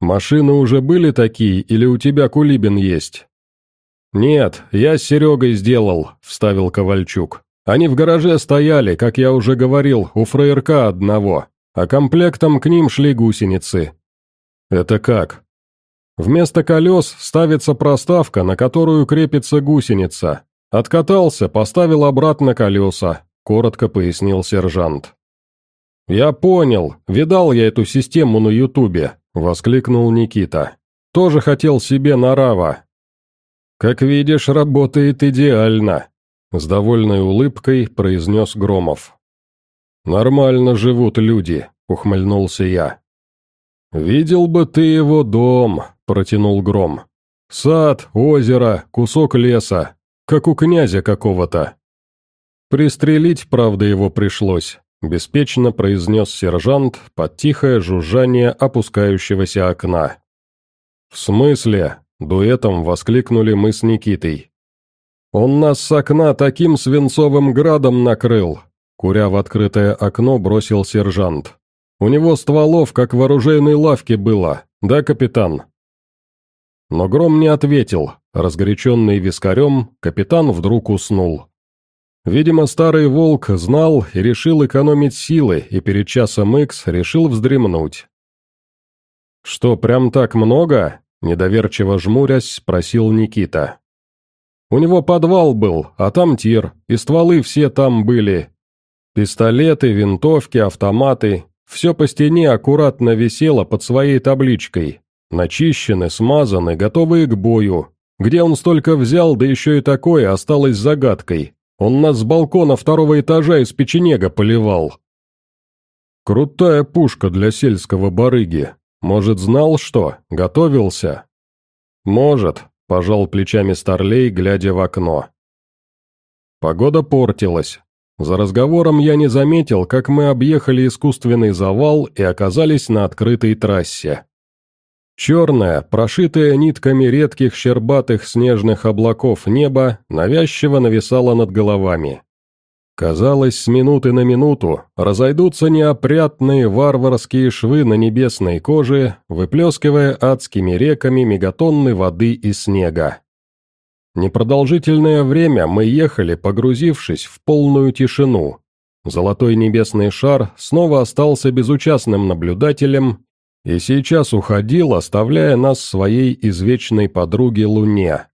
«Машины уже были такие, или у тебя Кулибин есть?» «Нет, я с Серегой сделал», — вставил Ковальчук. «Они в гараже стояли, как я уже говорил, у фраерка одного, а комплектом к ним шли гусеницы». «Это как?» «Вместо колес ставится проставка, на которую крепится гусеница. Откатался, поставил обратно колеса», — коротко пояснил сержант. «Я понял, видал я эту систему на Ютубе», — воскликнул Никита. «Тоже хотел себе нарава». «Как видишь, работает идеально», — с довольной улыбкой произнес Громов. «Нормально живут люди», — ухмыльнулся я. «Видел бы ты его дом», — протянул Гром. «Сад, озеро, кусок леса, как у князя какого-то». «Пристрелить, правда, его пришлось», — беспечно произнес сержант под тихое жужжание опускающегося окна. «В смысле?» — дуэтом воскликнули мы с Никитой. «Он нас с окна таким свинцовым градом накрыл!» Куря в открытое окно бросил сержант. «У него стволов, как в оружейной лавке было, да, капитан?» Но Гром не ответил. Разгоряченный вискарем, капитан вдруг уснул. Видимо, старый волк знал и решил экономить силы, и перед часом икс решил вздремнуть. «Что, прям так много?» – недоверчиво жмурясь, спросил Никита. «У него подвал был, а там тир, и стволы все там были. Пистолеты, винтовки, автоматы – все по стене аккуратно висело под своей табличкой. Начищены, смазаны, готовые к бою. Где он столько взял, да еще и такое, осталось загадкой. Он нас с балкона второго этажа из печенега поливал. Крутая пушка для сельского барыги. Может, знал что? Готовился? Может, пожал плечами Старлей, глядя в окно. Погода портилась. За разговором я не заметил, как мы объехали искусственный завал и оказались на открытой трассе. Черное, прошитое нитками редких щербатых снежных облаков небо, навязчиво нависало над головами. Казалось, с минуты на минуту разойдутся неопрятные варварские швы на небесной коже, выплескивая адскими реками мегатонны воды и снега. Непродолжительное время мы ехали, погрузившись в полную тишину. Золотой небесный шар снова остался безучастным наблюдателем и сейчас уходил, оставляя нас своей извечной подруге Луне.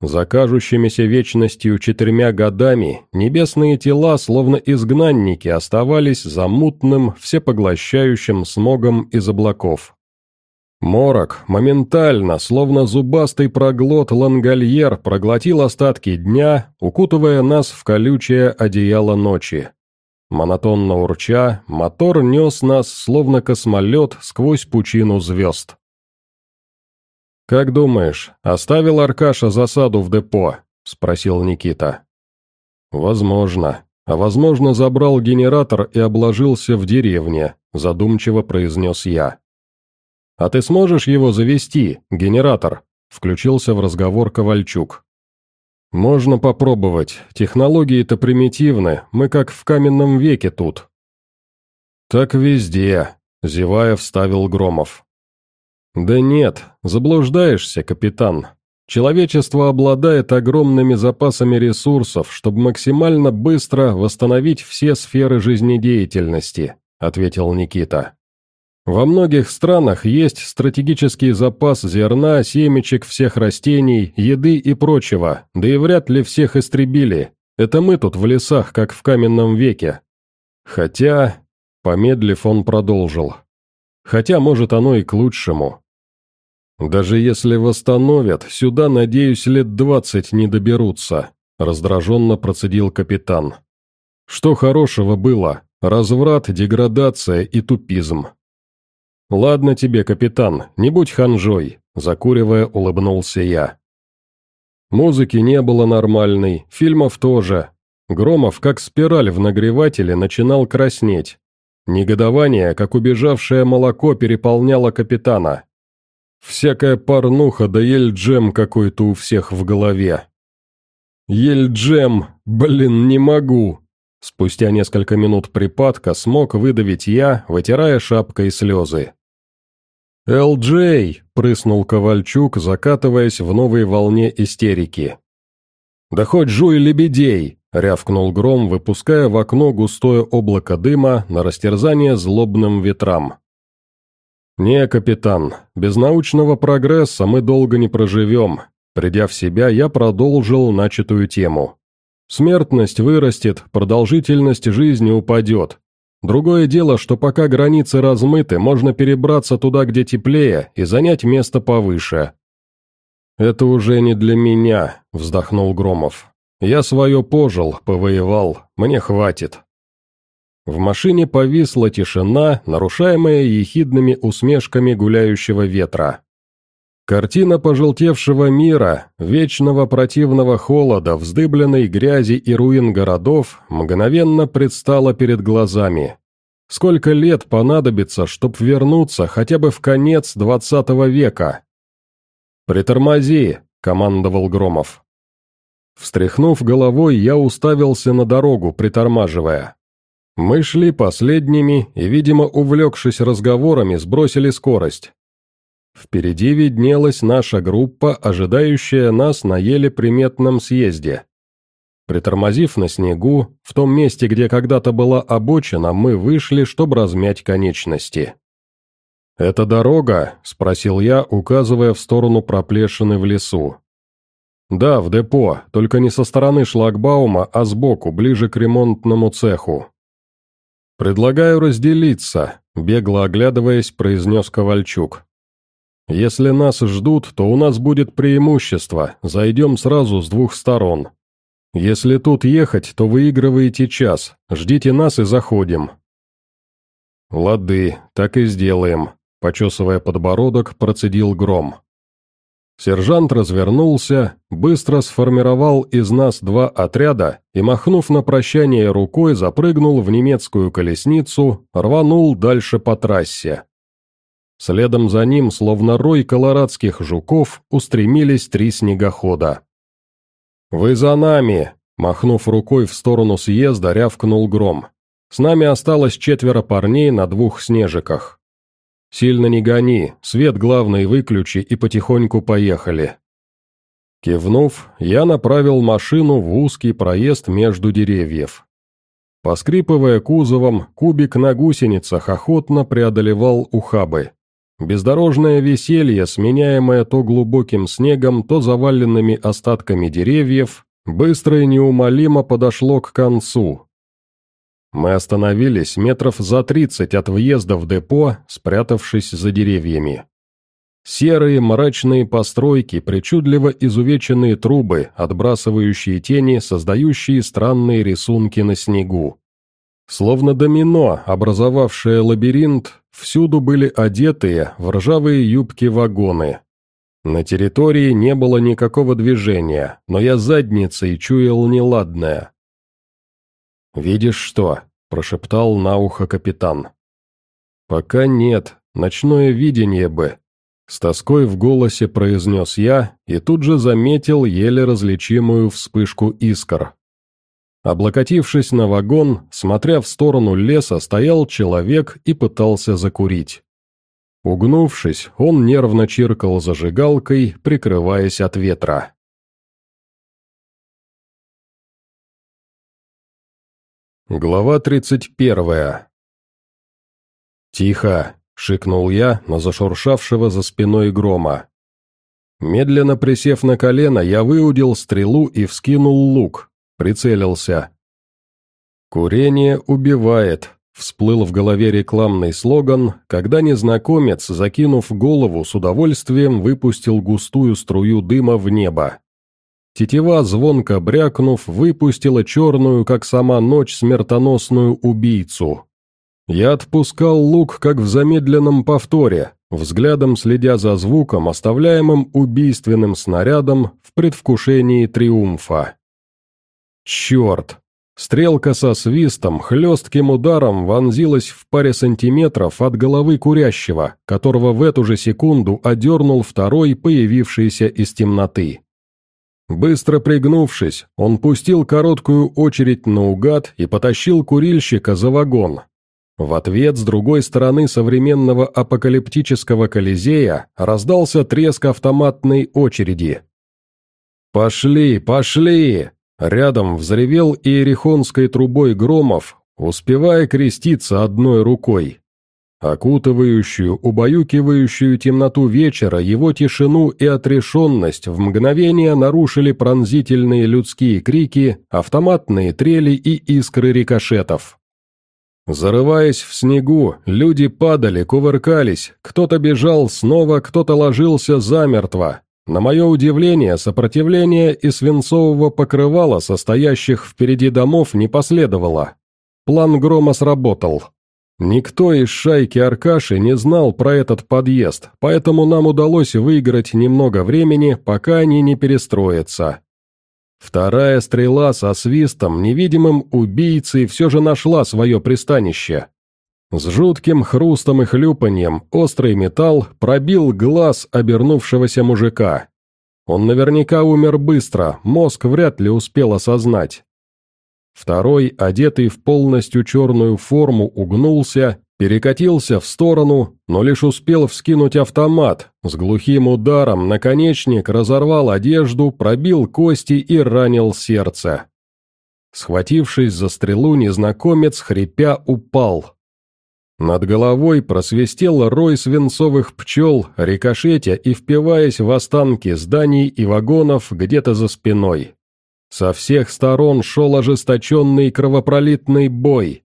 За кажущимися вечностью четырьмя годами небесные тела, словно изгнанники, оставались за мутным, всепоглощающим смогом из облаков. Морок моментально, словно зубастый проглот лангольер, проглотил остатки дня, укутывая нас в колючее одеяло ночи. Монотонно урча, мотор нес нас, словно космолет, сквозь пучину звезд. «Как думаешь, оставил Аркаша засаду в депо?» – спросил Никита. «Возможно. А возможно, забрал генератор и обложился в деревне», – задумчиво произнес я. «А ты сможешь его завести, генератор?» – включился в разговор Ковальчук. «Можно попробовать. Технологии-то примитивны, мы как в каменном веке тут». «Так везде», — зевая вставил Громов. «Да нет, заблуждаешься, капитан. Человечество обладает огромными запасами ресурсов, чтобы максимально быстро восстановить все сферы жизнедеятельности», — ответил Никита. Во многих странах есть стратегический запас зерна, семечек всех растений, еды и прочего, да и вряд ли всех истребили. Это мы тут в лесах, как в каменном веке. Хотя, помедлив, он продолжил. Хотя, может, оно и к лучшему. Даже если восстановят, сюда, надеюсь, лет двадцать не доберутся, раздраженно процедил капитан. Что хорошего было? Разврат, деградация и тупизм. «Ладно тебе, капитан, не будь ханжой», — закуривая, улыбнулся я. Музыки не было нормальной, фильмов тоже. Громов, как спираль в нагревателе, начинал краснеть. Негодование, как убежавшее молоко, переполняло капитана. Всякая порнуха да ель-джем какой-то у всех в голове. Ель-джем, блин, не могу. Спустя несколько минут припадка смог выдавить я, вытирая шапкой слезы. «Эл-Джей!» – прыснул Ковальчук, закатываясь в новой волне истерики. «Да хоть жуй лебедей!» – рявкнул гром, выпуская в окно густое облако дыма на растерзание злобным ветрам. «Не, капитан, без научного прогресса мы долго не проживем. Придя в себя, я продолжил начатую тему. Смертность вырастет, продолжительность жизни упадет. Другое дело, что пока границы размыты, можно перебраться туда, где теплее, и занять место повыше. «Это уже не для меня», — вздохнул Громов. «Я свое пожил, повоевал, мне хватит». В машине повисла тишина, нарушаемая ехидными усмешками гуляющего ветра. Картина пожелтевшего мира, вечного противного холода, вздыбленной грязи и руин городов мгновенно предстала перед глазами. Сколько лет понадобится, чтобы вернуться хотя бы в конец двадцатого века? «Притормози!» — командовал Громов. Встряхнув головой, я уставился на дорогу, притормаживая. Мы шли последними и, видимо, увлекшись разговорами, сбросили скорость. Впереди виднелась наша группа, ожидающая нас на еле приметном съезде. Притормозив на снегу, в том месте, где когда-то была обочина, мы вышли, чтобы размять конечности. «Это дорога?» – спросил я, указывая в сторону проплешины в лесу. «Да, в депо, только не со стороны шлагбаума, а сбоку, ближе к ремонтному цеху». «Предлагаю разделиться», – бегло оглядываясь, произнес Ковальчук. Если нас ждут, то у нас будет преимущество, зайдем сразу с двух сторон. Если тут ехать, то выигрываете час, ждите нас и заходим». «Лады, так и сделаем», — почесывая подбородок, процедил гром. Сержант развернулся, быстро сформировал из нас два отряда и, махнув на прощание рукой, запрыгнул в немецкую колесницу, рванул дальше по трассе. Следом за ним, словно рой колорадских жуков, устремились три снегохода. «Вы за нами!» – махнув рукой в сторону съезда, рявкнул гром. «С нами осталось четверо парней на двух снежиках. Сильно не гони, свет главный выключи и потихоньку поехали». Кивнув, я направил машину в узкий проезд между деревьев. Поскрипывая кузовом, кубик на гусеницах охотно преодолевал ухабы. Бездорожное веселье, сменяемое то глубоким снегом, то заваленными остатками деревьев, быстро и неумолимо подошло к концу. Мы остановились метров за тридцать от въезда в депо, спрятавшись за деревьями. Серые мрачные постройки, причудливо изувеченные трубы, отбрасывающие тени, создающие странные рисунки на снегу. Словно домино, образовавшее лабиринт, всюду были одетые в ржавые юбки вагоны. На территории не было никакого движения, но я задницей чуял неладное. «Видишь что?» – прошептал на ухо капитан. «Пока нет, ночное видение бы», – с тоской в голосе произнес я и тут же заметил еле различимую вспышку искр. Облокотившись на вагон, смотря в сторону леса, стоял человек и пытался закурить. Угнувшись, он нервно чиркал зажигалкой, прикрываясь от ветра. Глава тридцать первая. «Тихо!» — шикнул я на зашуршавшего за спиной грома. Медленно присев на колено, я выудил стрелу и вскинул лук, Прицелился. «Курение убивает», — всплыл в голове рекламный слоган, когда незнакомец, закинув голову, с удовольствием выпустил густую струю дыма в небо. Тетива, звонко брякнув, выпустила черную, как сама ночь, смертоносную убийцу. Я отпускал лук, как в замедленном повторе, взглядом следя за звуком, оставляемым убийственным снарядом в предвкушении триумфа. Черт! Стрелка со свистом, хлестким ударом вонзилась в паре сантиметров от головы курящего, которого в эту же секунду одернул второй, появившийся из темноты. Быстро пригнувшись, он пустил короткую очередь наугад и потащил курильщика за вагон. В ответ с другой стороны современного апокалиптического колизея раздался треск автоматной очереди. «Пошли, пошли!» Рядом взревел иерихонской трубой Громов, успевая креститься одной рукой. Окутывающую, убаюкивающую темноту вечера, его тишину и отрешенность в мгновение нарушили пронзительные людские крики, автоматные трели и искры рикошетов. Зарываясь в снегу, люди падали, кувыркались, кто-то бежал снова, кто-то ложился замертво. На мое удивление, сопротивление и свинцового покрывала, состоящих впереди домов, не последовало. План грома сработал. Никто из шайки Аркаши не знал про этот подъезд, поэтому нам удалось выиграть немного времени, пока они не перестроятся. Вторая стрела со свистом, невидимым убийцей, все же нашла свое пристанище. С жутким хрустом и хлюпаньем острый металл пробил глаз обернувшегося мужика. Он наверняка умер быстро, мозг вряд ли успел осознать. Второй, одетый в полностью черную форму, угнулся, перекатился в сторону, но лишь успел вскинуть автомат. С глухим ударом наконечник разорвал одежду, пробил кости и ранил сердце. Схватившись за стрелу, незнакомец, хрипя, упал. Над головой просвистел рой свинцовых пчел, рикошетя и впиваясь в останки зданий и вагонов где-то за спиной. Со всех сторон шел ожесточенный кровопролитный бой.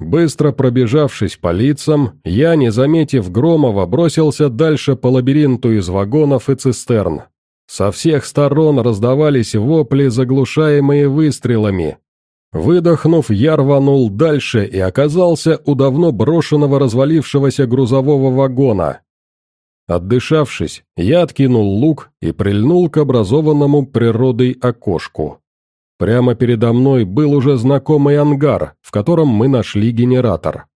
Быстро пробежавшись по лицам, я, не заметив Громова, бросился дальше по лабиринту из вагонов и цистерн. Со всех сторон раздавались вопли, заглушаемые выстрелами. Выдохнув, я рванул дальше и оказался у давно брошенного развалившегося грузового вагона. Отдышавшись, я откинул лук и прильнул к образованному природой окошку. Прямо передо мной был уже знакомый ангар, в котором мы нашли генератор.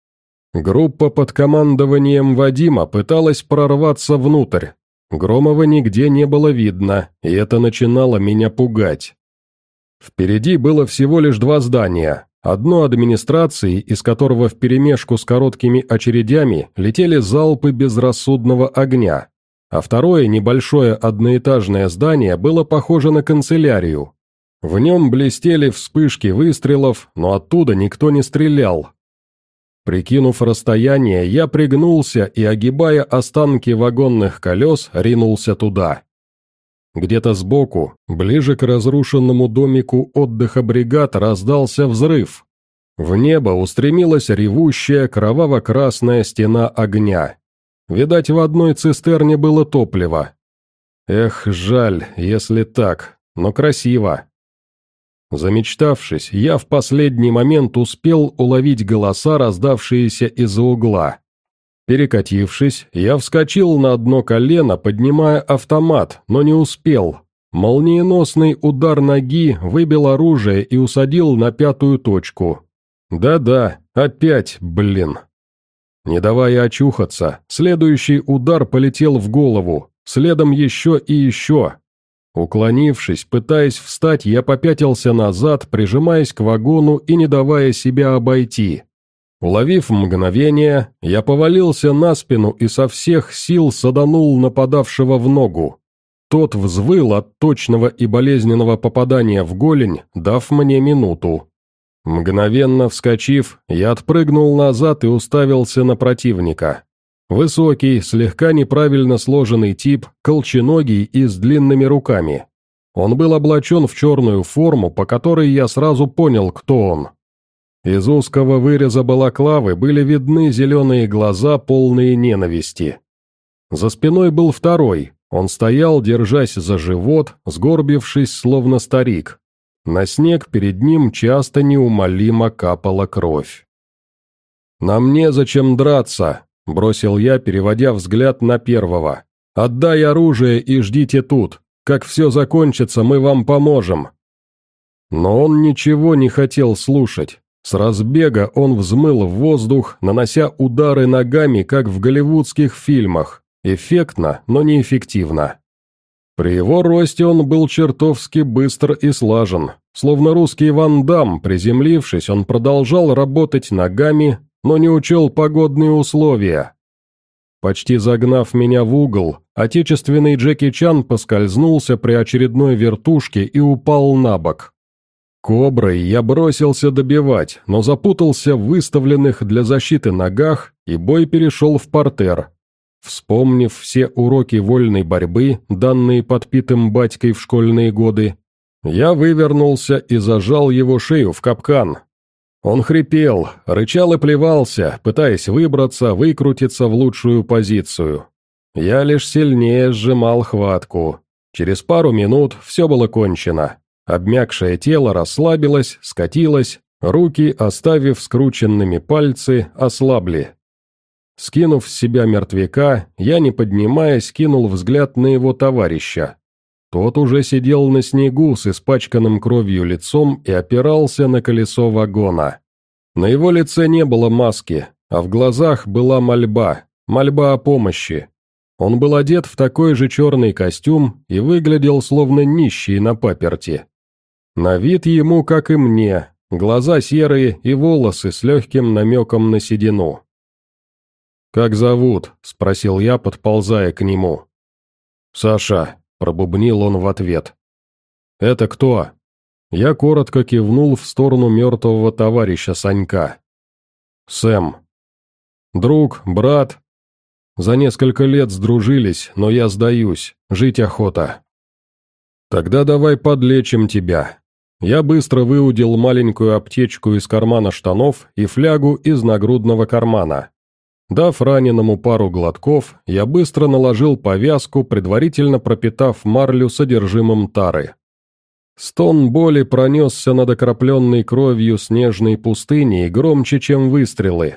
Группа под командованием Вадима пыталась прорваться внутрь. Громова нигде не было видно, и это начинало меня пугать. Впереди было всего лишь два здания. Одно администрации, из которого вперемешку с короткими очередями летели залпы безрассудного огня, а второе небольшое одноэтажное здание было похоже на канцелярию, в нем блестели вспышки выстрелов, но оттуда никто не стрелял. Прикинув расстояние, я пригнулся и, огибая останки вагонных колес, ринулся туда. Где-то сбоку, ближе к разрушенному домику отдыха бригад, раздался взрыв. В небо устремилась ревущая кроваво-красная стена огня. Видать, в одной цистерне было топливо. Эх, жаль, если так, но красиво. Замечтавшись, я в последний момент успел уловить голоса, раздавшиеся из-за угла. Перекатившись, я вскочил на одно колено, поднимая автомат, но не успел. Молниеносный удар ноги выбил оружие и усадил на пятую точку. Да-да, опять, блин. Не давая очухаться, следующий удар полетел в голову, следом еще и еще, Уклонившись, пытаясь встать, я попятился назад, прижимаясь к вагону и не давая себя обойти. Уловив мгновение, я повалился на спину и со всех сил саданул нападавшего в ногу. Тот взвыл от точного и болезненного попадания в голень, дав мне минуту. Мгновенно вскочив, я отпрыгнул назад и уставился на противника. Высокий, слегка неправильно сложенный тип, колченогий и с длинными руками. Он был облачен в черную форму, по которой я сразу понял, кто он. Из узкого выреза балаклавы были видны зеленые глаза, полные ненависти. За спиной был второй, он стоял, держась за живот, сгорбившись, словно старик. На снег перед ним часто неумолимо капала кровь. «Нам незачем драться», Бросил я, переводя взгляд на первого. «Отдай оружие и ждите тут. Как все закончится, мы вам поможем». Но он ничего не хотел слушать. С разбега он взмыл в воздух, нанося удары ногами, как в голливудских фильмах. Эффектно, но неэффективно. При его росте он был чертовски быстр и слажен. Словно русский Ван Дам, приземлившись, он продолжал работать ногами, но не учел погодные условия. Почти загнав меня в угол, отечественный Джеки Чан поскользнулся при очередной вертушке и упал на бок. Коброй я бросился добивать, но запутался в выставленных для защиты ногах, и бой перешел в портер. Вспомнив все уроки вольной борьбы, данные подпитым батькой в школьные годы, я вывернулся и зажал его шею в капкан. Он хрипел, рычал и плевался, пытаясь выбраться, выкрутиться в лучшую позицию. Я лишь сильнее сжимал хватку. Через пару минут все было кончено. Обмякшее тело расслабилось, скатилось, руки, оставив скрученными пальцы, ослабли. Скинув с себя мертвяка, я, не поднимаясь, кинул взгляд на его товарища. Тот уже сидел на снегу с испачканным кровью лицом и опирался на колесо вагона. На его лице не было маски, а в глазах была мольба, мольба о помощи. Он был одет в такой же черный костюм и выглядел словно нищий на паперти. На вид ему, как и мне, глаза серые и волосы с легким намеком на седину. «Как зовут?» – спросил я, подползая к нему. «Саша», – пробубнил он в ответ. «Это кто?» Я коротко кивнул в сторону мертвого товарища Санька. «Сэм». «Друг, брат?» «За несколько лет сдружились, но я сдаюсь, жить охота». «Тогда давай подлечим тебя. Я быстро выудил маленькую аптечку из кармана штанов и флягу из нагрудного кармана. Дав раненому пару глотков, я быстро наложил повязку, предварительно пропитав марлю содержимым тары. Стон боли пронесся над окропленной кровью снежной пустыней громче, чем выстрелы.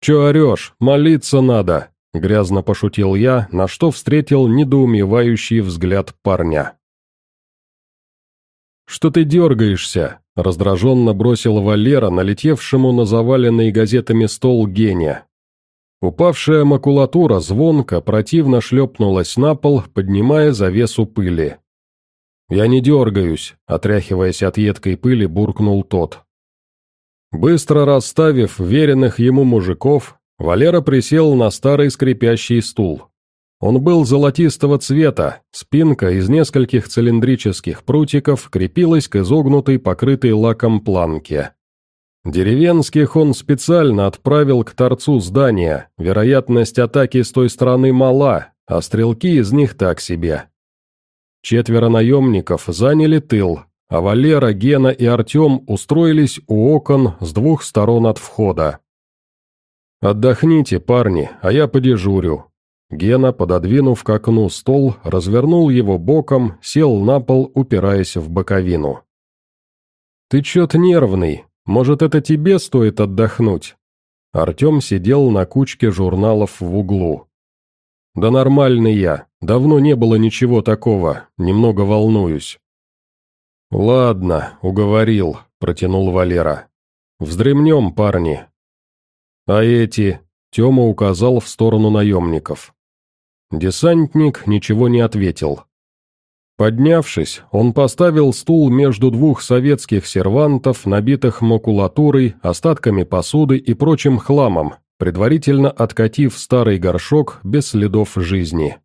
«Че орешь? Молиться надо!» — грязно пошутил я, на что встретил недоумевающий взгляд парня. «Что ты дергаешься?» — раздраженно бросил Валера, налетевшему на заваленный газетами стол гения. Упавшая макулатура звонко противно шлепнулась на пол, поднимая завесу пыли. «Я не дергаюсь», — отряхиваясь от едкой пыли, буркнул тот. Быстро расставив веренных ему мужиков, Валера присел на старый скрипящий стул. Он был золотистого цвета, спинка из нескольких цилиндрических прутиков крепилась к изогнутой, покрытой лаком планке. Деревенских он специально отправил к торцу здания, вероятность атаки с той стороны мала, а стрелки из них так себе. Четверо наемников заняли тыл, а Валера, Гена и Артем устроились у окон с двух сторон от входа. «Отдохните, парни, а я подежурю», Гена, пододвинув к окну стол, развернул его боком, сел на пол, упираясь в боковину. «Ты чё-то нервный. Может, это тебе стоит отдохнуть?» Артем сидел на кучке журналов в углу. «Да нормальный я. Давно не было ничего такого. Немного волнуюсь». «Ладно, уговорил», — протянул Валера. «Вздремнем, парни». «А эти?» — Тёма указал в сторону наемников. Десантник ничего не ответил. Поднявшись, он поставил стул между двух советских сервантов, набитых макулатурой, остатками посуды и прочим хламом, предварительно откатив старый горшок без следов жизни.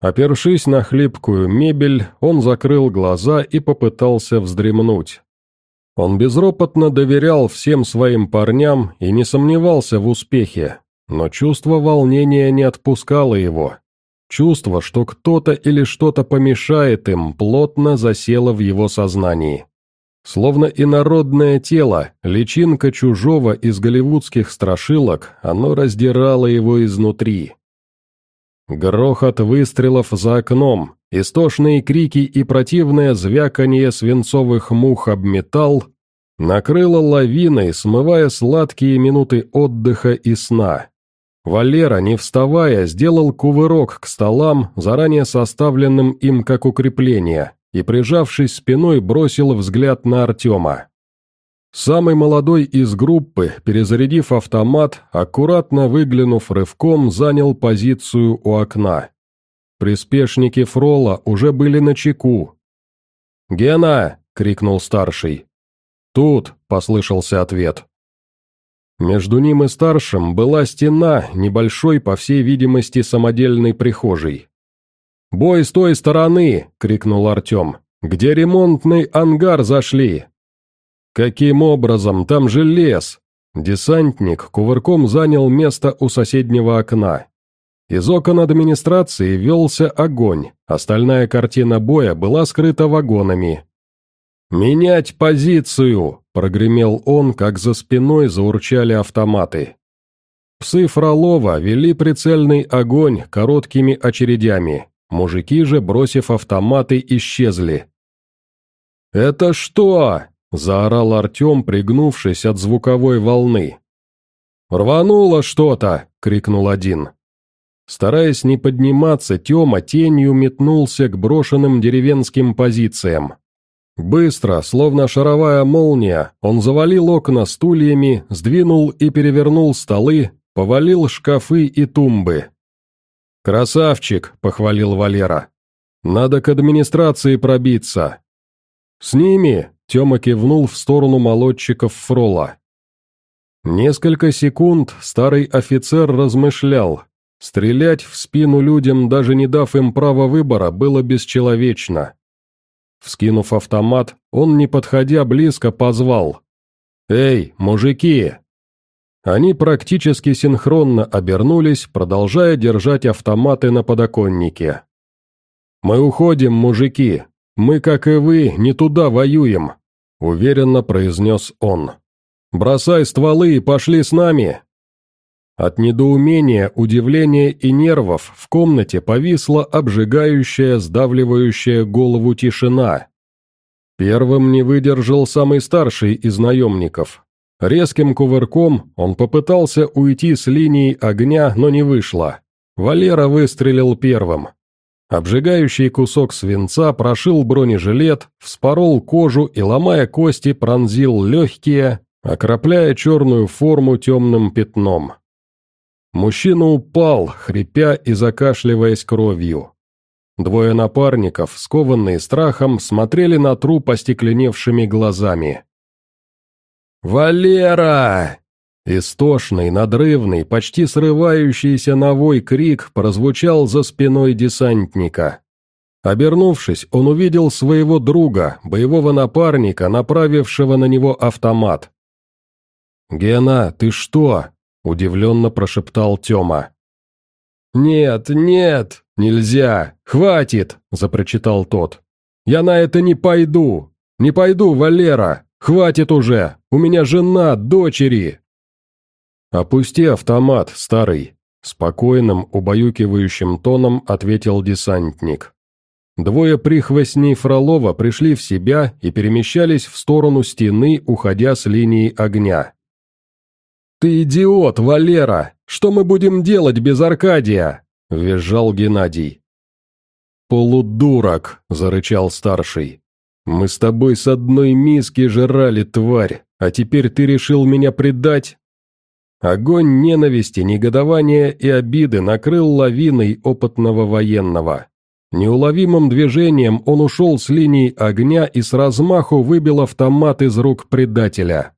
Опершись на хлипкую мебель, он закрыл глаза и попытался вздремнуть. Он безропотно доверял всем своим парням и не сомневался в успехе, но чувство волнения не отпускало его. Чувство, что кто-то или что-то помешает им, плотно засело в его сознании. Словно инородное тело, личинка чужого из голливудских страшилок, оно раздирало его изнутри. Грохот выстрелов за окном, истошные крики и противное звяканье свинцовых мух об металл накрыло лавиной, смывая сладкие минуты отдыха и сна. Валера, не вставая, сделал кувырок к столам, заранее составленным им как укрепление, и, прижавшись спиной, бросил взгляд на Артема. Самый молодой из группы, перезарядив автомат, аккуратно выглянув рывком, занял позицию у окна. Приспешники Фрола уже были на чеку. «Гена!» — крикнул старший. «Тут!» — послышался ответ. Между ним и старшим была стена, небольшой, по всей видимости, самодельной прихожей. «Бой с той стороны!» — крикнул Артем. где ремонтный ангар зашли». «Каким образом? Там же лес!» Десантник кувырком занял место у соседнего окна. Из окон администрации велся огонь, остальная картина боя была скрыта вагонами. «Менять позицию!» – прогремел он, как за спиной заурчали автоматы. Псы Фролова вели прицельный огонь короткими очередями, мужики же, бросив автоматы, исчезли. «Это что?» – заорал Артем, пригнувшись от звуковой волны. «Рвануло что-то!» – крикнул один. Стараясь не подниматься, Тёма тенью метнулся к брошенным деревенским позициям. Быстро, словно шаровая молния, он завалил окна стульями, сдвинул и перевернул столы, повалил шкафы и тумбы. «Красавчик!» — похвалил Валера. «Надо к администрации пробиться». «С ними!» — Тёма кивнул в сторону молодчиков Фрола. Несколько секунд старый офицер размышлял, Стрелять в спину людям, даже не дав им права выбора, было бесчеловечно. Вскинув автомат, он, не подходя близко, позвал. «Эй, мужики!» Они практически синхронно обернулись, продолжая держать автоматы на подоконнике. «Мы уходим, мужики. Мы, как и вы, не туда воюем», — уверенно произнес он. «Бросай стволы и пошли с нами!» От недоумения, удивления и нервов в комнате повисла обжигающая, сдавливающая голову тишина. Первым не выдержал самый старший из наемников. Резким кувырком он попытался уйти с линии огня, но не вышло. Валера выстрелил первым. Обжигающий кусок свинца прошил бронежилет, вспорол кожу и, ломая кости, пронзил легкие, окропляя черную форму темным пятном. Мужчина упал, хрипя и закашливаясь кровью. Двое напарников, скованные страхом, смотрели на труп остекленевшими глазами. «Валера!» Истошный, надрывный, почти срывающийся на вой крик прозвучал за спиной десантника. Обернувшись, он увидел своего друга, боевого напарника, направившего на него автомат. «Гена, ты что?» Удивленно прошептал Тёма. «Нет, нет, нельзя, хватит!» – запрочитал тот. «Я на это не пойду! Не пойду, Валера! Хватит уже! У меня жена, дочери!» «Опусти автомат, старый!» – спокойным, убаюкивающим тоном ответил десантник. Двое прихвостней Фролова пришли в себя и перемещались в сторону стены, уходя с линии огня. «Ты идиот, Валера! Что мы будем делать без Аркадия?» – визжал Геннадий. «Полудурок!» – зарычал старший. «Мы с тобой с одной миски жрали, тварь, а теперь ты решил меня предать?» Огонь ненависти, негодования и обиды накрыл лавиной опытного военного. Неуловимым движением он ушел с линии огня и с размаху выбил автомат из рук предателя.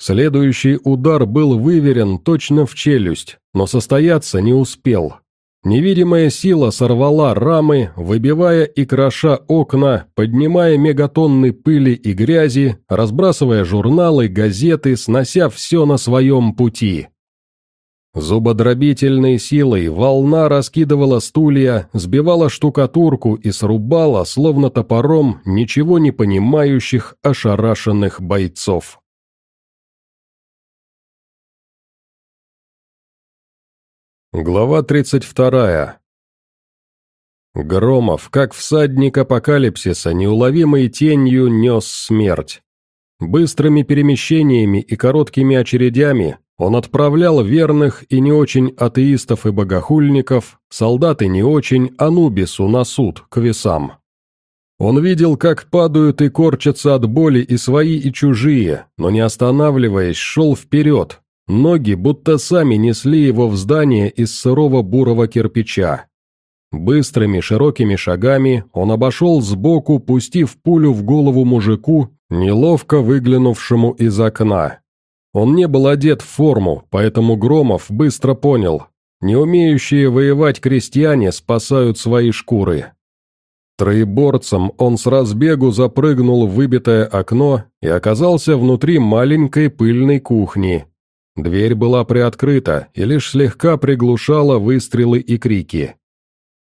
Следующий удар был выверен точно в челюсть, но состояться не успел. Невидимая сила сорвала рамы, выбивая и кроша окна, поднимая мегатонны пыли и грязи, разбрасывая журналы, газеты, снося все на своем пути. Зубодробительной силой волна раскидывала стулья, сбивала штукатурку и срубала, словно топором, ничего не понимающих, ошарашенных бойцов. Глава 32. Громов, как всадник апокалипсиса, неуловимой тенью нес смерть. Быстрыми перемещениями и короткими очередями он отправлял верных и не очень атеистов и богохульников, солдат и не очень, Анубису на суд, к весам. Он видел, как падают и корчатся от боли и свои, и чужие, но не останавливаясь, шел вперед, Ноги будто сами несли его в здание из сырого бурого кирпича. Быстрыми широкими шагами он обошел сбоку, пустив пулю в голову мужику, неловко выглянувшему из окна. Он не был одет в форму, поэтому Громов быстро понял. Не умеющие воевать крестьяне спасают свои шкуры. Троеборцем он с разбегу запрыгнул в выбитое окно и оказался внутри маленькой пыльной кухни. Дверь была приоткрыта и лишь слегка приглушала выстрелы и крики.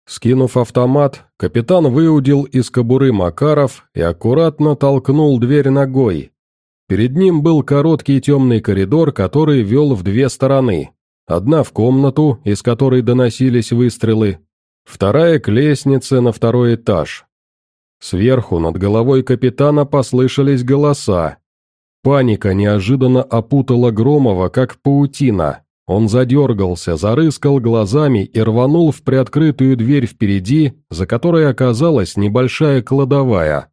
Скинув автомат, капитан выудил из кобуры Макаров и аккуратно толкнул дверь ногой. Перед ним был короткий темный коридор, который вел в две стороны. Одна в комнату, из которой доносились выстрелы, Вторая к лестнице на второй этаж. Сверху над головой капитана послышались голоса. Паника неожиданно опутала Громова, как паутина. Он задергался, зарыскал глазами и рванул в приоткрытую дверь впереди, за которой оказалась небольшая кладовая.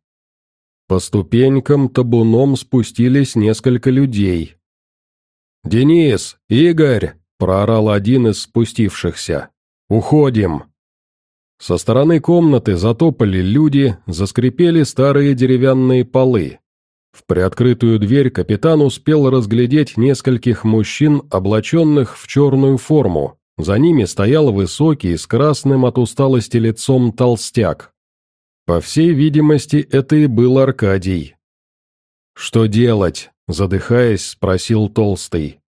По ступенькам табуном спустились несколько людей. «Денис! Игорь!» – проорал один из спустившихся. «Уходим!» Со стороны комнаты затопали люди, заскрипели старые деревянные полы. В приоткрытую дверь капитан успел разглядеть нескольких мужчин, облаченных в черную форму. За ними стоял высокий, с красным от усталости лицом толстяк. По всей видимости, это и был Аркадий. «Что делать?» – задыхаясь, спросил Толстый.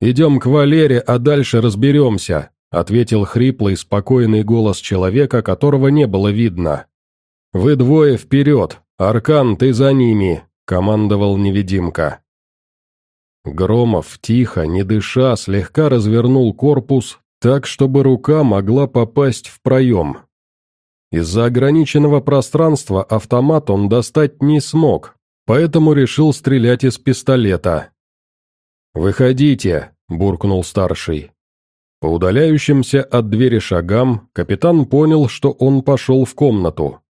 «Идем к Валере, а дальше разберемся», — ответил хриплый, спокойный голос человека, которого не было видно. «Вы двое вперед! Аркан, ты за ними!» — командовал невидимка. Громов, тихо, не дыша, слегка развернул корпус так, чтобы рука могла попасть в проем. Из-за ограниченного пространства автомат он достать не смог, поэтому решил стрелять из пистолета. «Выходите!» – буркнул старший. По удаляющимся от двери шагам, капитан понял, что он пошел в комнату.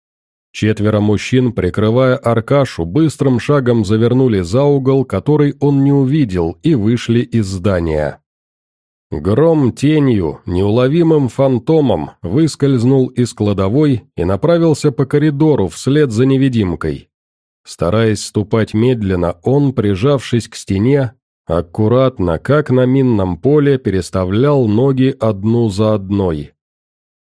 Четверо мужчин, прикрывая Аркашу, быстрым шагом завернули за угол, который он не увидел, и вышли из здания. Гром тенью, неуловимым фантомом, выскользнул из кладовой и направился по коридору вслед за невидимкой. Стараясь ступать медленно, он, прижавшись к стене, Аккуратно, как на минном поле, переставлял ноги одну за одной.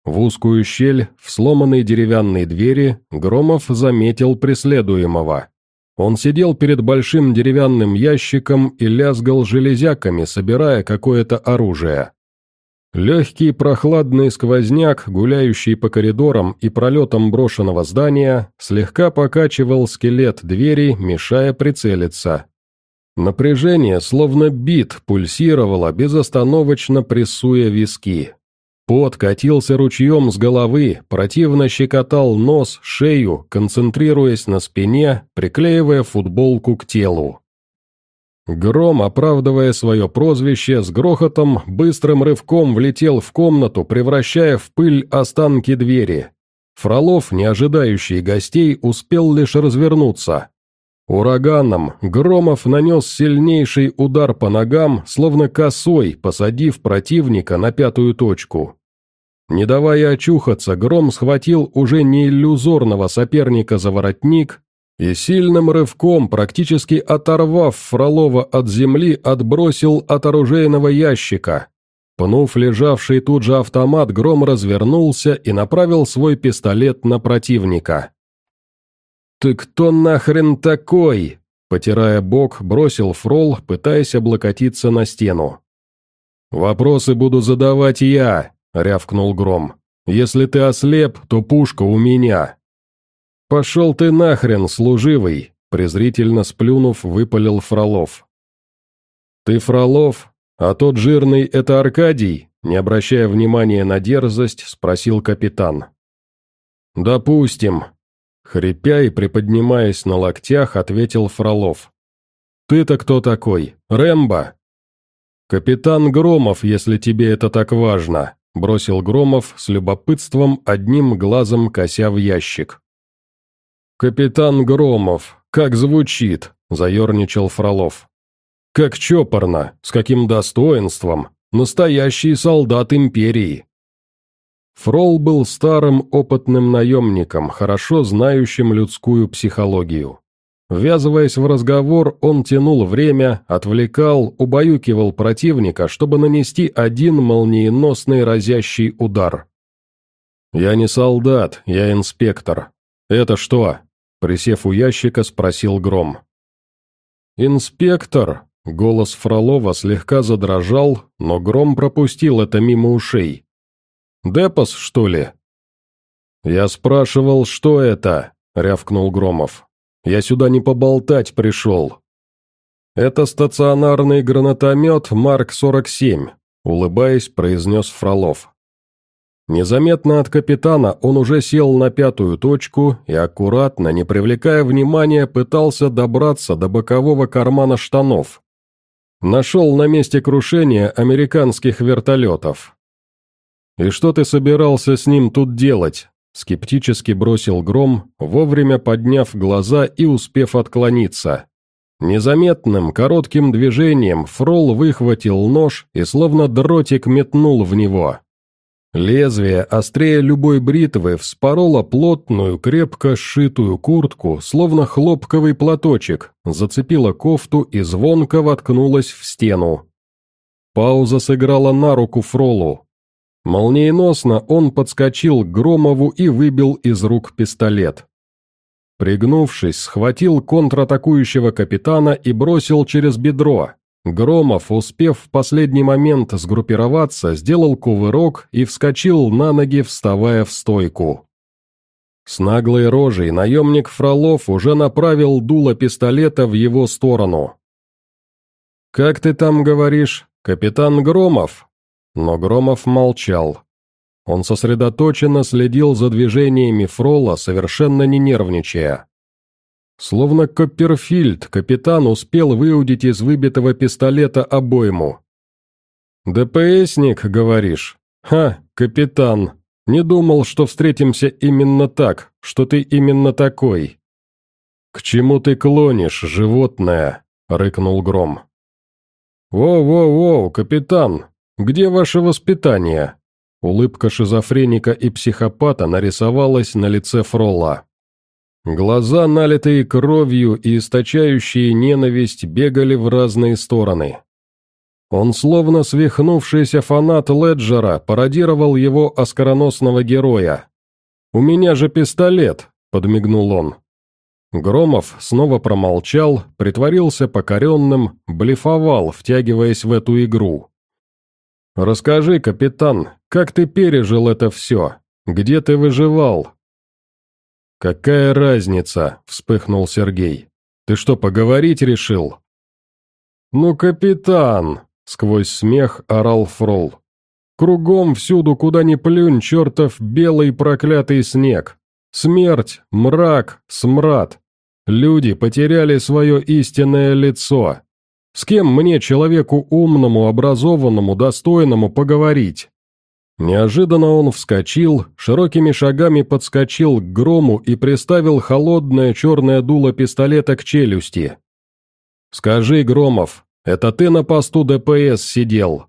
В узкую щель, в сломанной деревянной двери, Громов заметил преследуемого. Он сидел перед большим деревянным ящиком и лязгал железяками, собирая какое-то оружие. Легкий прохладный сквозняк, гуляющий по коридорам и пролетам брошенного здания, слегка покачивал скелет двери, мешая прицелиться. Напряжение, словно бит, пульсировало, безостановочно прессуя виски. Пот катился ручьем с головы, противно щекотал нос, шею, концентрируясь на спине, приклеивая футболку к телу. Гром, оправдывая свое прозвище, с грохотом, быстрым рывком влетел в комнату, превращая в пыль останки двери. Фролов, не ожидающий гостей, успел лишь развернуться. Ураганом Громов нанес сильнейший удар по ногам, словно косой, посадив противника на пятую точку. Не давая очухаться, Гром схватил уже не иллюзорного соперника за воротник и сильным рывком, практически оторвав Фролова от земли, отбросил от оружейного ящика. Пнув лежавший тут же автомат, Гром развернулся и направил свой пистолет на противника. «Ты кто нахрен такой?» Потирая бок, бросил фрол, пытаясь облокотиться на стену. «Вопросы буду задавать я», — рявкнул Гром. «Если ты ослеп, то пушка у меня». «Пошел ты нахрен, служивый», — презрительно сплюнув, выпалил Фролов. «Ты Фролов, а тот жирный — это Аркадий?» Не обращая внимания на дерзость, спросил капитан. «Допустим», Хрипя и приподнимаясь на локтях, ответил Фролов. «Ты-то кто такой? Рэмбо?» «Капитан Громов, если тебе это так важно», — бросил Громов с любопытством, одним глазом кося в ящик. «Капитан Громов, как звучит», — заерничал Фролов. «Как чопорно, с каким достоинством, настоящий солдат империи». Фрол был старым опытным наемником, хорошо знающим людскую психологию. Ввязываясь в разговор, он тянул время, отвлекал, убаюкивал противника, чтобы нанести один молниеносный разящий удар. «Я не солдат, я инспектор. Это что?» Присев у ящика, спросил Гром. «Инспектор!» — голос Фролова слегка задрожал, но Гром пропустил это мимо ушей. «Депос, что ли?» «Я спрашивал, что это?» — рявкнул Громов. «Я сюда не поболтать пришел». «Это стационарный гранатомет Марк-47», — улыбаясь, произнес Фролов. Незаметно от капитана он уже сел на пятую точку и аккуратно, не привлекая внимания, пытался добраться до бокового кармана штанов. Нашел на месте крушения американских вертолетов. «И что ты собирался с ним тут делать?» Скептически бросил Гром, вовремя подняв глаза и успев отклониться. Незаметным, коротким движением Фрол выхватил нож и словно дротик метнул в него. Лезвие, острее любой бритвы, вспороло плотную, крепко сшитую куртку, словно хлопковый платочек, зацепило кофту и звонко воткнулось в стену. Пауза сыграла на руку Фролу. Молниеносно он подскочил к Громову и выбил из рук пистолет. Пригнувшись, схватил контратакующего капитана и бросил через бедро, Громов, успев в последний момент сгруппироваться, сделал кувырок и вскочил на ноги, вставая в стойку. С наглой рожей наемник Фролов уже направил дуло пистолета в его сторону. «Как ты там говоришь, капитан Громов?» Но Громов молчал. Он сосредоточенно следил за движениями Фрола, совершенно не нервничая. Словно Копперфильд, капитан успел выудить из выбитого пистолета обойму. «ДПСник, говоришь? Ха, капитан, не думал, что встретимся именно так, что ты именно такой». «К чему ты клонишь, животное?» — рыкнул Гром. «Воу-воу-воу, капитан, где ваше воспитание?» Улыбка шизофреника и психопата нарисовалась на лице Фролла. Глаза, налитые кровью и источающие ненависть, бегали в разные стороны. Он, словно свихнувшийся фанат Леджера, пародировал его оскароносного героя. «У меня же пистолет», — подмигнул он. Громов снова промолчал, притворился покоренным, блефовал, втягиваясь в эту игру. «Расскажи, капитан, как ты пережил это все? Где ты выживал? «Какая разница?» – вспыхнул Сергей. «Ты что, поговорить решил?» «Ну, капитан!» – сквозь смех орал Фрол. «Кругом всюду, куда ни плюнь, чертов белый проклятый снег. Смерть, мрак, смрад. Люди потеряли свое истинное лицо. С кем мне, человеку умному, образованному, достойному, поговорить? Неожиданно он вскочил, широкими шагами подскочил к грому и приставил холодное черное дуло пистолета к челюсти. «Скажи, Громов, это ты на посту ДПС сидел?»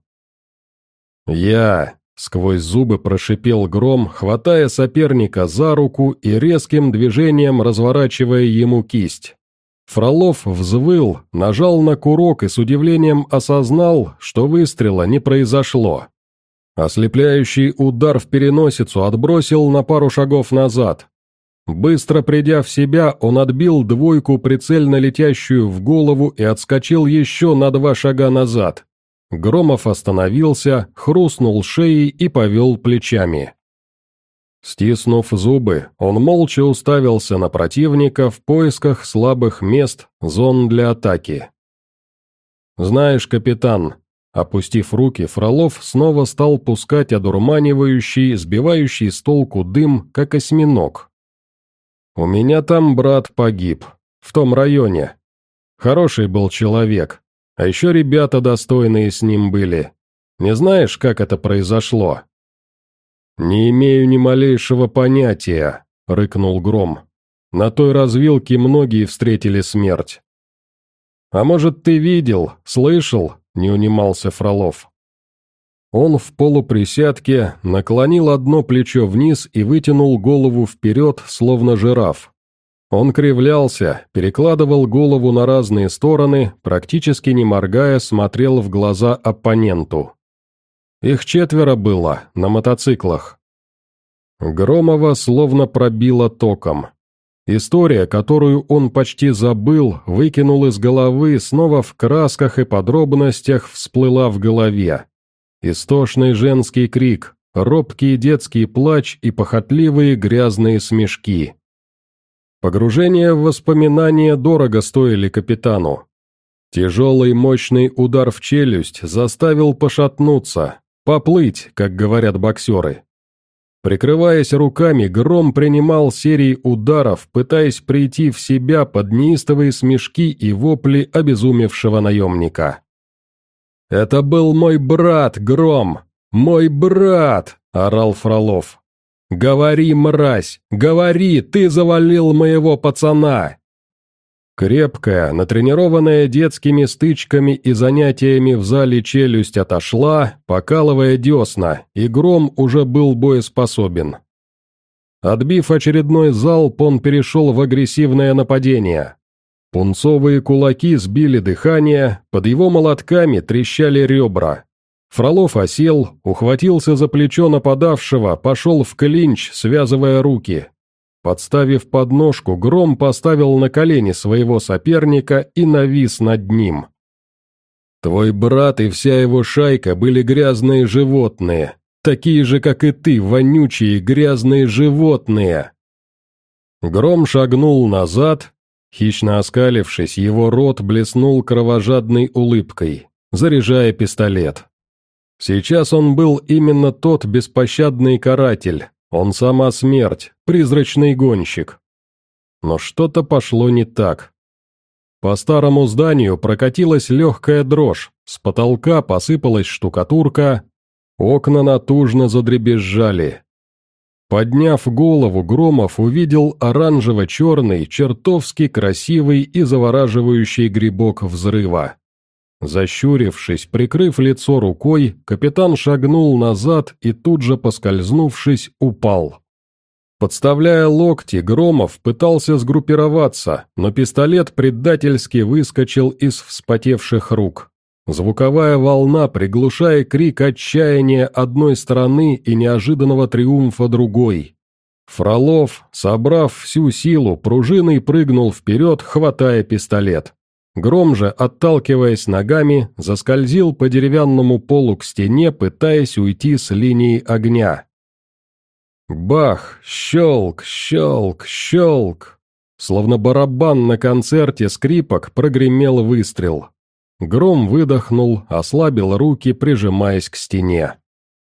«Я», — сквозь зубы прошипел Гром, хватая соперника за руку и резким движением разворачивая ему кисть. Фролов взвыл, нажал на курок и с удивлением осознал, что выстрела не произошло. Ослепляющий удар в переносицу отбросил на пару шагов назад. Быстро придя в себя, он отбил двойку, прицельно летящую в голову, и отскочил еще на два шага назад. Громов остановился, хрустнул шеей и повел плечами. Стиснув зубы, он молча уставился на противника в поисках слабых мест, зон для атаки. «Знаешь, капитан, Опустив руки, Фролов снова стал пускать одурманивающий, сбивающий с толку дым, как осьминог. «У меня там брат погиб. В том районе. Хороший был человек. А еще ребята достойные с ним были. Не знаешь, как это произошло?» «Не имею ни малейшего понятия», — рыкнул Гром. «На той развилке многие встретили смерть». «А может, ты видел, слышал, не унимался Фролов. Он в полуприсядке наклонил одно плечо вниз и вытянул голову вперед, словно жираф. Он кривлялся, перекладывал голову на разные стороны, практически не моргая, смотрел в глаза оппоненту. Их четверо было, на мотоциклах. Громова словно пробило током. История, которую он почти забыл, выкинул из головы, снова в красках и подробностях всплыла в голове. Истошный женский крик, робкий детский плач и похотливые грязные смешки. Погружение в воспоминания дорого стоили капитану. Тяжелый мощный удар в челюсть заставил пошатнуться, поплыть, как говорят боксеры. Прикрываясь руками, Гром принимал серии ударов, пытаясь прийти в себя под неистовые смешки и вопли обезумевшего наемника. «Это был мой брат, Гром! Мой брат!» – орал Фролов. «Говори, мразь! Говори, ты завалил моего пацана!» Крепкая, натренированная детскими стычками и занятиями в зале челюсть отошла, покалывая десна, и гром уже был боеспособен. Отбив очередной залп, он перешел в агрессивное нападение. Пунцовые кулаки сбили дыхание, под его молотками трещали ребра. Фролов осел, ухватился за плечо нападавшего, пошел в клинч, связывая руки. Подставив подножку, Гром поставил на колени своего соперника и навис над ним. «Твой брат и вся его шайка были грязные животные, такие же, как и ты, вонючие грязные животные!» Гром шагнул назад, хищно оскалившись, его рот блеснул кровожадной улыбкой, заряжая пистолет. Сейчас он был именно тот беспощадный каратель, он сама смерть, призрачный гонщик. Но что-то пошло не так. По старому зданию прокатилась легкая дрожь, с потолка посыпалась штукатурка, окна натужно задребезжали. Подняв голову, Громов увидел оранжево-черный, чертовски красивый и завораживающий грибок взрыва. Защурившись, прикрыв лицо рукой, капитан шагнул назад и тут же, поскользнувшись, упал. Подставляя локти, Громов пытался сгруппироваться, но пистолет предательски выскочил из вспотевших рук. Звуковая волна, приглушая крик отчаяния одной стороны и неожиданного триумфа другой. Фролов, собрав всю силу, пружиной прыгнул вперед, хватая пистолет. Гром же, отталкиваясь ногами, заскользил по деревянному полу к стене, пытаясь уйти с линии огня. Бах! Щелк! Щелк! Щелк! Словно барабан на концерте скрипок прогремел выстрел. Гром выдохнул, ослабил руки, прижимаясь к стене.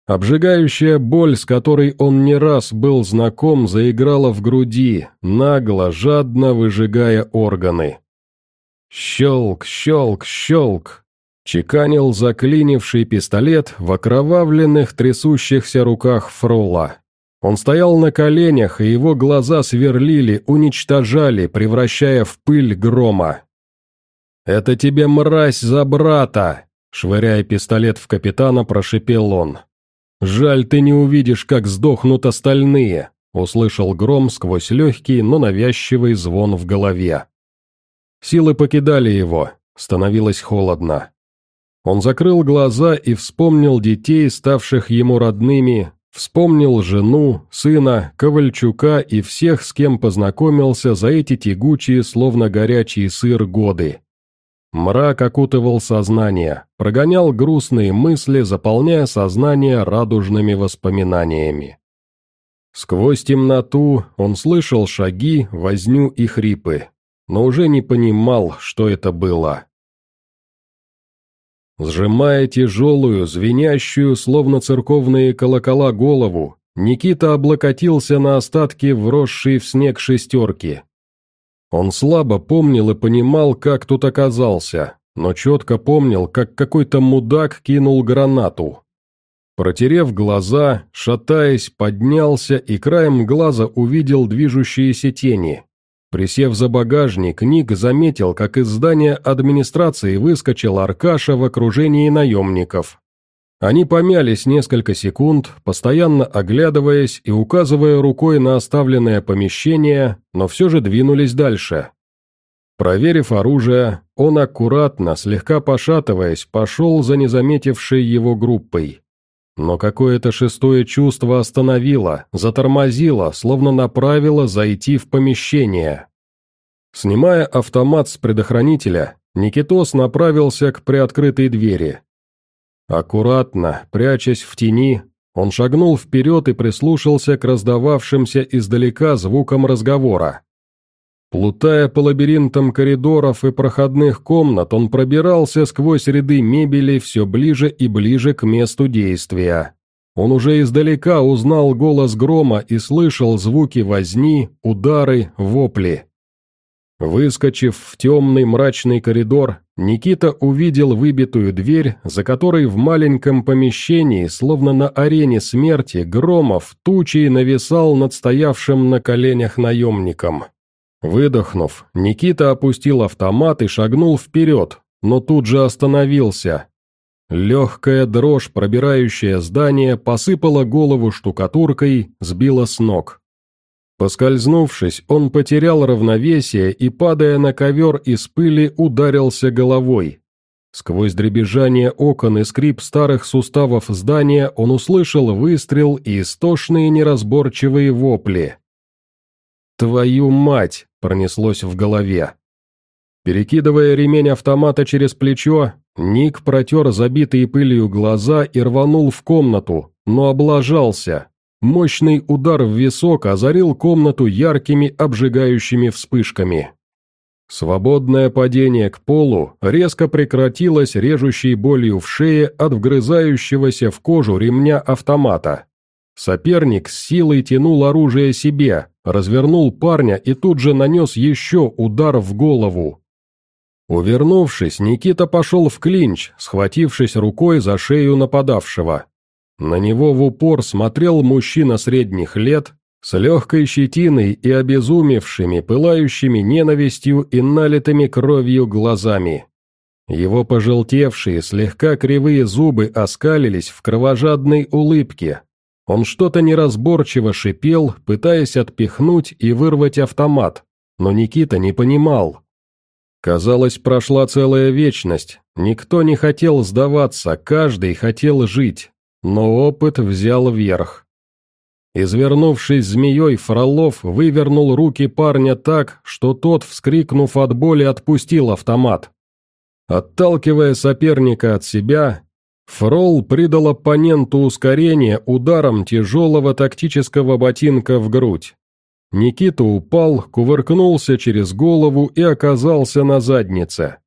Обжигающая боль, с которой он не раз был знаком, заиграла в груди, нагло, жадно выжигая органы. Щелк, щелк, щелк. Чеканил заклинивший пистолет в окровавленных трясущихся руках Фрола. Он стоял на коленях, и его глаза сверлили, уничтожали, превращая в пыль грома. «Это тебе, мразь, за брата!» Швыряя пистолет в капитана, прошипел он. «Жаль, ты не увидишь, как сдохнут остальные», услышал гром сквозь легкий, но навязчивый звон в голове. Силы покидали его, становилось холодно. Он закрыл глаза и вспомнил детей, ставших ему родными, вспомнил жену, сына, Ковальчука и всех, с кем познакомился за эти тягучие, словно горячий сыр, годы. Мрак окутывал сознание, прогонял грустные мысли, заполняя сознание радужными воспоминаниями. Сквозь темноту он слышал шаги, возню и хрипы но уже не понимал, что это было. Сжимая тяжелую, звенящую, словно церковные колокола, голову, Никита облокотился на остатки вросшей в снег шестерки. Он слабо помнил и понимал, как тут оказался, но четко помнил, как какой-то мудак кинул гранату. Протерев глаза, шатаясь, поднялся и краем глаза увидел движущиеся тени. Присев за багажник, Ник заметил, как из здания администрации выскочил Аркаша в окружении наемников. Они помялись несколько секунд, постоянно оглядываясь и указывая рукой на оставленное помещение, но все же двинулись дальше. Проверив оружие, он аккуратно, слегка пошатываясь, пошел за незаметившей его группой. Но какое-то шестое чувство остановило, затормозило, словно направило зайти в помещение. Снимая автомат с предохранителя, Никитос направился к приоткрытой двери. Аккуратно, прячась в тени, он шагнул вперед и прислушался к раздававшимся издалека звукам разговора. Плутая по лабиринтам коридоров и проходных комнат, он пробирался сквозь ряды мебели все ближе и ближе к месту действия. Он уже издалека узнал голос грома и слышал звуки возни, удары, вопли. Выскочив в темный мрачный коридор, Никита увидел выбитую дверь, за которой в маленьком помещении, словно на арене смерти, Громов тучей нависал над стоявшим на коленях наемником. Выдохнув, Никита опустил автомат и шагнул вперед, но тут же остановился. Легкая дрожь, пробирающая здание, посыпала голову штукатуркой, сбила с ног. Поскользнувшись, он потерял равновесие и, падая на ковер из пыли, ударился головой. Сквозь дребезжание окон и скрип старых суставов здания он услышал выстрел и истошные неразборчивые вопли. «Твою мать!» — пронеслось в голове. Перекидывая ремень автомата через плечо, Ник протер забитые пылью глаза и рванул в комнату, но облажался. Мощный удар в висок озарил комнату яркими обжигающими вспышками. Свободное падение к полу резко прекратилось режущей болью в шее от вгрызающегося в кожу ремня автомата. Соперник с силой тянул оружие себе, развернул парня и тут же нанес еще удар в голову. Увернувшись, Никита пошел в клинч, схватившись рукой за шею нападавшего. На него в упор смотрел мужчина средних лет, с легкой щетиной и обезумевшими, пылающими ненавистью и налитыми кровью глазами. Его пожелтевшие, слегка кривые зубы оскалились в кровожадной улыбке, он что-то неразборчиво шипел, пытаясь отпихнуть и вырвать автомат, но Никита не понимал. Казалось, прошла целая вечность, никто не хотел сдаваться, каждый хотел жить, но опыт взял верх. Извернувшись змеей, Фролов вывернул руки парня так, что тот, вскрикнув от боли, отпустил автомат. Отталкивая соперника от себя, Фрол придал оппоненту ускорение ударом тяжелого тактического ботинка в грудь. Никита упал, кувыркнулся через голову и оказался на заднице.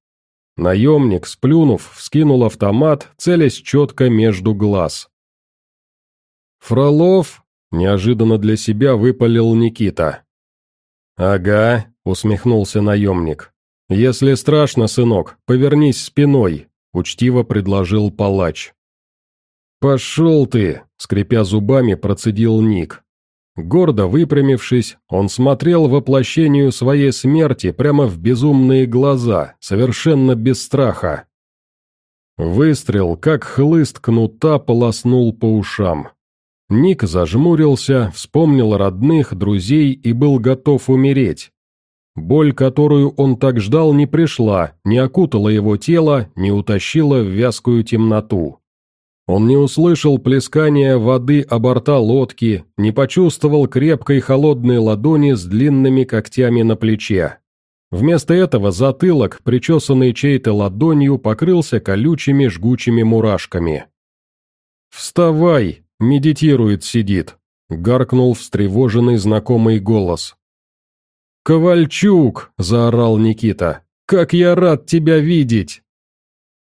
Наемник, сплюнув, вскинул автомат, целясь четко между глаз. «Фролов?» – неожиданно для себя выпалил Никита. «Ага», – усмехнулся наемник. «Если страшно, сынок, повернись спиной, учтиво предложил палач. «Пошел ты!» — скрипя зубами, процедил Ник. Гордо выпрямившись, он смотрел воплощению своей смерти прямо в безумные глаза, совершенно без страха. Выстрел, как хлыст кнута, полоснул по ушам. Ник зажмурился, вспомнил родных, друзей и был готов умереть. Боль, которую он так ждал, не пришла, не окутала его тело, не утащила в вязкую темноту. Он не услышал плескания воды о борта лодки, не почувствовал крепкой холодной ладони с длинными когтями на плече. Вместо этого затылок, причесанный чьей-то ладонью, покрылся колючими жгучими мурашками. «Вставай!» — медитирует сидит, — гаркнул встревоженный знакомый голос. «Ковальчук!» – заорал Никита. «Как я рад тебя видеть!»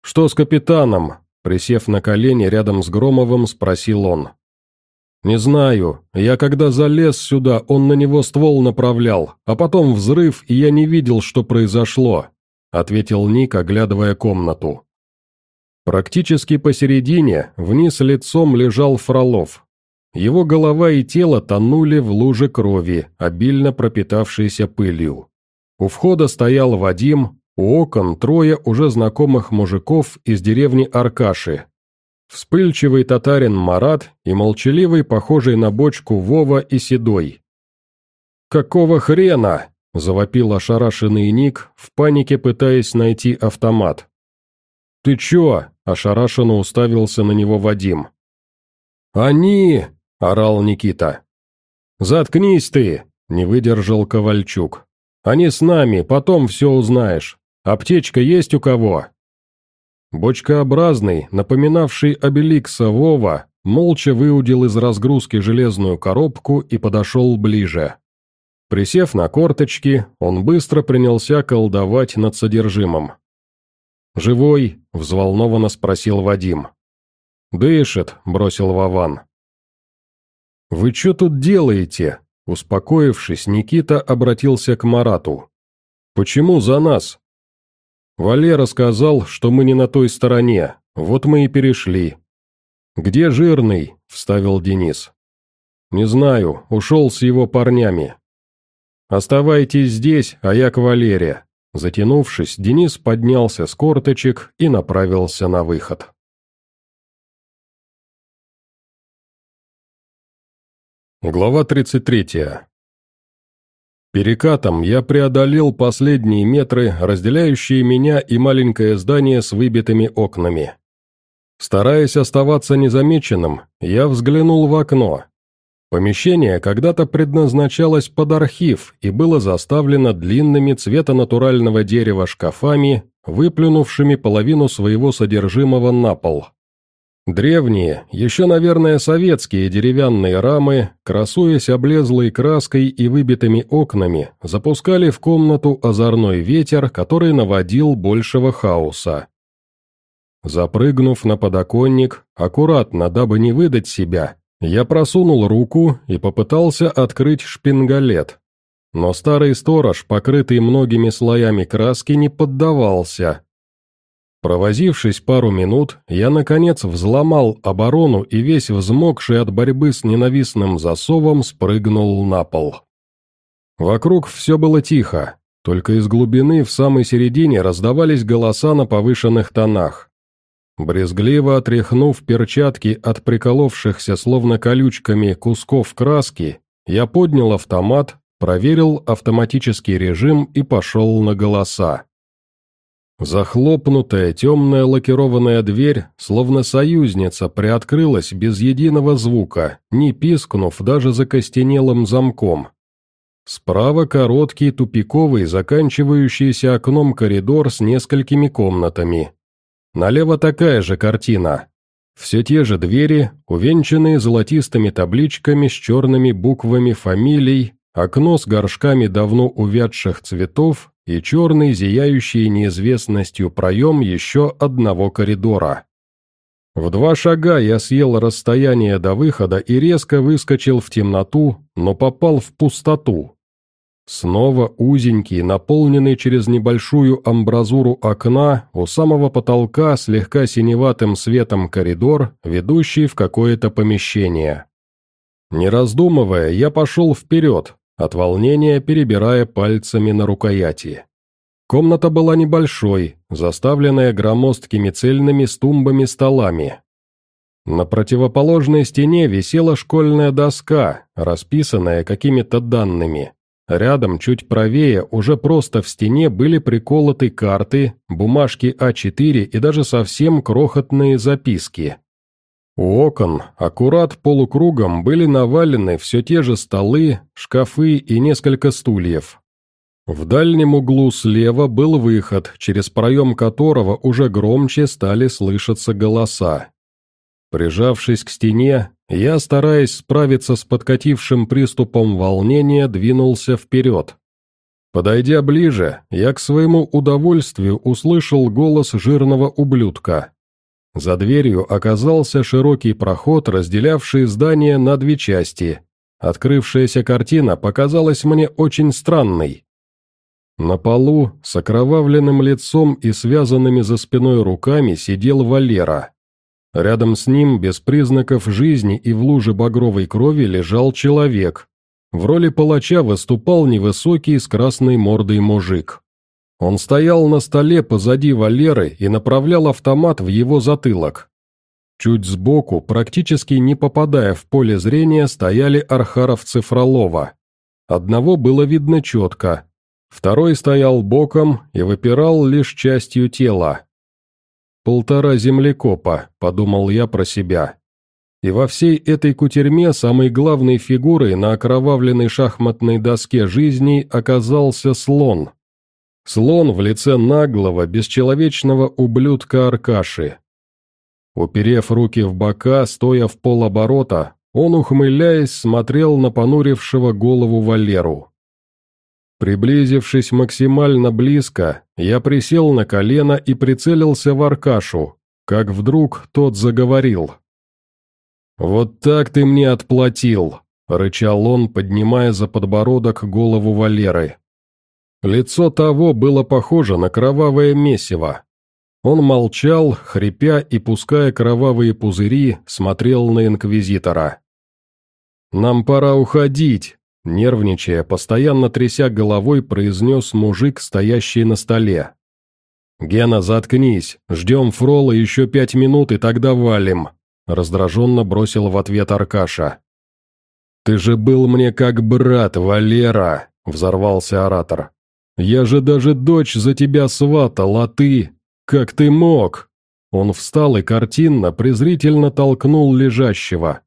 «Что с капитаном?» – присев на колени рядом с Громовым, спросил он. «Не знаю. Я когда залез сюда, он на него ствол направлял, а потом взрыв, и я не видел, что произошло», – ответил Ник, оглядывая комнату. Практически посередине, вниз лицом лежал Фролов, его голова и тело тонули в луже крови, обильно пропитавшейся пылью. У входа стоял Вадим, у окон трое уже знакомых мужиков из деревни Аркаши. Вспыльчивый татарин Марат и молчаливый, похожий на бочку Вова и Седой. «Какого хрена?» – завопил ошарашенный Ник, в панике пытаясь найти автомат. «Ты чё?» – ошарашенно уставился на него Вадим. «Они!» — орал Никита. «Заткнись ты!» — не выдержал Ковальчук. «Они с нами, потом все узнаешь. Аптечка есть у кого?» Бочкообразный, напоминавший обеликса Вова, молча выудил из разгрузки железную коробку и подошел ближе. Присев на корточки, он быстро принялся колдовать над содержимым. «Живой?» — взволнованно спросил Вадим. «Дышит», — бросил Вован. «Вы что тут делаете?» Успокоившись, Никита обратился к Марату. «Почему за нас?» «Валера сказал, что мы не на той стороне, вот мы и перешли». «Где жирный?» — вставил Денис. «Не знаю, ушел с его парнями». «Оставайтесь здесь, а я к Валере». Затянувшись, Денис поднялся с корточек и направился на выход. Глава 33. Перекатом я преодолел последние метры, разделяющие меня и маленькое здание с выбитыми окнами. Стараясь оставаться незамеченным, я взглянул в окно. Помещение когда-то предназначалось под архив и было заставлено длинными цвета натурального дерева шкафами, выплюнувшими половину своего содержимого на пол. Древние, еще, наверное, советские деревянные рамы, красуясь облезлой краской и выбитыми окнами, запускали в комнату озорной ветер, который наводил большего хаоса. Запрыгнув на подоконник, аккуратно, дабы не выдать себя, я просунул руку и попытался открыть шпингалет. Но старый сторож, покрытый многими слоями краски, не поддавался, Провозившись пару минут, я, наконец, взломал оборону и весь взмокший от борьбы с ненавистным засовом спрыгнул на пол. Вокруг все было тихо, только из глубины в самой середине раздавались голоса на повышенных тонах. Брезгливо отряхнув перчатки от приколовшихся словно колючками кусков краски, я поднял автомат, проверил автоматический режим и пошел на голоса. Захлопнутая темная лакированная дверь, словно союзница, приоткрылась без единого звука, не пискнув даже закостенелым замком. Справа короткий тупиковый, заканчивающийся окном коридор с несколькими комнатами. Налево такая же картина. Все те же двери, увенчанные золотистыми табличками с черными буквами фамилий, окно с горшками давно увядших цветов и черный, зияющий неизвестностью проем еще одного коридора. В два шага я съел расстояние до выхода и резко выскочил в темноту, но попал в пустоту. Снова узенький, наполненный через небольшую амбразуру окна, у самого потолка слегка синеватым светом коридор, ведущий в какое-то помещение. Не раздумывая, я пошел вперед, от волнения перебирая пальцами на рукояти. Комната была небольшой, заставленная громоздкими цельными стумбами столами. На противоположной стене висела школьная доска, расписанная какими-то данными. Рядом, чуть правее, уже просто в стене были приколоты карты, бумажки А4 и даже совсем крохотные записки. У окон, аккурат полукругом, были навалены все те же столы, шкафы и несколько стульев. В дальнем углу слева был выход, через проем которого уже громче стали слышаться голоса. Прижавшись к стене, я, стараясь справиться с подкатившим приступом волнения, двинулся вперед. Подойдя ближе, я к своему удовольствию услышал голос жирного ублюдка. За дверью оказался широкий проход, разделявший здание на две части. Открывшаяся картина показалась мне очень странной. На полу, с окровавленным лицом и связанными за спиной руками, сидел Валера. Рядом с ним, без признаков жизни и в луже багровой крови, лежал человек. В роли палача выступал невысокий с красной мордой мужик. Он стоял на столе позади Валеры и направлял автомат в его затылок. Чуть сбоку, практически не попадая в поле зрения, стояли архаровцы Фролова. Одного было видно четко, второй стоял боком и выпирал лишь частью тела. «Полтора землекопа», — подумал я про себя. и во всей этой кутерьме самой главной фигурой на окровавленной шахматной доске жизни оказался слон. Слон в лице наглого, бесчеловечного ублюдка Аркаши. Уперев руки в бока, стоя в полоборота, он, ухмыляясь, смотрел на понурившего голову Валеру. Приблизившись максимально близко, я присел на колено и прицелился в Аркашу, как вдруг тот заговорил. «Вот так ты мне отплатил», — рычал он, поднимая за подбородок голову Валеры. Лицо того было похоже на кровавое месиво. Он молчал, хрипя и пуская кровавые пузыри, смотрел на инквизитора. «Нам пора уходить», — нервничая, постоянно тряся головой, произнес мужик, стоящий на столе. «Гена, заткнись, ждем Фрола еще пять минут и тогда валим», — раздраженно бросил в ответ Аркаша. «Ты же был мне как брат, Валера», — взорвался оратор. «Я же даже дочь за тебя сватал, а ты... Как ты мог?» Он встал и картинно, презрительно толкнул лежащего.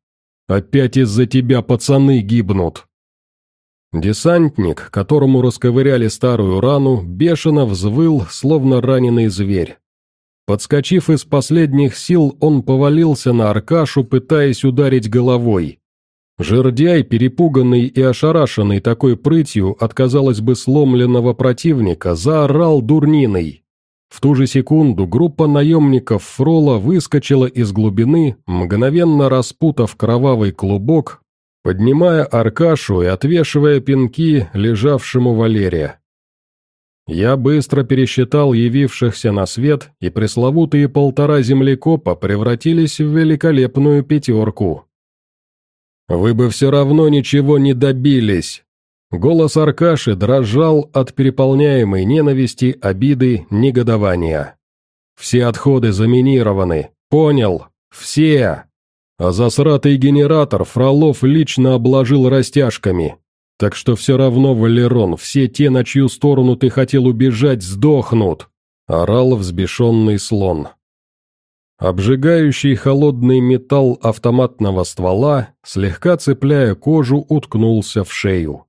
Опять из-за тебя пацаны гибнут!» Десантник, которому расковыряли старую рану, бешено взвыл, словно раненый зверь. Подскочив из последних сил, он повалился на Аркашу, пытаясь ударить головой. Жердяй, перепуганный и ошарашенный такой прытью от, казалось бы, сломленного противника, заорал дурниной. В ту же секунду группа наемников Фрола выскочила из глубины, мгновенно распутав кровавый клубок, поднимая Аркашу и отвешивая пинки лежавшему Валерия. Я быстро пересчитал явившихся на свет, и пресловутые полтора землекопа превратились в великолепную пятерку. «Вы бы все равно ничего не добились», Голос Аркаши дрожал от переполняемой ненависти, обиды, негодования. «Все отходы заминированы. Понял. Все. А засратый генератор Фролов лично обложил растяжками. Так что все равно, Валерон, все те, на чью сторону ты хотел убежать, сдохнут!» — орал взбешенный слон. Обжигающий холодный металл автоматного ствола, слегка цепляя кожу, уткнулся в шею.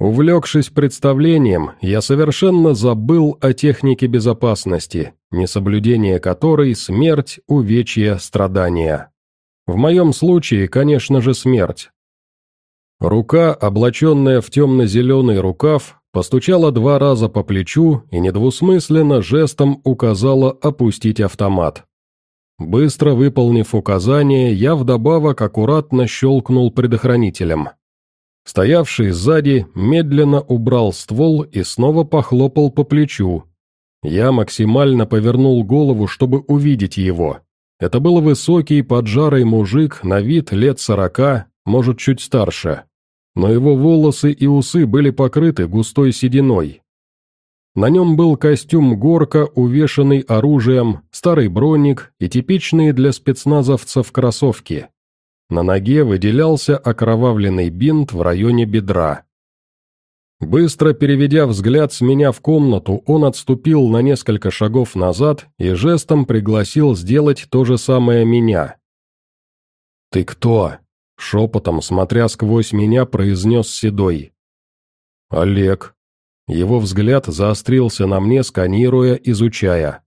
Увлекшись представлением, я совершенно забыл о технике безопасности, несоблюдение которой – смерть, увечья, страдания. В моем случае, конечно же, смерть. Рука, облаченная в темно-зеленый рукав, постучала два раза по плечу и недвусмысленно жестом указала опустить автомат. Быстро выполнив указание, я вдобавок аккуратно щелкнул предохранителем – Стоявший сзади медленно убрал ствол и снова похлопал по плечу. Я максимально повернул голову, чтобы увидеть его. Это был высокий, поджарый мужик, на вид лет сорока, может, чуть старше. Но его волосы и усы были покрыты густой сединой. На нем был костюм горка, увешанный оружием, старый броник и типичные для спецназовцев кроссовки. На ноге выделялся окровавленный бинт в районе бедра. Быстро переведя взгляд с меня в комнату, он отступил на несколько шагов назад и жестом пригласил сделать то же самое меня. «Ты кто?» — шепотом, смотря сквозь меня, произнес Седой. «Олег». Его взгляд заострился на мне, сканируя, изучая.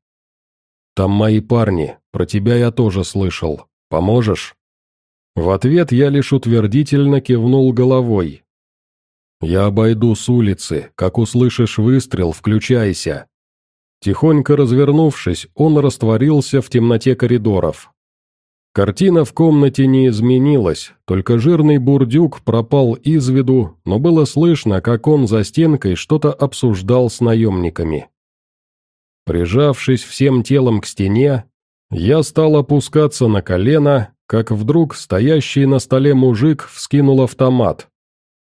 «Там мои парни, про тебя я тоже слышал. Поможешь?» В ответ я лишь утвердительно кивнул головой. «Я обойду с улицы, как услышишь выстрел, включайся». Тихонько развернувшись, он растворился в темноте коридоров. Картина в комнате не изменилась, только жирный бурдюк пропал из виду, но было слышно, как он за стенкой что-то обсуждал с наемниками. Прижавшись всем телом к стене, я стал опускаться на колено как вдруг стоящий на столе мужик вскинул автомат.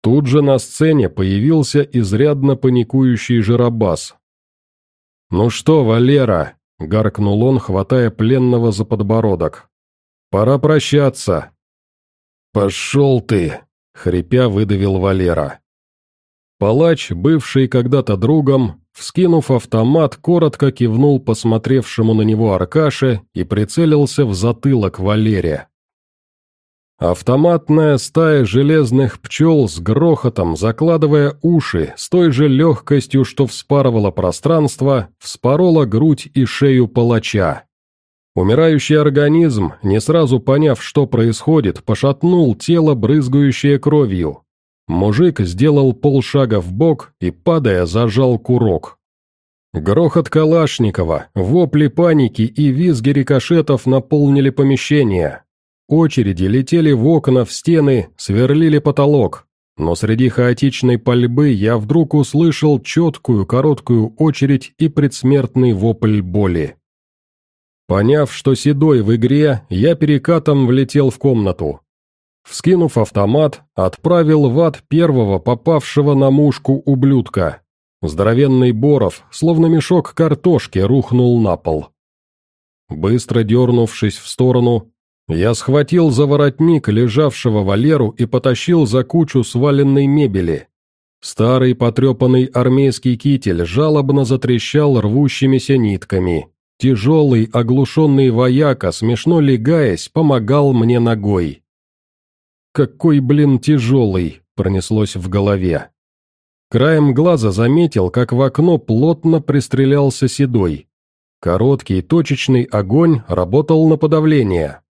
Тут же на сцене появился изрядно паникующий жиробас. «Ну что, Валера?» — гаркнул он, хватая пленного за подбородок. «Пора прощаться». «Пошел ты!» — хрипя выдавил Валера. Палач, бывший когда-то другом, вскинув автомат, коротко кивнул посмотревшему на него Аркаше и прицелился в затылок Валере. Автоматная стая железных пчел с грохотом, закладывая уши, с той же легкостью, что вспарывала пространство, вспорола грудь и шею палача. Умирающий организм, не сразу поняв, что происходит, пошатнул тело, брызгающее кровью. Мужик сделал полшага в бок и, падая, зажал курок. Грохот Калашникова, вопли паники и визги рикошетов наполнили помещение. Очереди летели в окна, в стены, сверлили потолок. Но среди хаотичной пальбы я вдруг услышал четкую короткую очередь и предсмертный вопль боли. Поняв, что Седой в игре, я перекатом влетел в комнату. Вскинув автомат, отправил в ад первого попавшего на мушку ублюдка. Здоровенный Боров, словно мешок картошки, рухнул на пол. Быстро дернувшись в сторону, я схватил за воротник лежавшего Валеру и потащил за кучу сваленной мебели. Старый потрепанный армейский китель жалобно затрещал рвущимися нитками. Тяжелый, оглушенный вояка, смешно легаясь, помогал мне ногой. «Какой, блин, тяжелый!» — пронеслось в голове. Краем глаза заметил, как в окно плотно пристрелялся Седой. Короткий точечный огонь работал на подавление.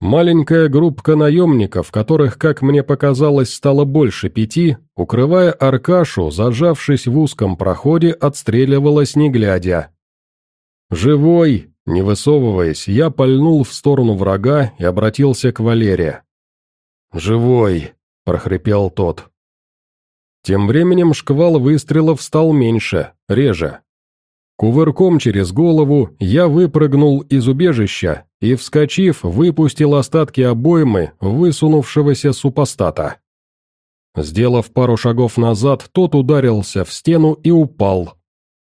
Маленькая группка наемников, которых, как мне показалось, стало больше пяти, укрывая Аркашу, зажавшись в узком проходе, отстреливалась не глядя. «Живой!» Не высовываясь, я пальнул в сторону врага и обратился к Валере. «Живой!» – прохрипел тот. Тем временем шквал выстрелов стал меньше, реже. Кувырком через голову я выпрыгнул из убежища и, вскочив, выпустил остатки обоймы высунувшегося супостата. Сделав пару шагов назад, тот ударился в стену и упал.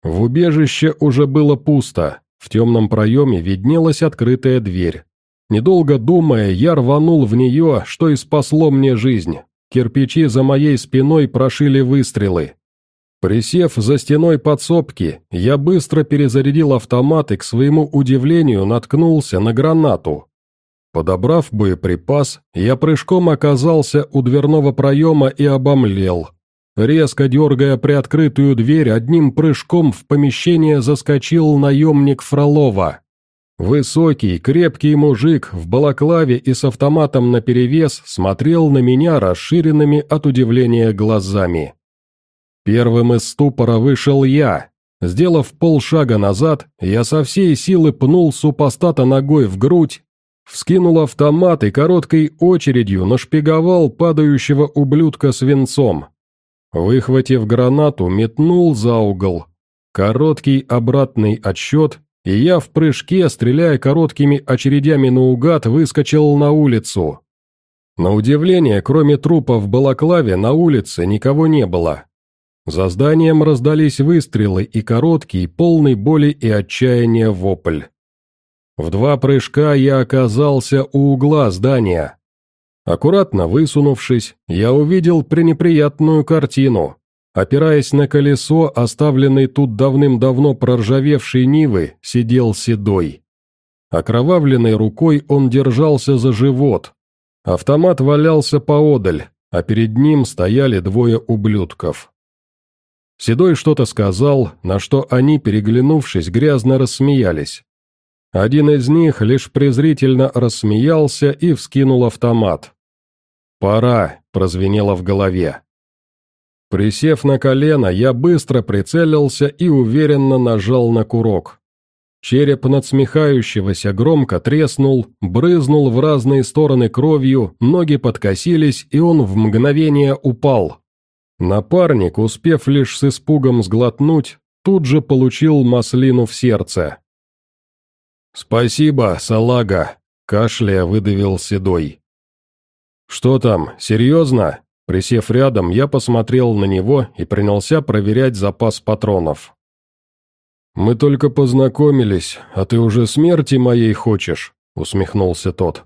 В убежище уже было пусто, в темном проеме виднелась открытая дверь. Недолго думая, я рванул в нее, что и спасло мне жизнь. Кирпичи за моей спиной прошили выстрелы. Присев за стеной подсобки, я быстро перезарядил автомат и, к своему удивлению, наткнулся на гранату. Подобрав боеприпас, я прыжком оказался у дверного проема и обомлел. Резко дергая приоткрытую дверь, одним прыжком в помещение заскочил наемник Фролова. Высокий, крепкий мужик в балаклаве и с автоматом наперевес смотрел на меня расширенными от удивления глазами. Первым из ступора вышел я. Сделав полшага назад, я со всей силы пнул супостата ногой в грудь, вскинул автомат и короткой очередью нашпиговал падающего ублюдка свинцом. Выхватив гранату, метнул за угол. Короткий обратный отсчет, и я в прыжке, стреляя короткими очередями наугад, выскочил на улицу. На удивление, кроме трупа в балаклаве, на улице никого не было. За зданием раздались выстрелы и короткий, полный боли и отчаяния вопль. В два прыжка я оказался у угла здания. Аккуратно высунувшись, я увидел пренеприятную картину. Опираясь на колесо, оставленной тут давным-давно проржавевшей Нивы, сидел седой. Окровавленной рукой он держался за живот. Автомат валялся поодаль, а перед ним стояли двое ублюдков. Седой что-то сказал, на что они, переглянувшись, грязно рассмеялись. Один из них лишь презрительно рассмеялся и вскинул автомат. «Пора», — прозвенело в голове. Присев на колено, я быстро прицелился и уверенно нажал на курок. Череп надсмехающегося громко треснул, брызнул в разные стороны кровью, ноги подкосились, и он в мгновение упал. Напарник, успев лишь с испугом сглотнуть, тут же получил маслину в сердце. «Спасибо, салага», — кашляя выдавил Седой. «Что там, серьезно?» Присев рядом, я посмотрел на него и принялся проверять запас патронов. «Мы только познакомились, а ты уже смерти моей хочешь?» — усмехнулся тот.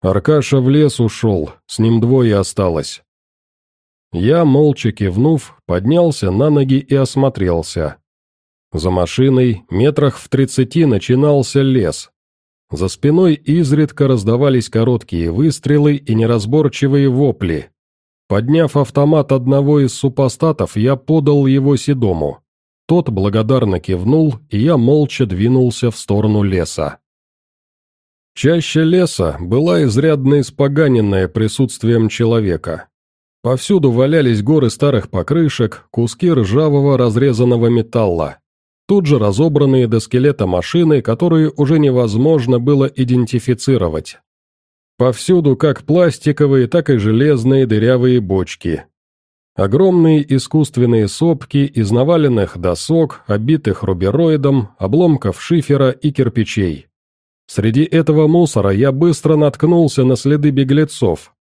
Аркаша в лес ушел, с ним двое осталось. Я, молча кивнув, поднялся на ноги и осмотрелся. За машиной, метрах в тридцати, начинался лес. За спиной изредка раздавались короткие выстрелы и неразборчивые вопли. Подняв автомат одного из супостатов, я подал его Седому. Тот благодарно кивнул, и я молча двинулся в сторону леса. Чаще леса была изрядно испоганенная присутствием человека. Повсюду валялись горы старых покрышек, куски ржавого разрезанного металла. Тут же разобранные до скелета машины, которые уже невозможно было идентифицировать. Повсюду как пластиковые, так и железные дырявые бочки. Огромные искусственные сопки из наваленных досок, обитых рубероидом, обломков шифера и кирпичей. Среди этого мусора я быстро наткнулся на следы беглецов,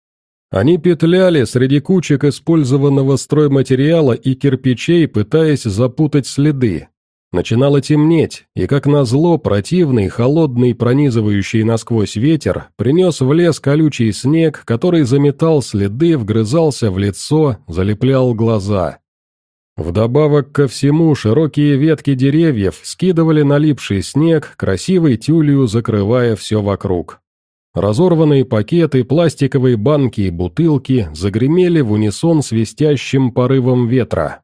они петляли среди кучек использованного стройматериала и кирпичей, пытаясь запутать следы. Начинало темнеть, и как назло противный, холодный, пронизывающий насквозь ветер принес в лес колючий снег, который заметал следы, вгрызался в лицо, залеплял глаза. Вдобавок ко всему, широкие ветки деревьев скидывали налипший снег, красивой тюлью закрывая все вокруг. Разорванные пакеты, пластиковые банки и бутылки загремели в унисон свистящим порывом ветра.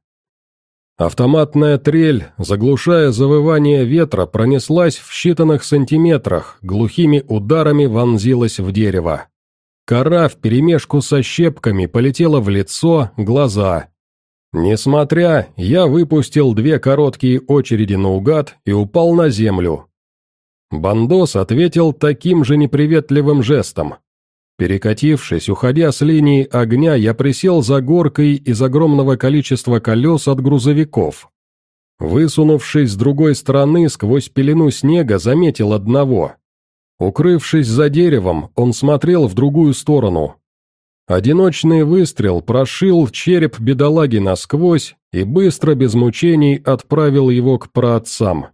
Автоматная трель, заглушая завывание ветра, пронеслась в считанных сантиметрах, глухими ударами вонзилась в дерево. Кора вперемешку со щепками полетела в лицо, глаза. Несмотря, я выпустил две короткие очереди наугад и упал на землю, Бандос ответил таким же неприветливым жестом. Перекатившись, уходя с линии огня, я присел за горкой из огромного количества колес от грузовиков. Высунувшись с другой стороны, сквозь пелену снега, заметил одного. Укрывшись за деревом, он смотрел в другую сторону. Одиночный выстрел прошил череп бедолаги насквозь и быстро, без мучений, отправил его к праотцам.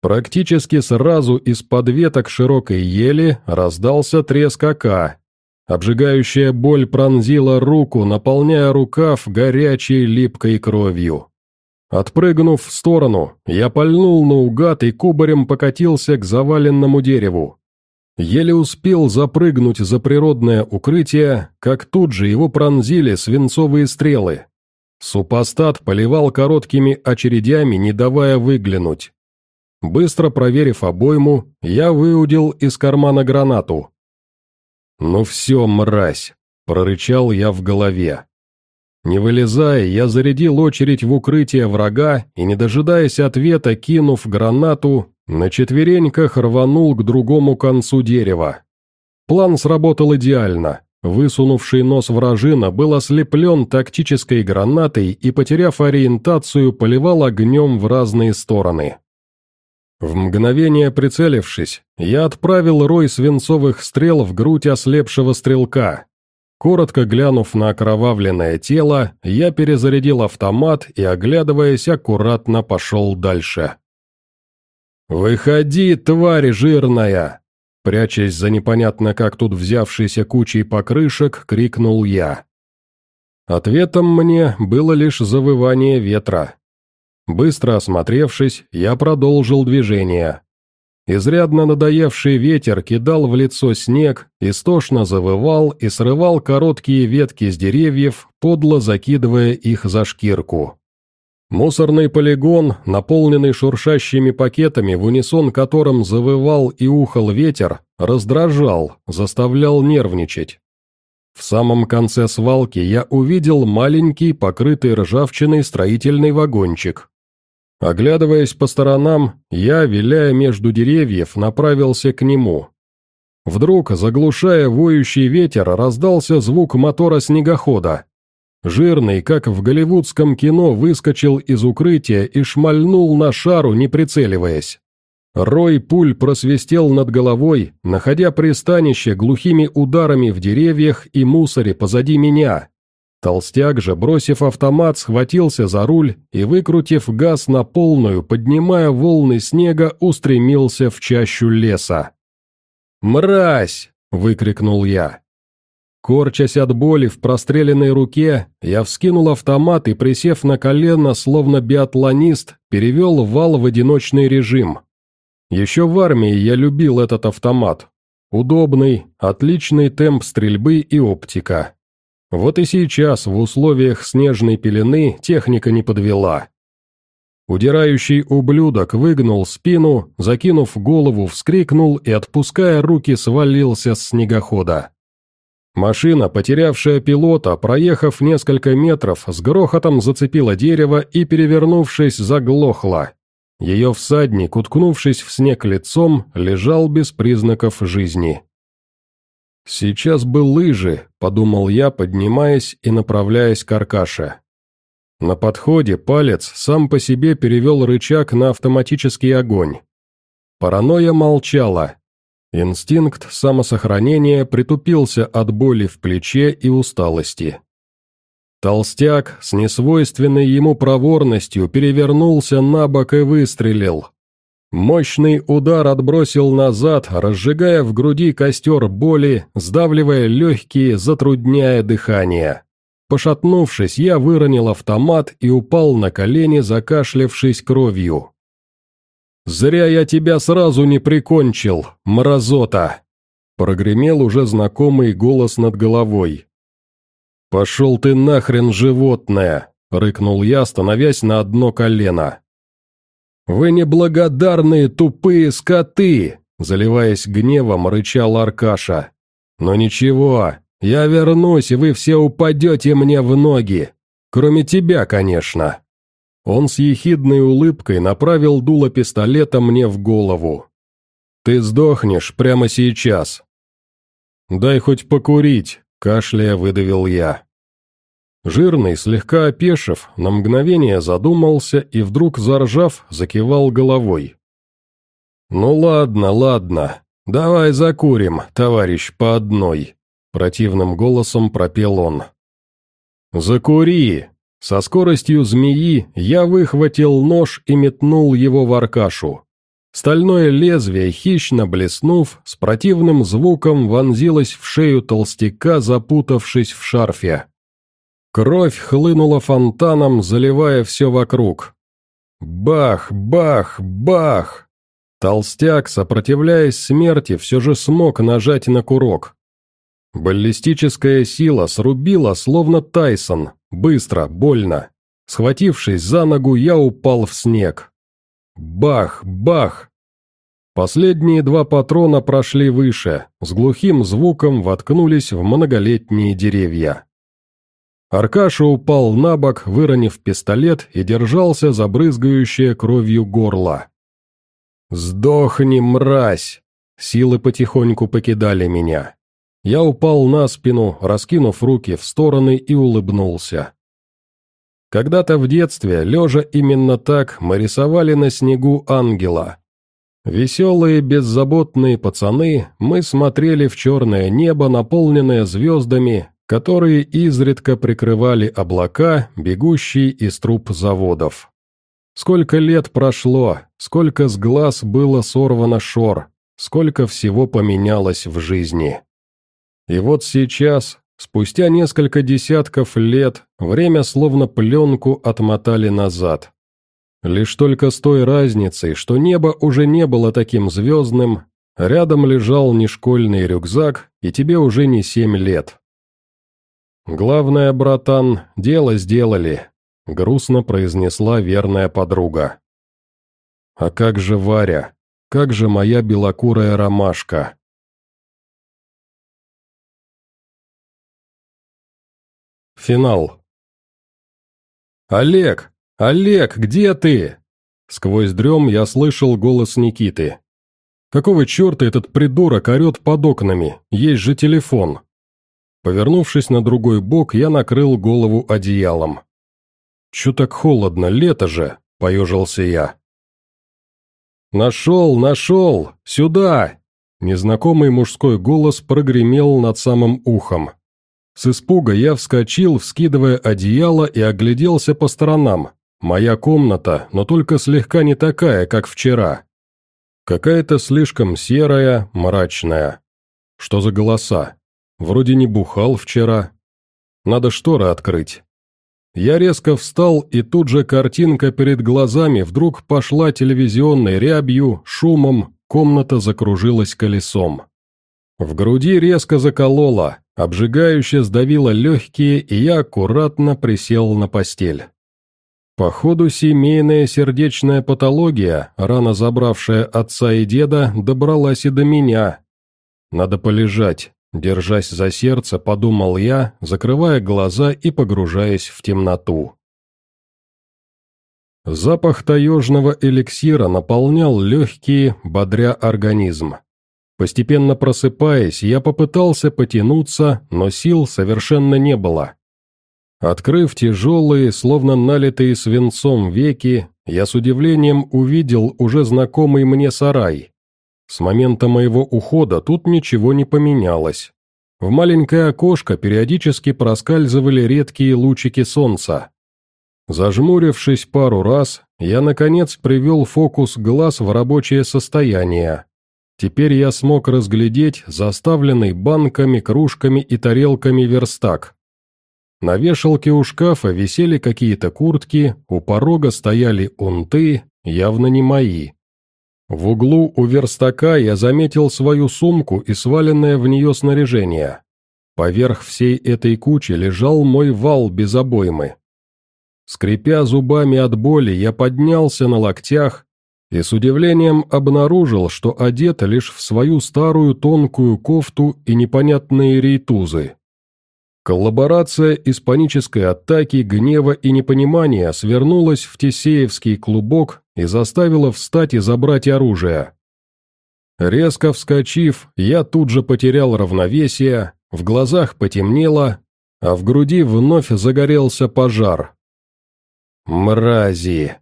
Практически сразу из-под веток широкой ели раздался треск ока. Обжигающая боль пронзила руку, наполняя рукав горячей липкой кровью. Отпрыгнув в сторону, я пальнул наугад и кубарем покатился к заваленному дереву. Еле успел запрыгнуть за природное укрытие, как тут же его пронзили свинцовые стрелы. Супостат поливал короткими очередями, не давая выглянуть. Быстро проверив обойму, я выудил из кармана гранату. «Ну все, мразь!» – прорычал я в голове. Не вылезая, я зарядил очередь в укрытие врага и, не дожидаясь ответа, кинув гранату, на четвереньках рванул к другому концу дерева. План сработал идеально. Высунувший нос вражина был ослеплен тактической гранатой и, потеряв ориентацию, поливал огнем в разные стороны. В мгновение прицелившись, я отправил рой свинцовых стрел в грудь ослепшего стрелка. Коротко глянув на окровавленное тело, я перезарядил автомат и, оглядываясь, аккуратно пошел дальше. «Выходи, тварь жирная!» Прячась за непонятно как тут взявшейся кучей покрышек, крикнул я. Ответом мне было лишь завывание ветра. Быстро осмотревшись, я продолжил движение. Изрядно надоевший ветер кидал в лицо снег, истошно завывал и срывал короткие ветки с деревьев, подло закидывая их за шкирку. Мусорный полигон, наполненный шуршащими пакетами, в унисон которым завывал и ухал ветер, раздражал, заставлял нервничать. В самом конце свалки я увидел маленький, покрытый ржавчиной строительный вагончик. Оглядываясь по сторонам, я, виляя между деревьев, направился к нему. Вдруг, заглушая воющий ветер, раздался звук мотора снегохода. Жирный, как в голливудском кино, выскочил из укрытия и шмальнул на шару, не прицеливаясь. Рой пуль просвистел над головой, находя пристанище глухими ударами в деревьях и мусоре позади меня. Толстяк же, бросив автомат, схватился за руль и, выкрутив газ на полную, поднимая волны снега, устремился в чащу леса. «Мразь!» — выкрикнул я. Корчась от боли в простреленной руке, я вскинул автомат и, присев на колено, словно биатлонист, перевел вал в одиночный режим. Еще в армии я любил этот автомат. Удобный, отличный темп стрельбы и оптика. Вот и сейчас в условиях снежной пелены техника не подвела. Удирающий ублюдок выгнул спину, закинув голову, вскрикнул и, отпуская руки, свалился с снегохода. Машина, потерявшая пилота, проехав несколько метров, с грохотом зацепила дерево и, перевернувшись, заглохла. Ее всадник, уткнувшись в снег лицом, лежал без признаков жизни. «Сейчас бы лыжи», — подумал я, поднимаясь и направляясь к Аркаше. На подходе палец сам по себе перевел рычаг на автоматический огонь. Паранойя молчала. Инстинкт самосохранения притупился от боли в плече и усталости. Толстяк с несвойственной ему проворностью перевернулся на бок и выстрелил. Мощный удар отбросил назад, разжигая в груди костер боли, сдавливая легкие, затрудняя дыхание. Пошатнувшись, я выронил автомат и упал на колени, закашлявшись кровью. «Зря я тебя сразу не прикончил, мразота!» Прогремел уже знакомый голос над головой. «Пошел ты нахрен, животное!» — рыкнул я, становясь на одно колено. «Вы неблагодарные тупые скоты!» — заливаясь гневом, рычал Аркаша. «Но ничего, я вернусь, и вы все упадете мне в ноги. Кроме тебя, конечно». Он с ехидной улыбкой направил дуло пистолета мне в голову. «Ты сдохнешь прямо сейчас». «Дай хоть покурить», — кашляя выдавил я. Жирный, слегка опешив, на мгновение задумался и вдруг, заржав, закивал головой. «Ну ладно, ладно, давай закурим, товарищ, по одной», Противным голосом пропел он. «Закури!» Со скоростью змеи я выхватил нож и метнул его в аркашу. Стальное лезвие, хищно блеснув, с противным звуком вонзилось в шею толстяка, запутавшись в шарфе. Кровь хлынула фонтаном, заливая все вокруг. Бах, бах, бах! Толстяк, сопротивляясь смерти, все же смог нажать на курок. Баллистическая сила срубила, словно Тайсон, быстро, больно. Схватившись за ногу, я упал в снег. Бах, бах! Последние два патрона прошли выше, с глухим звуком воткнулись в многолетние деревья. Аркаша упал на бок, выронив пистолет и держался за брызгающее кровью горло. «Сдохни, мразь!» Силы потихоньку покидали меня. Я упал на спину, раскинув руки в стороны и улыбнулся. Когда-то в детстве, лежа именно так, мы рисовали на снегу ангела. Веселые, беззаботные пацаны, мы смотрели в черное небо, наполненное звездами, которые изредка прикрывали облака, бегущие из труб заводов. Сколько лет прошло, сколько с глаз было сорвано шор, сколько всего поменялось в жизни. И вот сейчас, спустя несколько десятков лет, время словно пленку отмотали назад. Лишь только с той разницей, что небо уже не было таким звездным, рядом лежал не школьный рюкзак, и тебе уже не семь лет. «Главное, братан, дело сделали», — грустно произнесла верная подруга. «А как же Варя? Как же моя белокурая ромашка?» Финал. «Олег! Олег, где ты?» Сквозь дрем я слышал голос Никиты. «Какого черта этот придурок орет под окнами? Есть же телефон!» Повернувшись на другой бок, я накрыл голову одеялом. «Чё так холодно? Лето же!» — поежился я. «Нашел, нашел! Сюда!» Незнакомый мужской голос прогремел над самым ухом. С испуга я вскочил, вскидывая одеяло и огляделся по сторонам. Моя комната, но только слегка не такая, как вчера. Какая-то слишком серая, мрачная. Что за голоса? Вроде не бухал вчера. Надо шторы открыть. Я резко встал, и тут же картинка перед глазами вдруг пошла телевизионной рябью, шумом, комната закружилась колесом. В груди резко закололо, обжигающе сдавило легкие, и я аккуратно присел на постель. Походу, семейная сердечная патология, рано забравшая отца и деда, добралась и до меня. Надо полежать, держась за сердце, подумал я, закрывая глаза и погружаясь в темноту. Запах таежного эликсира наполнял легкие, бодря организм. Постепенно просыпаясь, я попытался потянуться, но сил совершенно не было. Открыв тяжелые, словно налитые свинцом веки, я с удивлением увидел уже знакомый мне сарай. С момента моего ухода тут ничего не поменялось. В маленькое окошко периодически проскальзывали редкие лучики солнца. Зажмурившись пару раз, я, наконец, привел фокус глаз в рабочее состояние. Теперь я смог разглядеть заставленный банками, кружками и тарелками верстак. На вешалке у шкафа висели какие-то куртки, у порога стояли унты, явно не мои. В углу у верстака я заметил свою сумку и сваленное в нее снаряжение. Поверх всей этой кучи лежал мой вал без обоймы. Скрипя зубами от боли, я поднялся на локтях и с удивлением обнаружил, что одет лишь в свою старую тонкую кофту и непонятные рейтузы. Коллаборация из панической атаки, гнева и непонимания свернулась в Тесеевский клубок и заставила встать и забрать оружие. Резко вскочив, я тут же потерял равновесие, в глазах потемнело, а в груди вновь загорелся пожар. «Мрази!»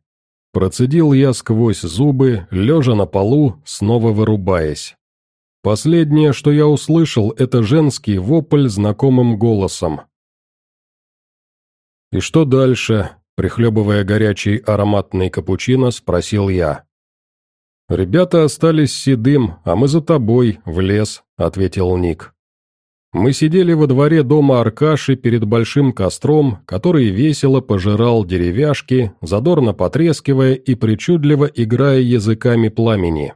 Процедил я сквозь зубы, лежа на полу, снова вырубаясь. Последнее, что я услышал, это женский вопль знакомым голосом. «И что дальше?» – прихлебывая горячий ароматный капучино, спросил я. «Ребята остались седым, а мы за тобой, в лес», – ответил Ник. Мы сидели во дворе дома Аркаши перед большим костром, который весело пожирал деревяшки, задорно потрескивая и причудливо играя языками пламени.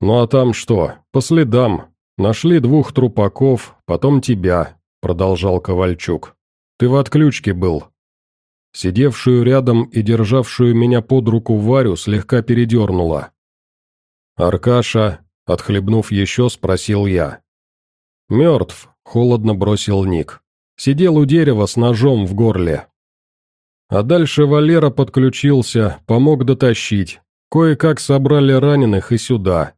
«Ну а там что? По следам. Нашли двух трупаков, потом тебя», — продолжал Ковальчук. «Ты в отключке был». Сидевшую рядом и державшую меня под руку Варю слегка передернула. «Аркаша», — отхлебнув еще, спросил я. «Мертв», — холодно бросил Ник. «Сидел у дерева с ножом в горле». А дальше Валера подключился, помог дотащить. Кое-как собрали раненых и сюда.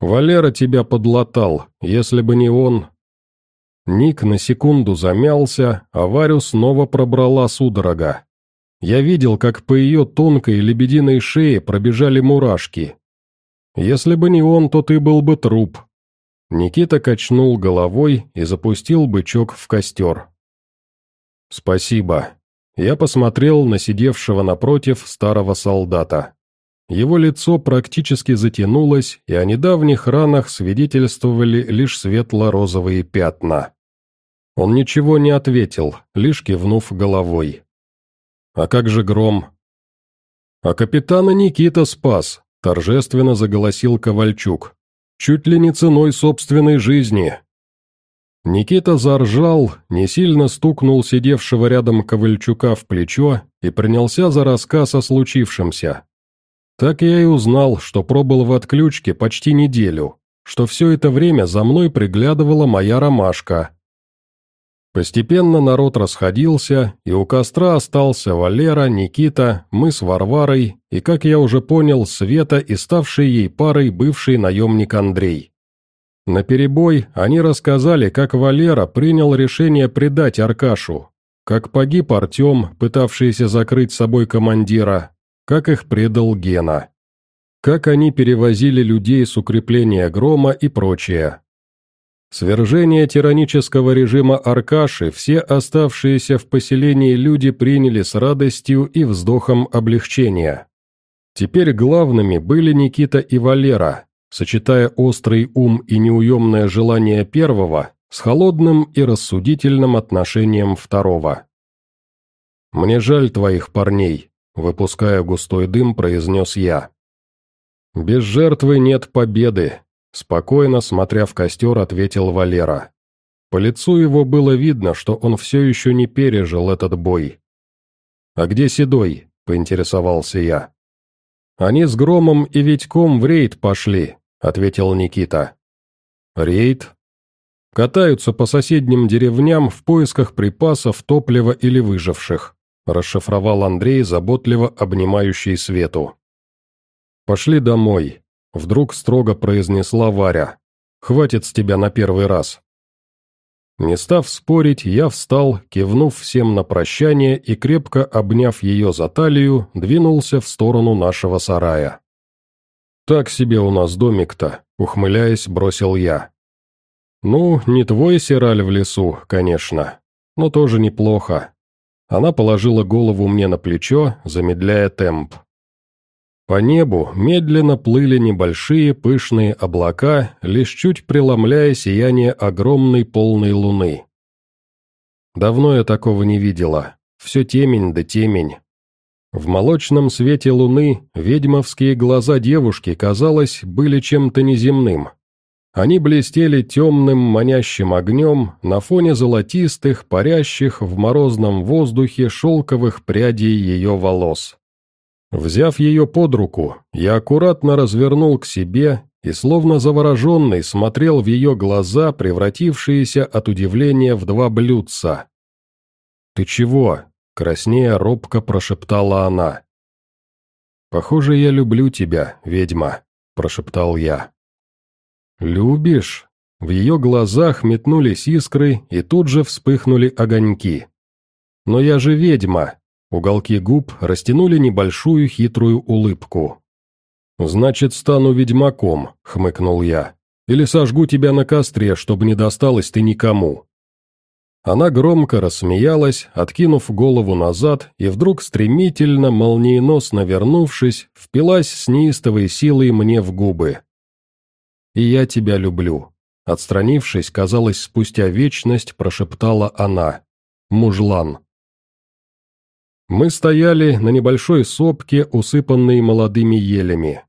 Валера тебя подлатал, если бы не он...» Ник на секунду замялся, а Варю снова пробрала судорога. Я видел, как по ее тонкой лебединой шее пробежали мурашки. «Если бы не он, то ты был бы труп». Никита качнул головой и запустил бычок в костер. «Спасибо». Я посмотрел на сидевшего напротив старого солдата. Его лицо практически затянулось, и о недавних ранах свидетельствовали лишь светло-розовые пятна. Он ничего не ответил, лишь кивнув головой. «А как же гром?» «А капитана Никита спас», — торжественно заголосил Ковальчук. «Чуть ли не ценой собственной жизни». Никита заржал, не сильно стукнул сидевшего рядом Ковальчука в плечо и принялся за рассказ о случившемся. Так я и узнал, что пробыл в отключке почти неделю, что все это время за мной приглядывала моя ромашка. Постепенно народ расходился, и у костра остался Валера, Никита, мы с Варварой и, как я уже понял, Света и ставший ей парой бывший наемник Андрей. На перебой они рассказали, как Валера принял решение предать Аркашу, как погиб Артем, пытавшийся закрыть собой командира, как их предал Гена. Как они перевозили людей с укрепления грома и прочее. Свержение тиранического режима Аркаши все оставшиеся в поселении люди приняли с радостью и вздохом облегчения. Теперь главными были Никита и Валера, сочетая острый ум и неуемное желание первого с холодным и рассудительным отношением второго. Мне жаль твоих парней», — выпуская густой дым, произнес я. «Без жертвы нет победы», — спокойно, смотря в костер, ответил Валера. По лицу его было видно, что он все еще не пережил этот бой. «А где Седой?» — поинтересовался я. «Они с Громом и Витьком в рейд пошли», — ответил Никита. «Рейд?» «Катаются по соседним деревням в поисках припасов, топлива или выживших», — расшифровал Андрей, заботливо обнимающий Свету. «Пошли домой», — вдруг строго произнесла Варя. «Хватит с тебя на первый раз». Не став спорить, я встал, кивнув всем на прощание и, крепко обняв ее за талию, двинулся в сторону нашего сарая. «Так себе у нас домик-то», — ухмыляясь, бросил я. «Ну, не твой сираль в лесу, конечно, но тоже неплохо». Она положила голову мне на плечо, замедляя темп. По небу медленно плыли небольшие пышные облака, лишь чуть преломляя сияние огромной полной луны. Давно я такого не видела. Все темень да темень. В молочном свете луны ведьмовские глаза девушки, казалось, были чем-то неземным. Они блестели темным манящим огнем на фоне золотистых, парящих в морозном воздухе шелковых прядей ее волос. Взяв ее под руку, я аккуратно развернул к себе и, словно завороженный, смотрел в ее глаза, превратившиеся от удивления в два блюдца. «Ты чего?» — краснея робко прошептала она. «Похоже, я люблю тебя, ведьма», — прошептал я. «Любишь?» В ее глазах метнулись искры и тут же вспыхнули огоньки. «Но я же ведьма, Уголки губ растянули небольшую хитрую улыбку. «Значит, стану ведьмаком», — хмыкнул я. «Или сожгу тебя на костре, чтобы не досталось ты никому». Она громко рассмеялась, откинув голову назад, и вдруг стремительно, молниеносно вернувшись, впилась с неистовой силой мне в губы. «И я тебя люблю», — отстранившись, казалось, спустя вечность, прошептала она. «Мужлан». Мы стояли на небольшой сопке, усыпанной молодыми елями.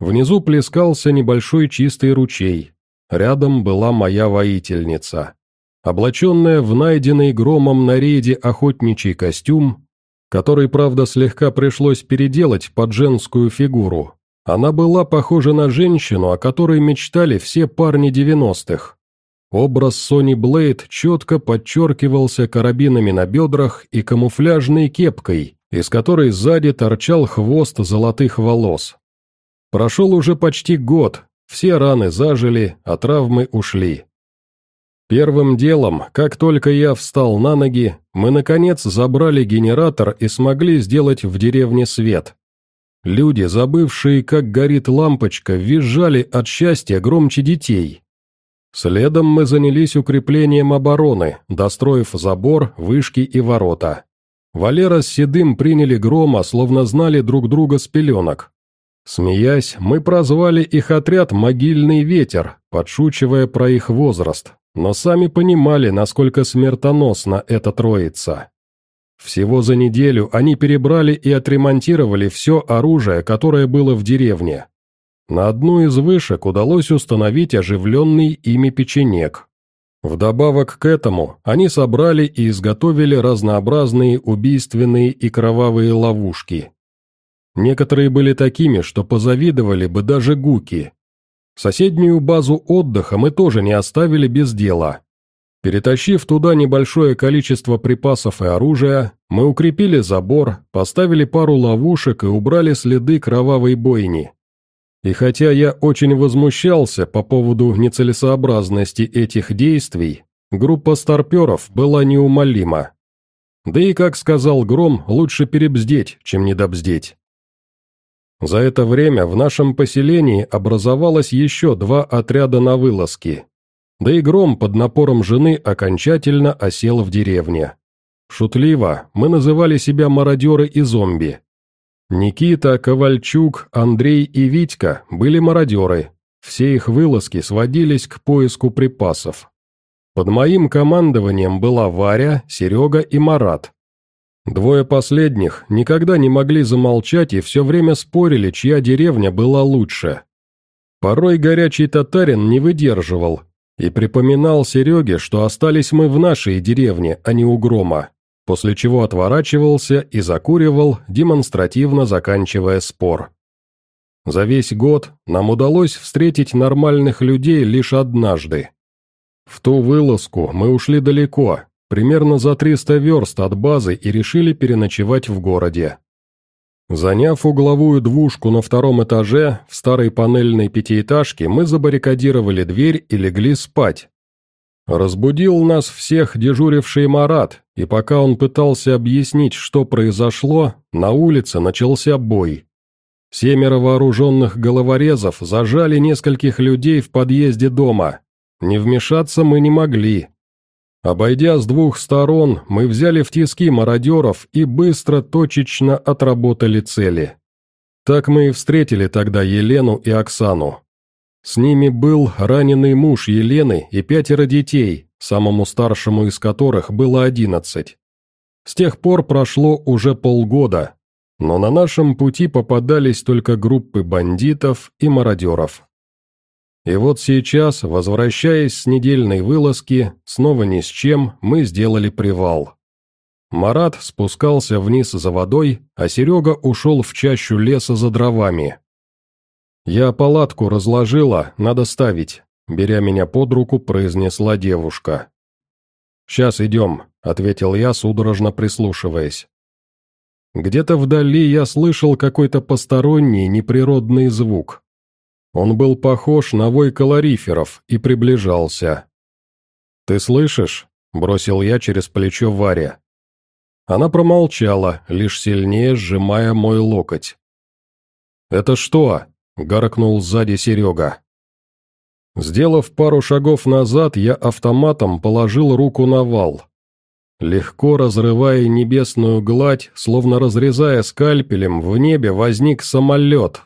Внизу плескался небольшой чистый ручей. Рядом была моя воительница. Облаченная в найденный громом на рейде охотничий костюм, который, правда, слегка пришлось переделать под женскую фигуру, она была похожа на женщину, о которой мечтали все парни девяностых. Образ Сони Блейд четко подчеркивался карабинами на бедрах и камуфляжной кепкой, из которой сзади торчал хвост золотых волос. Прошел уже почти год, все раны зажили, а травмы ушли. Первым делом, как только я встал на ноги, мы наконец забрали генератор и смогли сделать в деревне свет. Люди, забывшие, как горит лампочка, визжали от счастья громче детей. Следом мы занялись укреплением обороны, достроив забор, вышки и ворота. Валера с Седым приняли грома, словно знали друг друга с пеленок. Смеясь, мы прозвали их отряд «Могильный ветер», подшучивая про их возраст, но сами понимали, насколько смертоносна эта троица. Всего за неделю они перебрали и отремонтировали все оружие, которое было в деревне. На одну из вышек удалось установить оживленный ими печенек. Вдобавок к этому, они собрали и изготовили разнообразные убийственные и кровавые ловушки. Некоторые были такими, что позавидовали бы даже гуки. Соседнюю базу отдыха мы тоже не оставили без дела. Перетащив туда небольшое количество припасов и оружия, мы укрепили забор, поставили пару ловушек и убрали следы кровавой бойни. И хотя я очень возмущался по поводу нецелесообразности этих действий, группа старперов была неумолима. Да и, как сказал Гром, лучше перебздеть, чем недобздеть. За это время в нашем поселении образовалось еще два отряда на вылазки. Да и Гром под напором жены окончательно осел в деревне. Шутливо, мы называли себя мародеры и зомби. Никита, Ковальчук, Андрей и Витька были мародеры. Все их вылазки сводились к поиску припасов. Под моим командованием была Варя, Серега и Марат. Двое последних никогда не могли замолчать и все время спорили, чья деревня была лучше. Порой горячий татарин не выдерживал и припоминал Сереге, что остались мы в нашей деревне, а не у грома, после чего отворачивался и закуривал, демонстративно заканчивая спор. За весь год нам удалось встретить нормальных людей лишь однажды. В ту вылазку мы ушли далеко, примерно за 300 верст от базы и решили переночевать в городе. Заняв угловую двушку на втором этаже, в старой панельной пятиэтажке, мы забаррикадировали дверь и легли спать. Разбудил нас всех дежуривший Марат, и пока он пытался объяснить, что произошло, на улице начался бой. Семеро вооруженных головорезов зажали нескольких людей в подъезде дома. Не вмешаться мы не могли, Обойдя с двух сторон, мы взяли в тиски мародеров и быстро, точечно отработали цели. Так мы и встретили тогда Елену и Оксану. С ними был раненый муж Елены и пятеро детей, самому старшему из которых было одиннадцать. С тех пор прошло уже полгода, но на нашем пути попадались только группы бандитов и мародеров. И вот сейчас, возвращаясь с недельной вылазки, снова ни с чем, мы сделали привал. Марат спускался вниз за водой, а Серега ушел в чащу леса за дровами. «Я палатку разложила, надо ставить», — беря меня под руку, произнесла девушка. «Сейчас идем», — ответил я, судорожно прислушиваясь. Где-то вдали я слышал какой-то посторонний неприродный звук. Он был похож на вой калориферов и приближался. «Ты слышишь?» – бросил я через плечо Варе. Она промолчала, лишь сильнее сжимая мой локоть. «Это что?» – гаркнул сзади Серега. Сделав пару шагов назад, я автоматом положил руку на вал. Легко разрывая небесную гладь, словно разрезая скальпелем, в небе возник самолет,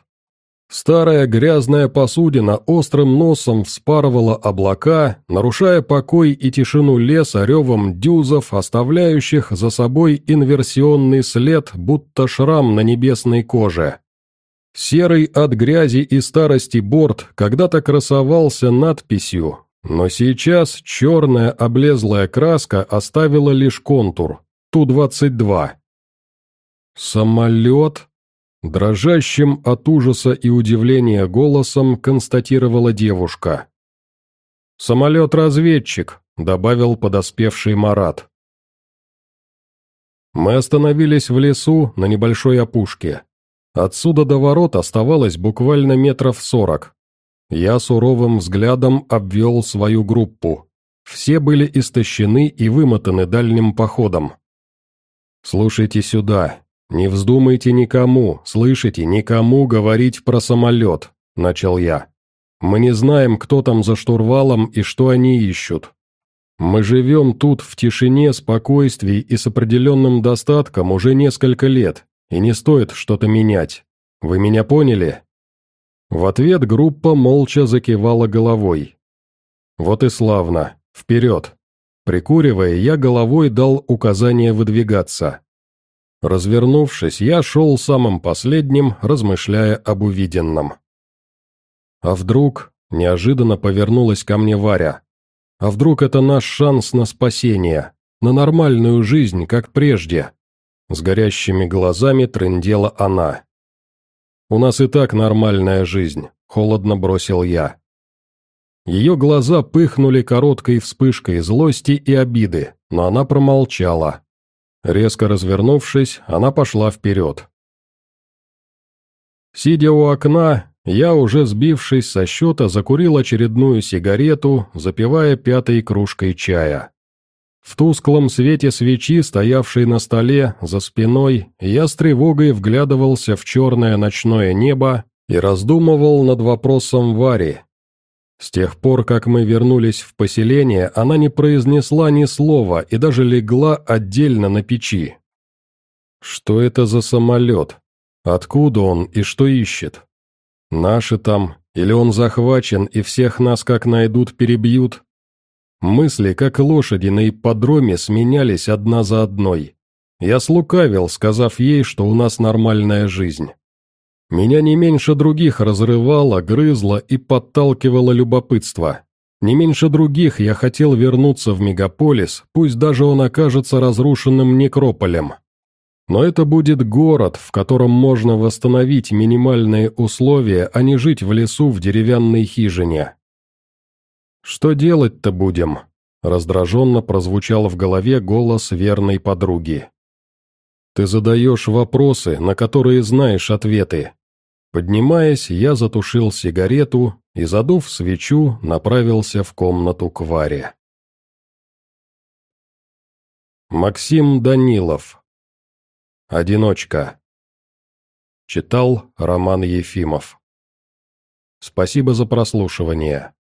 Старая грязная посудина острым носом вспарывала облака, нарушая покой и тишину леса ревом дюзов, оставляющих за собой инверсионный след, будто шрам на небесной коже. Серый от грязи и старости борт когда-то красовался надписью, но сейчас черная облезлая краска оставила лишь контур – Ту-22. «Самолет?» Дрожащим от ужаса и удивления голосом констатировала девушка. «Самолет-разведчик», — добавил подоспевший Марат. Мы остановились в лесу на небольшой опушке. Отсюда до ворот оставалось буквально метров сорок. Я суровым взглядом обвел свою группу. Все были истощены и вымотаны дальним походом. «Слушайте сюда, «Не вздумайте никому, слышите, никому говорить про самолет», — начал я. «Мы не знаем, кто там за штурвалом и что они ищут. Мы живем тут в тишине, спокойствии и с определенным достатком уже несколько лет, и не стоит что-то менять. Вы меня поняли?» В ответ группа молча закивала головой. «Вот и славно. Вперед!» Прикуривая, я головой дал указание выдвигаться. Развернувшись, я шел самым последним, размышляя об увиденном. А вдруг, неожиданно повернулась ко мне Варя, а вдруг это наш шанс на спасение, на нормальную жизнь, как прежде? С горящими глазами трындела она. «У нас и так нормальная жизнь», — холодно бросил я. Ее глаза пыхнули короткой вспышкой злости и обиды, но она промолчала, Резко развернувшись, она пошла вперед. Сидя у окна, я, уже сбившись со счета, закурил очередную сигарету, запивая пятой кружкой чая. В тусклом свете свечи, стоявшей на столе, за спиной, я с тревогой вглядывался в черное ночное небо и раздумывал над вопросом Вари, с тех пор, как мы вернулись в поселение, она не произнесла ни слова и даже легла отдельно на печи. Что это за самолет? Откуда он и что ищет? Наши там, или он захвачен и всех нас как найдут перебьют? Мысли, как лошади на ипподроме, сменялись одна за одной. Я слукавил, сказав ей, что у нас нормальная жизнь. Меня не меньше других разрывало, грызло и подталкивало любопытство. Не меньше других я хотел вернуться в мегаполис, пусть даже он окажется разрушенным некрополем. Но это будет город, в котором можно восстановить минимальные условия, а не жить в лесу в деревянной хижине. «Что делать-то будем?» — раздраженно прозвучал в голове голос верной подруги. «Ты задаешь вопросы, на которые знаешь ответы. Поднимаясь, я затушил сигарету и, задув свечу, направился в комнату к Варе. Максим Данилов «Одиночка». Читал Роман Ефимов. Спасибо за прослушивание.